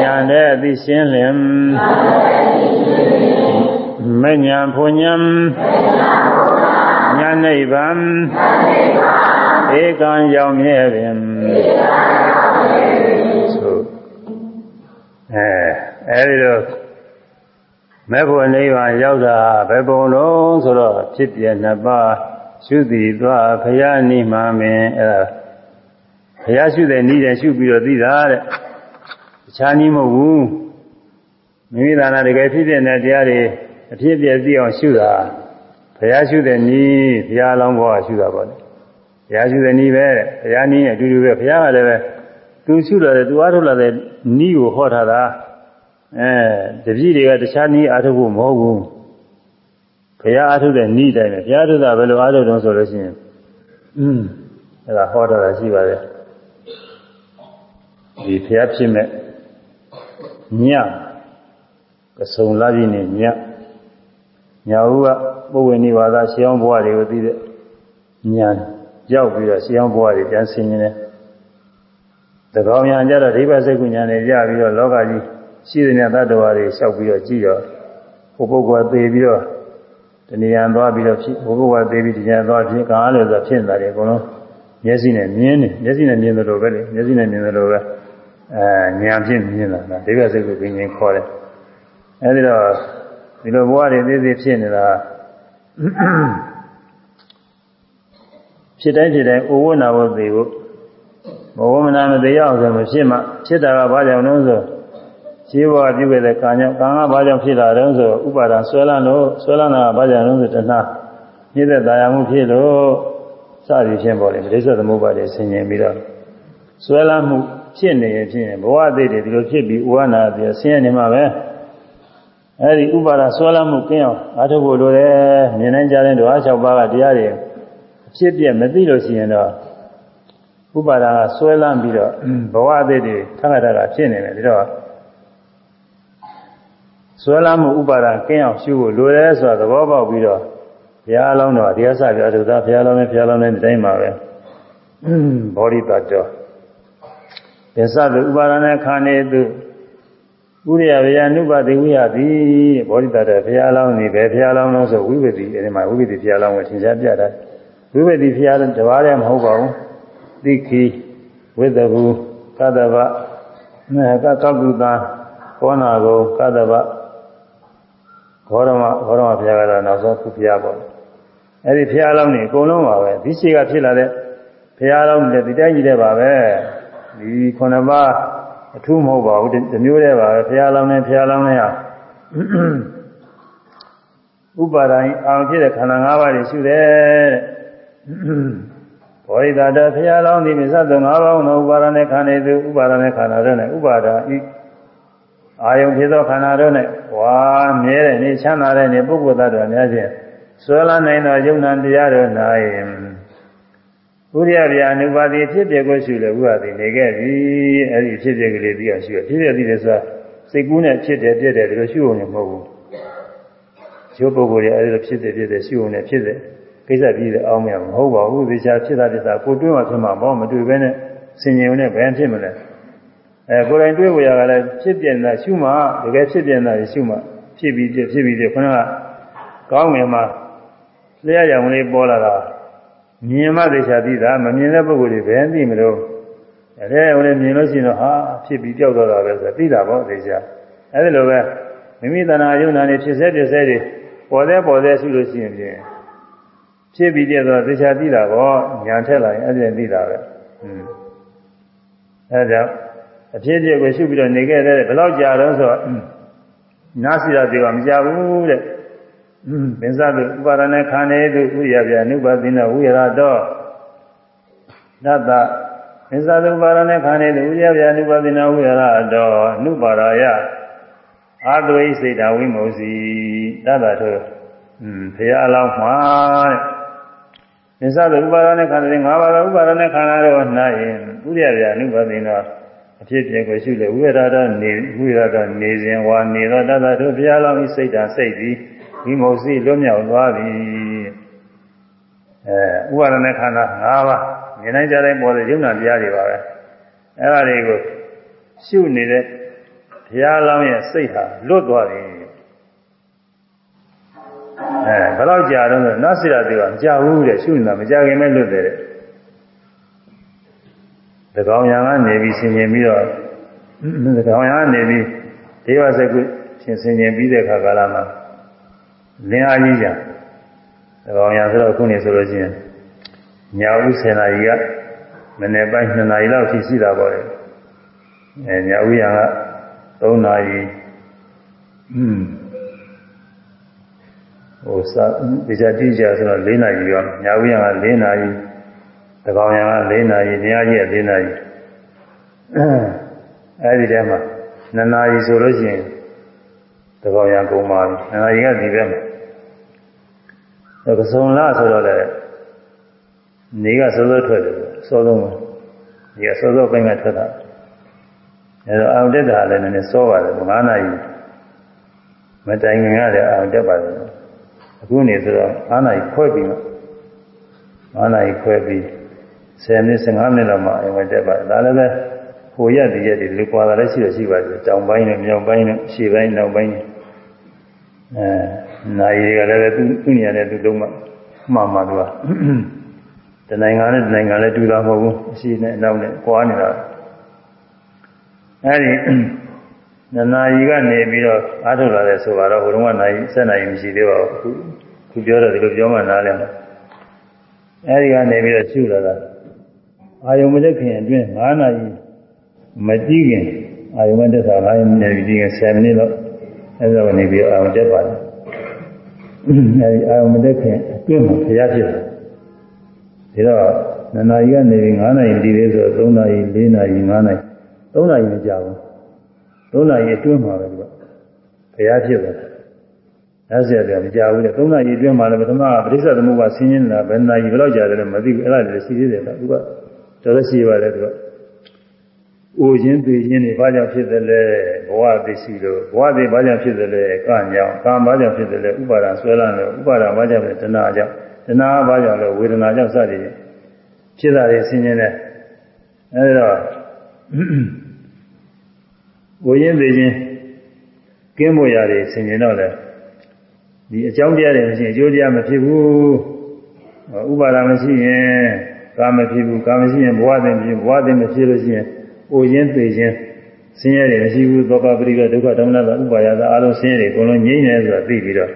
ညာနဲ့အသိရှင်းလင်မညာဘုံညာညာနိဗ္ဗာန်ဧကံရောက်မြဲပင်ဆို အဲအဲဒီတော့မဲ့ဖို့နိဗ္ဗာန်ရောက်တာဘယ်ပုံလုံးဆိုတော့ဖြစ်ပြနှစ်ပါးရှုသည်သွားဘုရားနိမှမင်းအဲဒါဘုရားရှုတဲ့ဤတဲ့ရှုပြီးတော့သိတာတဲ့တခြားနည်းမဟုတ်ဘူးမိမိသာနာတကယ်ဖြစ်တဲ့တရားတွေအဖြစ်ပြည့်သိအောင်ရှုတာဘုရားရှုတဲ့နည်းဘုရားလောင်းဘောရှုတာပေါ့လေဘုရားရှုတဲ့နည်းပဲဘုရားနည်းအတူတူပဲဘုရားကလည်းပဲသူရှုတယ်သူအားထုတ်လာတဲ့ နည်းကိုဟောထားတာအဲတပည့်တွေကတခြားနည်းအားထုတ်ဖို့မဟုတ်ဘူးဘုရားအားထုတ်တဲ့နည်းတိုင်းပဲဘုရားထုတ်တာဘယ်လိုအားထုတ်တုံးဆိုလို့ရှိရင်อืมအဲ့ဒါဟောထားတာရှိပါတယ်ဒီဘုရားဖြစ်မဲ့ညကစုံလာပြီနေညညာဟုကပုဝေနိဝါဒရှေးအောင်ဘဝတွေကိုသိတဲ့ညာရောက်ပြီးတော့ရှေးအောင်ဘဝတွေပြန်ဆင်းနေတယ် တကောင်ညာကြတော့ဒိဗ္ဗစက္ကုညာနဲ့ကြပြီးတော့လောကကြီးရှိတဲ့သတ္တဝါတွေလျှောက်ပြီးတော့ကြည့်တော့ဟိုပုဂ္ဂိုလ်သေပြီးတော့တဏှာသွားပြီးတော့ဖြစ်ဟိုပုဂ္ဂိုလ်သေပြီးတရားသွားဖြစ်ကားလို့ဆိုဖြစ်နေတာတွေအကုန်လုံးမျက်စိနဲ့မြင်နေမျက်စိနဲ့မြင်သလိုပဲလေမျက်စိနဲ့မြင်သလိုပဲအဲဉာဏ်ဖြင့်မြင်လာတာဒိဗ္ဗစကုပင်ရင်ခေါ်တယ်အဲဒီတော့ဒီလိုဘဝတွေသေးသေးဖြစ်နေတာဖြစ်တိုင်းဖြစ်တိုင်းအိုဝနာဖို့သိဖို့ ဘဝမနာမတရားအောင်ဆိုမဖြစ်မှဖြစ်တာကဘာကြောင့်လဲဆိုရှိဘဝပြုခဲ့တဲ့ကံကြောင့်ကံကဘာကြောင့်ဖြစ်လာတယ်ဆိုဥပါဒံဆွဲလန်းလို့ဆွဲလန်းတာကဘာကြောင့်လဲဆိုတဏှာမြစ်တဲ့တရားမှုဖြစ်လို့စသည်ဖြင့်ပေါ်တယ်ပရိစ္ဆေသမုပ္ပါဒ်ဆင်ញင်ပြီးတော့ဆွဲလန်းမှုဖြစ်နေရင်ဖြစ်ရင်ဘဝအသေးတွေဒီလိုဖြစ်ပြီးဥဝနာပြဆင်းရဲနေမှာပဲအဲဒီဥပါဒဆွဲလန်းမှုကင်းအောင်အားထုတ်ဖို့လိုတယ်မြင်နိုင်ကြတဲ့ဓဝါ၆ပါးကတရားတွေအဖြစ်ပြက်မသိလို့ရှိရင်တော့ ဥပါဒကဆွဲလန်းပြီးတော့ဘဝအသေးတွေခဏတည်းကဖြစ်နေတယ်ဒါတော့ဆွဲလန်းမှုဥပါဒကင်းအောင်ရှုဖို့လိုတယ်ဆိုတာသဘောပေါက်ပြီးတော့ဘုရားအလောင်းတော်တရားစပြအထုသာဘုရားအလောင်းနဲ့ဘုရားအလောင်းနဲ့တိုင်းပါပဲဘောဓိတ္တပစ္စသုဥပါဒနာခန္ဓေတုဥရိယဗျာနုပတိဝိယတိဘောဓိတတဘုရားလောင်းနေပဲဘုရားလောင်းလို့ဆိုဝိပတိအဲဒီမှာဝိပတိဘုရားလောင်းကိုသင်ကြားပြတာဝိပတိဘုရားတဘာတည်းမဟုတ်ပါဘူး သိခိဝိတ္တဘူကတ္တဗမေကကကုတာကောနာကိုကတ္တဗဘောရမဘောရမဘုရားကတော့နောက်ဆုံးခုဘုရားပေါ့အဲဒီဘုရားလောင်းနေအကုန်လုံးပါပဲဒီရှိကဖြစ်လာတဲ့ဘုရားလောင်းနေဒီတိုင်းကြီးတဲ့ပါပဲဒီခုနှစ်ပါးအထူးမဟုတ်ပါဘူးဒီမျိုးတည်းပါပဲဘုရားလောင်းနဲ့ဘုရားလောင်းနဲ့ဟာဥပါဒိုင်အောင်ဖြစ်တဲ့ခန္ဓာ၅ပါးတွေရှိတယ် ဘောရိတာတဘုရားလောင်းဒီမြတ်သော၅ပါးသောဥပါဒနဲ့ခန္ဓာသူဥပါဒနဲ့ခန္ဓာတို့နဲ့ဥပါဒဤအာယုံဖြစ်သောခန္ဓာတို့နဲ့ဝါမြဲတဲ့နေချမ်းသာတဲ့နေပုဂ္ဂိုလ်သတ္တဝါများချင်းဆွဲလာနိုင်သောယုံနာတရားတို့၌ဥရိယဗျာအနုပါတိဖြစ်ပြကိုရှုလေဥပါတိနေခဲ့ပြီအဲ့ဒီဖြစ်ပြကလေးပြီးအောင်ရှုရဖြစ်ပြပြီးတဲ့ဆိုစိတ်ကူးနဲ့ဖြစ်တယ်ပြည့်တယ်ဒီလိုရှုအောင်မဟုတ်ဘူးရုပ်ပုဂ္ဂိုလ်ရဲ့အဲ့ဒီဖြစ်တယ်ပြည့်တယ်ရှုအောင်နဲ့ဖြစ်တယ် ကိစ္စပြီးတယ်အောင်းမရမဟုတ်ပါဘူးသေချာဖြစ်တာဖြစ်တာကိုတွေးမှဖြစ်မှာပေါ့မတွေးဘဲနဲ့ဆင်ញင်ုံနဲ့ဘယ်ဖြစ်မလဲအဲကိုယ်တိုင်တွေးဝရကလည်းဖြစ်ပြနေတာရှုမှတကယ်ဖြစ်ပြနေတာရှုမှဖြစ်ပြီးဖြစ်ပြီးဖြစ်ခုနကကောင်းငယ်မှာလျှက်ရောင်လေးပေါ်လာတာမြင်မှသေချာသိတာမမြင်တဲ့ပုဂ္ဂိုလ်တွေဘယ်သိမလို့အဲဒါလည်းမြင်လို့ရှိရင်တော့ဟာဖြစ်ပြီးကြောက်တော့တာပဲဆိုသိတာပေါ့သေချာအဲဒီလိုပဲမိမိတဏှာယုံနာနေဖြစ်စေဖြစ်စေတွေပေါ်သေးပေါ်သေးရှိလို့ရှိရင် ဖြင့်ဖြစ်ပြီးတဲ့ဆိုသေချာသိတာပေါ့ညာထက်လာရင်အဲ့ဒီသိတာပဲอืมအဲဒါကြောင့်အဖြစ်အပျက်ကိုရှုပြီးတော့နေခဲ့တဲ့ဘယ်လောက်ကြာတော့ဆိုတော့နားစီတာတွေကမကြဘူးတဲ့ပင်စတုဥပါဒနာခန္ဓေတုဥရပြအနုပါတိနဝိရတောသတ္တပင်စတုဥပါဒနာခန္ဓေတုဥရပြအနုပါတိနဝိရတောအနုပါရာယအာတဝိစေတဝိမု सी သတ္တထိုอืมဘုရားအလောင်းမှာတဲ့ ပင်စတုဥပါဒနာခန္ဓေ၅ပါးသောဥပါဒနာခန္ဓာတို့၌ဥရပြအနုပါတိနအဖြစ်ပြကိုရှုလေဝိရဒနေဝိရဒနေစဉ်ဝါနေသောတတ္တထိုဘုရားလောင်းဤစိတ်ဓာစိတ်သည်ဒီမောစီလွတ်မြောက်သွားပြီအဲဥပါဒณะခန္ဓာ၅ပါးမြင်နိုင်ကြတဲ့ပေါ်တဲ့ယုံနာတရားတွေပါပဲအဲဒါတွေကိုရှုနေတဲ့ဘုရားလောင်းရဲ့စိတ်ဟာလွတ်သွားပြီ အဲဘယ်တော့ကြာတော့နတ်စိရသေးကမကြဘူးတဲ့ရှုနေတာမကြခင်မဲ့လွတ်တယ်တဲ့တကောင်ရံကနေပြီးဆင်ញင်ပြီးတော့တကောင်ရံကနေပြီးဒေဝစကုရှင်ဆင်ញင်ပြီးတဲ့အခါကာလမှာလင်းအားကြီးကြသဘောညာဆိုတော့ခုနေဆိုလို့ရှိရင်ညာဦး10နာရီကမနေ့ပိုင်း2နာရီလောက်ထိရှိတာပေါ့လေအဲညာဦးရံက3နာရီอืม ဟိုစာဒီကြတိကြဆိုတော့4နာရီရောညာဦးရံက4နာရီသဘောညာက4နာရီညာကြီးက4နာရီအဲဒီထဲမှာ2နာရီဆိုလို့ရှိရင်သဘောညာကုန်ပါပြီ။နာရီကဒီဘက်မှာ။အဲကစုံလာဆိုတော့လေနေကစောစောထွက်တယ်စောစောမှာ။ဒီကစောစောပိုင်းကထွက်တာ။အဲတော့အောင်တက်တာလည်းနည်းနည်းစောပါတယ်9နာရီမတိုင်ခင်ကလည်းအောင်တက်ပါတယ်။ အခုနေဆိုတော့9နာရီခွဲပြီးမှ9နာရီခွဲပြီး10မိနစ်15မိနစ်လောက်မှအိမ်ဝင်တက်ပါတယ်။ဒါလည်းပဲဟိုရက်ဒီရက်ဒီလူပွာတာလည်းရှိရရှိပါတယ်။တောင်ပိုင်းနဲ့မြောက်ပိုင်းနဲ့ရှေ့ပိုင်းနောက်ပိုင်းနဲ့အဲနိုင်ရကလည်းပဲသူသူညနဲ့သူလုံးမမှန်မှသူကတနိုင်ငံနဲ့တနိုင်ငံလည်းတူတာမဟုတ်ဘူးအရှိနဲ့အနောက်နဲ့ကွာနေတာအဲဒီ နနာယီကနေပြီးတော့အားထုတ်လာတယ်ဆိုတော့ဟိုတုန်းကနိုင်ဆက်နိုင်မရှိသေးပါဘူးခုခုပြောတော့ဒီလိုပြောမှနားလည်မှာအဲဒီကနေပြီးတော့ရှုလာတာအာယုံမလက်ခင်အတွင်း9နာရီမကြည့်ခင်အာယုံမတက်တာ9နာရီကြည့်ခင်10မိနစ်တော့အဲဒါကနေပြီးအာယုံတက်ပါတယ်အဲဒီအာယုံမတက်ခင်အတွင်းမှာခရဖြစ်တယ်ဒါတော့နနာရီကနေပြီး9နာရီတည်သေးဆိုတော့3နာရီ4နာရီ5နာရီ3နာရီမကြာဘူး 3နာရီအတွင်းမှာပဲဒီကခရဖြစ်တယ်အဲ့ဆက်တယ်မကြာဘူးလေ3နာရီအတွင်းမှာလည်းပထမကပရိစ္ဆေသမုပ္ပါဆင်းရဲနေတာဘယ်နာရီဘယ်လောက်ကြာတယ်လဲမသိဘူးအဲ့ဒါလည်းရှိသေးတယ်ကသူကတော်တော်ရှိပါတယ်သူကအိုခြင်းသိခြင်းတွေဘာကြောင့်ဖြစ်တယ်လဲဘဝသိရှိလို့ဘဝသိဘာကြောင့်ဖြစ်တယ်လဲကံကြောင့်ကံဘာကြောင့်ဖြစ်တယ်လဲဥပါဒံဆွဲလန်းလို့ဥပါဒံဘာကြောင့်လဲတဏှာကြောင့်တဏှာဘာကြောင့်လဲဝေဒနာကြောင့်စသည်ဖြင့်ဖြစ်တာတွေဆင်းရဲတယ်အဲဒီ တော့ဝိရင်းသိခြင်းကင်းဖို့ရတယ်ဆင်ញင်တော့လေဒီအကြောင်းတရားတွေမရှိရင်အကျိုးတရားမဖြစ်ဘူးဥပါဒမရှိရင်ကာမဖြစ်ဘူးကာမရှိရင်ဘဝသိမဖြစ်ဘဝသိမဖြစ်လို့ရှိရင်အိုရင်းသိခြင်းဆင်းရဲတွေမရှိဘူးသောကပရိကဒုက္ခဓမ္မနာဥပါယသာအလုံးဆင်းရဲတွေအကုန်လုံးငြိမ့်နေဆိုတာသိပြီးတော့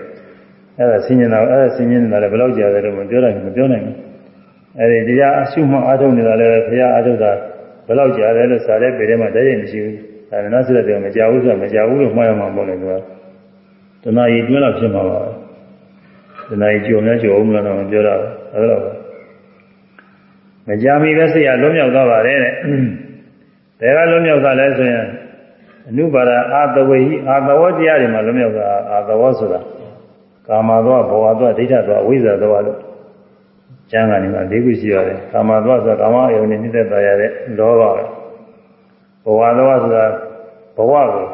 အဲ့ဒါဆင်းရဲတာအဲ့ဒါဆင်းရဲနေတာလည်းဘယ်လောက်ကြာတယ်လို့မပြောနိုင်ဘူးမပြောနိုင်ဘူးအဲ့ဒီတရားအရှုမှအထုတ်နေတာလည်းဘုရားအထုတ်တာဘယ်လောက်ကြာတယ်လို့စာတဲ့ပေထဲမှာတည်းရမရှိဘူး ဒါနဲ့နောက်ဆက်တယ်မကြဘူးဆိုတော့မကြဘူးလို့မှားရမှာပေါ့လေကွာတဏှာကြီးတွင်းတော့ဖြစ်မှာပါတဏှာကြီးကြုံလဲကြုံအောင်မလားတော့ပြောတာအဲဒါတော့မကြမီပဲစိတ်ရလွံ့မြောက်သွားပါတယ်တဲ့ဘယ်ကလွံ့မြောက်သွားလဲဆိုရင်အနုပါဒအာတဝေဟိအာတဝတရားတွေမှာလွံ့မြောက်တာအာတဝဆိုတာကာမသောဘောဝသောဒိဋ္ဌသောဝိဇ္ဇာသောလို့ကျမ်းဂန်ဒီမှာ၄ခုရှိရတယ်ကာမသောဆိုတာကာမအယုန်နဲ့နှိမ့်သက်ပါရတဲ့လောဘပဲ ဘဝလောဆိုတာဘဝကို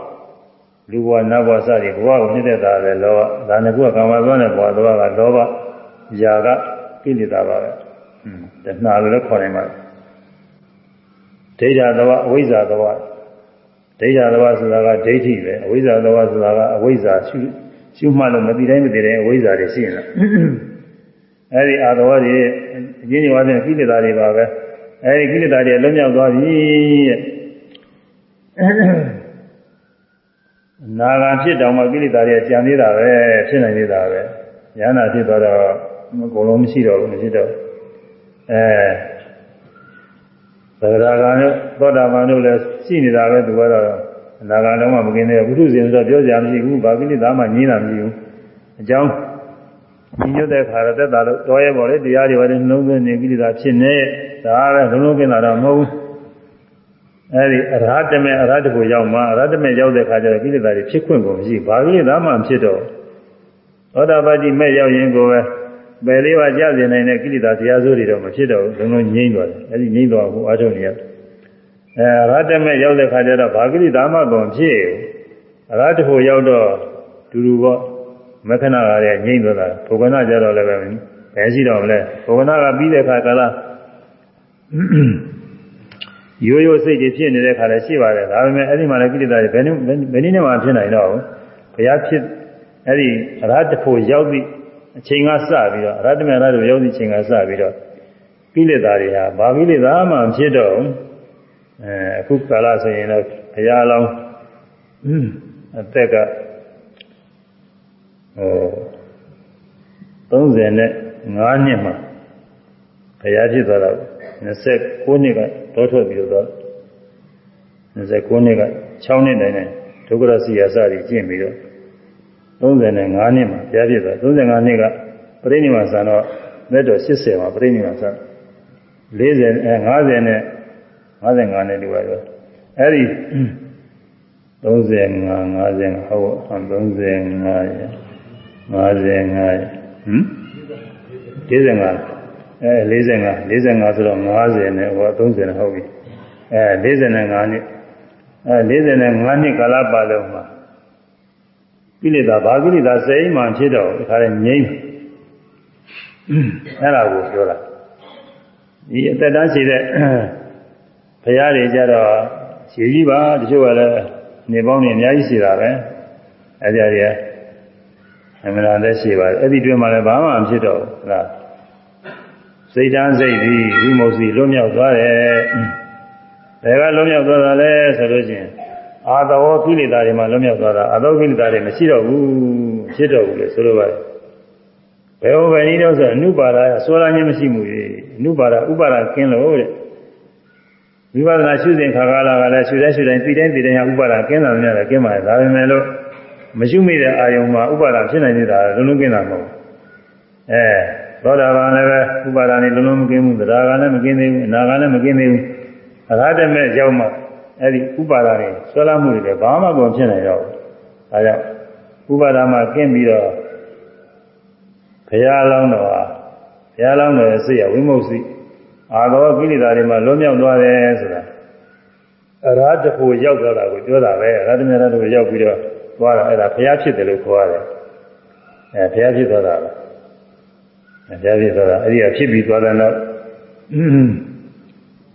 လူဘဝနတ်ဘဝစသည်ဘဝကိုနှိမ့်သက်တာပဲလောဘဒါနဲ့ကုကကာမသောနဲ့ဘဝသောကလောဘຢာကကိလေသာပါပဲอืมတဏှာလည်းခေါ်နိုင်ပါဒိဋ္ဌသဝအဝိဇ္ဇာသဝဒိဋ္ဌသဝဆိုတာကဒိဋ္ဌိပဲအဝိဇ္ဇာသဝဆိုတာကအဝိဇ္ဇာရှုရှုမှလို့မသိတိုင်းမသိတိုင်းအဝိဇ္ဇာတွေရှိနေတာအဲဒီအာသဝတွေအချင်းချင်းဝါတဲ့ကိလေသာတွေပါပဲအဲဒီကိလေသာတွေလွတ်မြောက်သွားပြီတဲ့ နာဂာဖြစ်တောင်မှကိလေသာတွေကြံသေးတာပဲဖြစ်နိုင်သေးတာပဲဉာဏ်နာဖြစ်သွားတော့အကုန်လုံးမရှိတော့ဘူးမဖြစ်တော့အဲသဂရာဂံတို့သောတာပန်တို့လည်းရှိနေတာပဲသူကတော့အနာဂံတော့မှမกินသေးဘူးဘုသူဇင်ဆိုတော့ပြောကြမရှိဘူးဘာကိလေသာမှညင်းတာမရှိဘူးအကြောင်းညီညွတ်တဲ့ခါတော့သက်တာလို့တော်ရဲပေါ်လေတရားတွေပါတယ်နှလုံးသွင်းနေကိလေသာဖြစ်နေဒါပဲလုံးလုံးกินတာတော့မဟုတ်ဘူး အဲဒီအရဟတမေအရဟတကိုရောက်မှအရဟတမေရောက်တဲ့ခါကျတော့ကိလေသာတွေဖြစ်ခွင့်ကိုမရှိဘာကိလေသာမှဖြစ်တော့သောတာပတိမဲ့ရောက်ရင်ကိုပဲပယ်လေးပါးကြစေနိုင်တဲ့ကိလေသာတရားစိုးတွေတော့မဖြစ်တော့ဘူးလုံးလုံးငြိမ့်သွားတယ်အဲဒီငြိမ့်သွားဖို့အားထုတ်နေရအဲအရဟတမေရောက်တဲ့ခါကျတော့ဘာကိလေသာမှကုန်ဖြစ်အရဟတကိုရောက်တော့ဒူဒူပေါ့မခဏကလည်းငြိမ့်သွားတာဘုကနာကြတော့လည်းပဲဘယ်ရှိတော့မလဲဘုကနာကပြီးတဲ့ခါကလာ ရိုးရိုးစိတ်တွေဖြစ်နေတဲ့ခါလည်းရှိပါတယ်ဒါပေမဲ့အဲ့ဒီမှာလည်းကိလေသာတွေဘယ်နည်းဘယ်နည်းနဲ့မှဖြစ်နိုင်တော့ဘူးဘုရားဖြစ်အဲ့ဒီအရဟတဖို့ရောက်သည့်အချိန်ကစပြီးတော့အရဟတမေရဟတရောက်သည့်အချိန်ကစပြီးတော့ကိလေသာတွေဟာဘာကိလေသာမှဖြစ်တော့ဘူးအဲအခုကာလဆိုရင်တော့ဘုရားလောင်းအသက်ကဟို35နှစ်မှာဘုရားဖြစ်သွားတော့ 29နှစ်ကတော့ထွက်ပြီးတော့29နှစ်က6နှစ်တိုင်တိုင်ဒုက္ခရစီယာစတွေကျင့်ပြီးတော့35နှစ်မှာဘုရားဖြစ်သွား35နှစ်ကပြိဋိနိဗ္ဗာန်ဆံတော့လက်တော်80မှာပြိဋိနိဗ္ဗာန်ဆံ40အဲ50နဲ့55နဲ့တူပါတော့အဲ့ဒီ35 55ဟုတ်35 55ဟမ်45 အဲ45 45ဆိုတော့50နဲ့ဟော30နဲ့ဟုတ်ပြီအဲ45နှစ်အဲ45နှစ်ကာလပတ်လုံးမှာကိလေသာဘာကိလေသာစိတ်မှဖြစ်တော့ဒီခါလဲငြိမ့်အဲ့ဒါကိုပြောတာဒီအသက်တန်းရှိတဲ့ဘုရားတွေကြတော့ရှည်ကြီးပါတချို့ကလည်းနေပေါင်းနေအများကြီးရှိတာပဲအဲ့ဒီအရာအမှန်တရားလည်းရှိပါတယ်အဲ့ဒီတွင်မှလည်းဘာမှမဖြစ်တော့ဘူးဟုတ်လား စိတ်တန်းစိတ်ပြီးဝိမု ക്തി လွတ်မြောက်သွားတယ်ဘဘယ်ကလုံးမြောက်သွားတာလဲဆိုလို့ချင်းအာသောကိလေသာတွေမှာလုံးမြောက်သွားတာအာသောကိလေသာတွေမရှိတော့ဘူးဖြစ်တော့ဘူးလေဆိုလိုပါတယ်ဘယ်ဟောဘယ်နည်းတော့ဆိုအနုပါဒဆွဲလာခြင်းမရှိမှုလေအနုပါဒဥပါဒကင်းလို့တဲ့ဝိပဿနာရှုစဉ်ခါကာလကလည်းရှုတဲ့ရှုတိုင်းသိတိုင်းသိတိုင်းဟာဥပါဒကင်းတာများတယ်ကင်းပါတယ်ဒါပေမဲ့လို့မရှုမိတဲ့အာယုံမှာဥပါဒဖြစ်နိုင်နေတာလုံးလုံးကင်းတာမဟုတ်အဲ သောတာပန်လည်းပဲဥပါဒာနေလုံးလုံးမကင်းဘူးတရားကလည်းမကင်းသေးဘူးအနာကလည်းမကင်းသေးဘူးအရဟတမေရောက်မှအဲ့ဒီဥပါဒာတွေဆွဲလာမှုတွေလည်းဘာမှကိုဖြစ်နိုင်တော့ဘူးဒါကြောင့်ဥပါဒာမှာကင်းပြီးတော့ဘုရားလောင်းတော်ဟာဘုရားလောင်းတော်ရဲ့စိတ်ရဝိမု ക്തി အာသောကိလေသာတွေမှာလွတ်မြောက်သွားတယ်ဆိုတာအရဟတဖို့ရောက်သွားတာကိုပြောတာပဲအရဟတမေရတ္တကိုရောက်ပြီးတော့သွားတာအဲ့ဒါဘုရားဖြစ်တယ်လို့ခေါ်ရတယ်အဲဘုရားဖြစ်သွားတာပဲ ဘုရားဖြစ်သွားတာအဲ့ဒီကဖြစ်ပြီးသွားတဲ့နောက်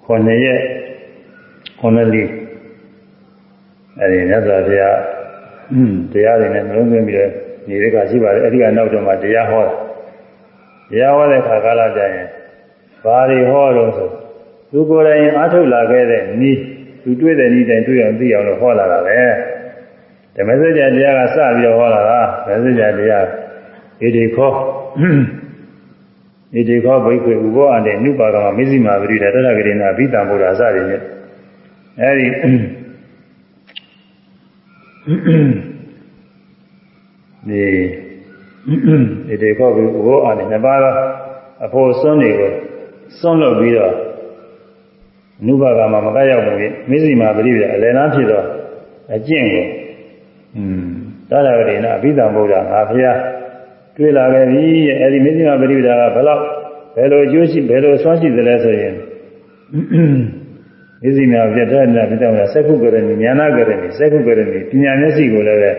ခုနှစ်ရက်ခုနှစ်လီအဲ့ဒီမြတ်စွာဘုရားတရားတွေနဲ့နှလုံးသွင်းပြီးတော့နေတဲ့ကရှိပါတယ်အဲ့ဒီကနောက်တော့မှတရားဟောတာတရားဟောတဲ့ခါကာလကျရင်ဘာတွေဟောတော့ဆိုသူကိုယ်တိုင်အားထုတ်လာခဲ့တဲ့ဤသူတွေ့တဲ့ဤတိုင်တွေ့အောင်သိအောင်လို့ဟောလာတာပဲဓမ္မစကြာတရားကစပြီးတော့ဟောလာတာဓမ္မစကြာတရားဣတိခော ဣတိခောဘိက္ခွေဥဘောအန္တေနုပါကမမေဇိမာပရိဒတတဂရိနာဘိတံဘုရားစသည်ဖြင့်အဲဒီဒီဣတိခောဘိဥဘောအန္တေနှစ်ပါးသောအဖို့စွန်းတွေကိုစွန့်လွတ်ပြီးတော့အနုဘာကမှာမကရောက်ဘူးမေဇိမာပရိပဒအလယ်နာဖြစ်တော့အကျင့်ကိုอืมသာရဂရေနအဘိဓမ္မာဘုရားငါဖျား တွေ့လာခဲ့ပြီအဲဒီမေဇိမာပရိပဒကဘယ်လောက်ဘယ်လိုအကျိုးရှိဘယ်လိုဆွမ်းရှိသလဲဆိုရင်မေဇိမာပြတ်တဲ့နာဘိဓမ္မာစက္ခုကရဏီဉာဏကရဏီစက္ခုကရဏီပညာမျက်စိကိုလည်းပဲ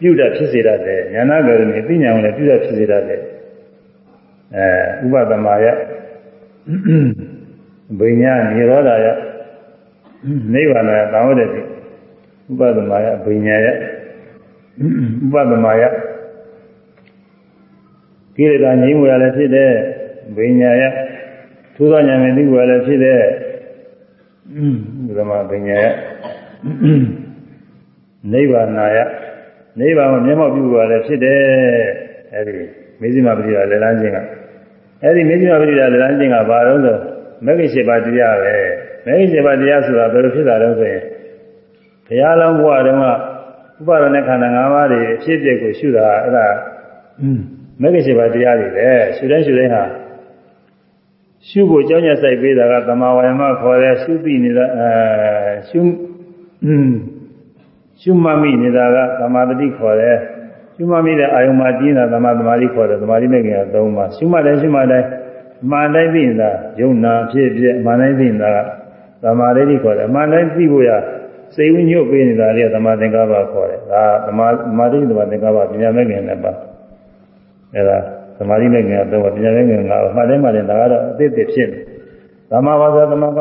ပြုတတ်ဖြစ်စေတတ်တယ်ဉာဏကရဏီပညာကိုလည်းပြုတတ်ဖြစ်စေတတ်တယ်အဲဥပဒမာယဘိညာနိရောဓယနိဗ္ဗာန်ယသံဝတ္တိဥပဒမာယဘိညာယဥပဒမာယ ကိလေသာငြိမ်းမှုရလည်းဖြစ်တဲ့ဘိညာယထူးသောဉာဏ်နဲ့သိမှုရလည်းဖြစ်တဲ့ဥပဒမာဘိညာယနိဗ္ဗာန်ယနိဗ္ဗာန်ကိုမျက်မှောက်ပြုရလည်းဖြစ်တဲ့အဲဒီမေဇိမပရိယာလက်လန်းခြင်းကအဲ့ဒီမေဇိမပရိဒါလမ်းကျင့်ကဘာလို့ဆိုမဂ္ဂင်7ပါးတရားပဲမဂ္ဂင်7ပါးတရားဆိုတာဘယ်လိုဖြစ်တာလဲဆိုရင်ဘုရားလောင်းဘုရားတုန်းကဥပါဒณะခန္ဓာ၅ပါးတွေအဖြစ်အပျက်ကိုရှုတာအဲ့ဒါ မဂ္ဂင်7ပါးတရားတွေပဲရှုတိုင်းရှုတိုင်းဟာရှုဖို့ကြောင်းညဆိုင်ပေးတာကသမာဝါယမခေါ်တဲ့ရှုသိနေတာအဲရှုရှုမှတ်မိနေတာကသမာဓိခေါ်တဲ့ရှုမှတ်မိတဲ့အာယုံမှာကျင်းတာသမာသမာဓိခေါ်တယ်သမာဓိမဲ့ခင်က၃ပါးရှုမှတ်တယ်ရှုမှတ်တယ်မှန်တိုင်းသိနေတာယုံနာဖြစ်ဖြစ်မှန်တိုင်းသိနေတာကသမာဓိခေါ်တယ်မှန်တိုင်းသိဖို့ရစိတ်ဝိညွတ်ပေးနေတာလေသမာသင်္ကပ္ပခေါ်တယ်ဒါသမာသမာဓိသမာသင်္ကပ္ပပညာမဲ့ခင်နဲ့ပါ အဲဒါသမာဓိမဲ့ခင်ကတော့ပညာမဲ့ခင်ကမှန်တိုင်းမှန်တိုင်းဒါကတော့အသစ်အစ်ဖြစ်တယ်သမာဝါစာသမာက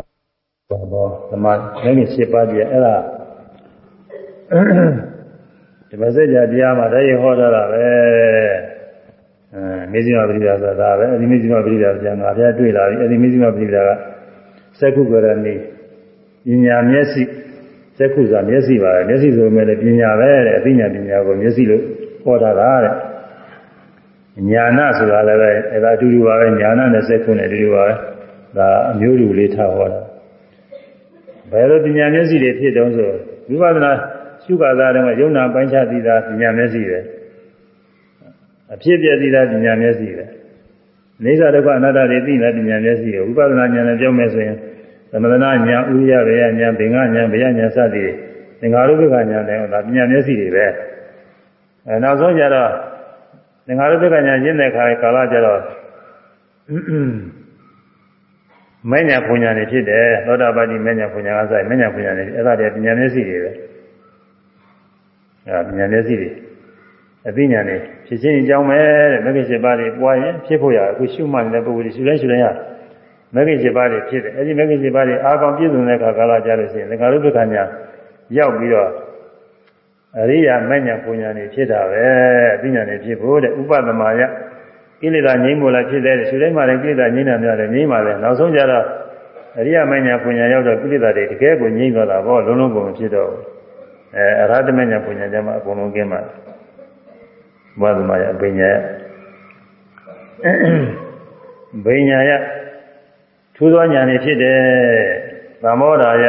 ဘောသမာမဲ့ခင်7ပါးပြအဲ့ဒါဒီမစက်ကြတရားမှာတည်းဟောထားတာပဲအဲမေဇိမပရိဒါဆိုတာပဲအဲဒီမေဇိမပရိဒါပြန်ငါပြတွေ့လာပြီအဲဒီမေဇိမပရိဒါကစက္ခုကရဏီပညာမျက်စိစက္ခုဆိုတာမျက်စိပါပဲမျက်စိဆိုပေမဲ့ပညာပဲတဲ့အသိဉာဏ်ပညာကိုမျက်စိလို့ဟောထားတာတဲ့ ညာနာဆိုတာလည်းပဲအဲဒါအတူတူပါပဲညာနာနဲ့စက္ခုနဲ့အတူတူပါပဲဒါအမျိုးတူလေးထားဟောတာဘယ်လိုပညာမျက်စိတွေဖြစ်တုံးဆိုဝိပဿနာရှုခါသားတုန်းကယုံနာပိုင်းခြားသီးတာပညာမျက်စိပဲအဖြစ်ပြသီးတာပညာမျက်စိပဲနေသာဒုက္ခအနတ္တတွေသိတာပညာမျက်စိကိုဝိပဿနာဉာဏ်နဲ့ပြောမယ်ဆိုရင်သမထနာဉာဏ်ဥရိယဘေယဉာဏ်ဘင်္ဂဉာဏ်ဗျယဉာဏ်စသည်သင်္ဃာရုပ္ပကဉာဏ်တွေဟောတာပညာမျက်စိတွေပဲအဲနောက်ဆုံးကျတော့သ င်္ဃာရုပ္ပကဉာဏ်ရင်းတဲ့ခါကာလကျတော့မဉ္ဇဏ်ပူညာတွေဖြစ်တယ်သောတာပတိမဉ္ဇဏ်ပူညာကဆိုင်မဉ္ဇဏ်ပူညာတွေအဲ့ဒါတွေပညာမျက်စိတွေပဲအဲပညာမျက်စိတွေအသိဉာဏ်တွေဖြစ်ချင်းအကြောင်းပဲတဲ့မဂ္ဂင်7ပါးတွေပွားရင်ဖြစ်ဖို့ရအခုရှုမှတ်နေတဲ့ပုဂ္ဂိုလ်တွေရှုတိုင်းရှုတိုင်းရမဂ္ဂင်7ပါးတွေဖြစ်တယ်အဲဒီမဂ္ဂင်7ပါးတွေအာကောင်ပြည့်စုံတဲ့အခါကာလကြာလို့ရှိရင်သင်္ခါရုပ္ပကညာရောက်ပြီးတော့ အရိယာမဉ္ဇဉ်ပူညာတွေဖြစ်တာပဲအသိဉာဏ်တွေဖြစ်ဖို့တဲ့ဥပဒမာယကိလေသာငြိမ်းမို့လားဖြစ်တယ်ရှုတိုင်းမှာလည်းကိလေသာငြိမ်းတာများတယ်ငြိမ်းပါလေနောက်ဆုံးကြတော့ အရိယာမဉ္ဇဉ်ပညာရောက်တော့ကိလေသာတွေတကယ်ကိုငြိမ့်သွားတာပေါ့လုံးလုံးကုန်ဖြစ်တော့အဲအရဟတမဉ္ဇဉ်ပညာကျမှအကုန်လုံးကင်းမှာဘုရားသမားရဲ့အပညာရဲ့ဘိညာယထူးသောညာနေဖြစ်တယ်သမောဓာယ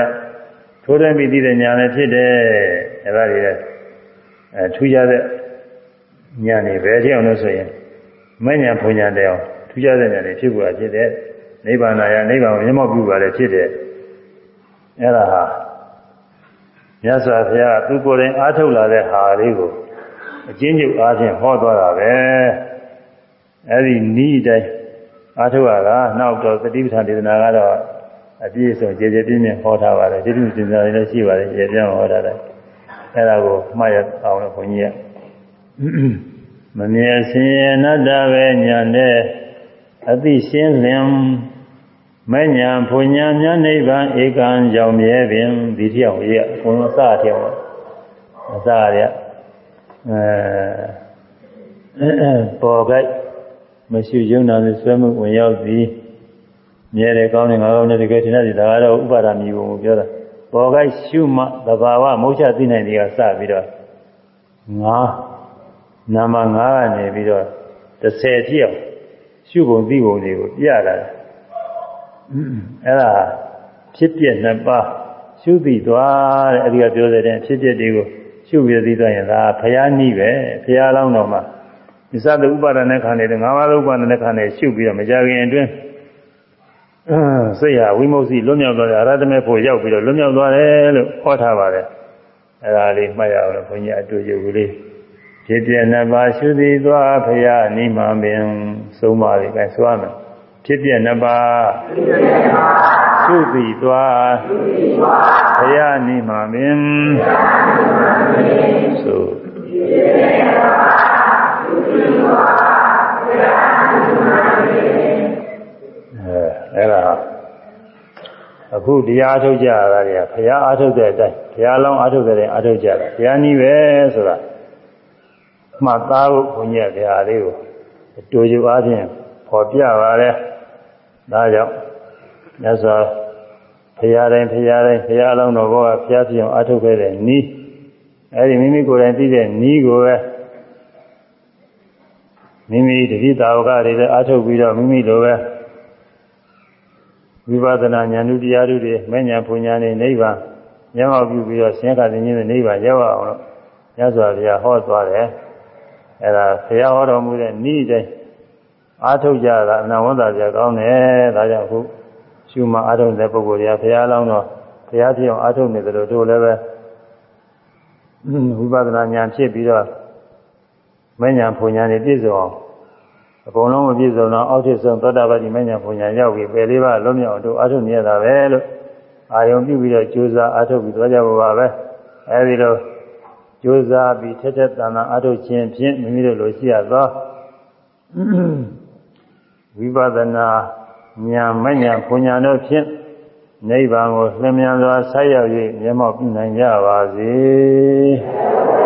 ထိုးသွင်းပြီးသိတဲ့ညာလည်းဖြစ်တယ်အဲဒါတွေလည်း အဲထူးခြားတဲ့ညာနေပဲကြောက်လို့ဆိုရင်မဉ္ဇဉ်ပညာတဲ့အောင်ထူးခြားတဲ့ညာနေဖြစ်ပေါ်ဖြစ်တယ်နိဗ္ဗာန်ရာနိဗ္ဗာန်ကိုမျက်မှောက်ပြုပါလေဖြစ်တယ်အဲ့ဒါဟာမြတ်စွာဘုရားသူကိုယ်တိုင်အားထုတ်လာတဲ့ဟာလေးကိုအချင်းချင်းအားဖြင့်ဟောသွားတာပဲအဲ့ဒီဤတိုင်းအားထုတ်ရတာနောက်တော့သတိပဋ္ဌာန်ဒေသနာကတော့အပြည့်စုံကျေကျေပြင်းပြင်းဟောထားပါတယ်ဒီလိုစဉ်းစားနေလည်းရှိပါတယ်ကျေပြင်းဟောထားတယ် အဲ့ဒါကိုမှတ်ရအောင်လို့ဘုန်းကြီးကမမြဲစင်အနတ္တပဲညာနဲ့အသိရှင်းလင်မညာဘုံညာမြတ်နိဗ္ဗာန်ဧကံကြောင့်မြဲပင်ဒီတိအောင်ကြီးအကုန်လုံးစအထောက်အစရအဲပေါ်ကြိုက်မရှိယုံနာနဲ့ဆွဲမှုဝင်ရောက်သည်မြဲတယ်ကောင်းတယ်ငါကောင်းတယ်တကယ်ထင်တယ်ဒါကတော့ဥပါဒာမြည်ပုံကိုပြောတာ ပေါ်ကြိုက်ရှုမှသဘာဝမௌချသိနိုင်တယ်ကစပြီးတော့ငါနာမငါကနေပြီးတော့30တိအောင်ရှုပုံသိပုံတွေကိုပြလာတယ်အဲ့ဒါဖြစ်ပြနှစ်ပါးရှုသိသွားတဲ့အဲဒီကပြောတဲ့ဖြစ်ပြတွေကိုရှုပြီးသိသွားရင်ဒါဖရာနိပဲဖရာလောင်းတော်မှာဒီသတ္တဥပါဒနဲ့ခံနေတဲ့ငါးပါးဥပါဒနဲ့ခံနေရှုပြီးတော့မကြခင်အတွင်း စိတ်ဟာဝိမု ക്തി လွတ်မြောက်သွားတယ်အရဟတမေဖို့ရောက်ပြီးတော့လွတ်မြောက်သွားတယ်လို့ဟောထားပါတယ်အဲဒါလေးမှတ်ရအောင်လို့ဘုန်းကြီးအတူတူလေးဖြစ်ပြနှစ်ပါးရှုသည်သွားဖရာနိမပင်သုံးပါးလေးပဲဆိုရမယ်ဖြစ်ပြနှစ်ပါးသုတိသွားဘုရားနိမမင်းဆိုအဲ အဲ့ဒါအခုတရားထုတ်ကြတာတွေကဘုရားအားထုတ်တဲ့အတိုင်းဘုရားလောင်းအားထုတ်တဲ့အားထုတ်ကြတာဘုရားနည်းပဲဆိုတာမှတ်သားဖို့ဘုန်းကြီးကဘုရားလေးကိုအတူတူအားဖြင့်ပေါ်ပြပါလေဒါကြောင့်မြတ်စွာဘုရားတိုင်းဘုရားတိုင်းဘုရားအလောင်းတော်ဘောကဘုရားပြအောင်အထုတ်ခဲ့တဲ့နီးအဲဒီမိမိကိုယ်တိုင်သိတဲ့နီးကိုပဲမိမိတတိတာဝကတွေလည်းအထုတ်ပြီးတော့မိမိလိုပဲ ဝိပဿနာဉာဏ်ဥတရားတွေမဲ့ညာပူညာနဲ့နိဗ္ဗာန်မျက်မှောက်ပြုပြီးတော့ဆင်းရဲတဲ့ဉာဏ်နဲ့နိဗ္ဗာန်ရောက်အောင်လို့မြတ်စွာဘုရားဟောသွားတယ်အဲဒါဘုရားဟောတော်မူတဲ့ဤတိုင်းအားထုတ်ကြတာအနဝန္တာကြကောင်းတယ်ဒါကြောင့်ခုရှုမှအားထုတ်တဲ့ပုဂ္ဂိုလ်တွေကဘုရားလောင်းတော့ဘုရားဖြစ်အောင်အားထုတ်နေတယ်လို့တို့လည်းပဲဝိပဿနာဉာဏ်ဖြစ်ပြီးတော့မဉ္ဇဏ်ဖွညာနေပြည့်စုံအောင် အကုန်လုံးမပြည့်စုံတော့အောက်ထစ်ဆုံးသောတာပတိမဉ္ဇဏ်ဖွညာရောက်ပြီးပယ်လေးပါလုံးမြောက်တို့အားထုတ်နေရတာပဲလို့အာယုံပြုပြီးတော့ကြိုးစားအားထုတ်ပြီးသွားကြပါပါပဲအဲဒီလိုကြိုးစားပြီးထက်ထက်တန်တန်အားထုတ်ခြင်းဖြင့်မိမိတို့လိုရှိရသောဝိပဿနာဉာဏ်မဉာဏ်ပညာတို့ဖြင့်နိဗ္ဗာန်ကိုလျင်မြန်စွာဆက်ရောက်၍မျက်မှောက်ပြုနိုင်ကြပါစေ။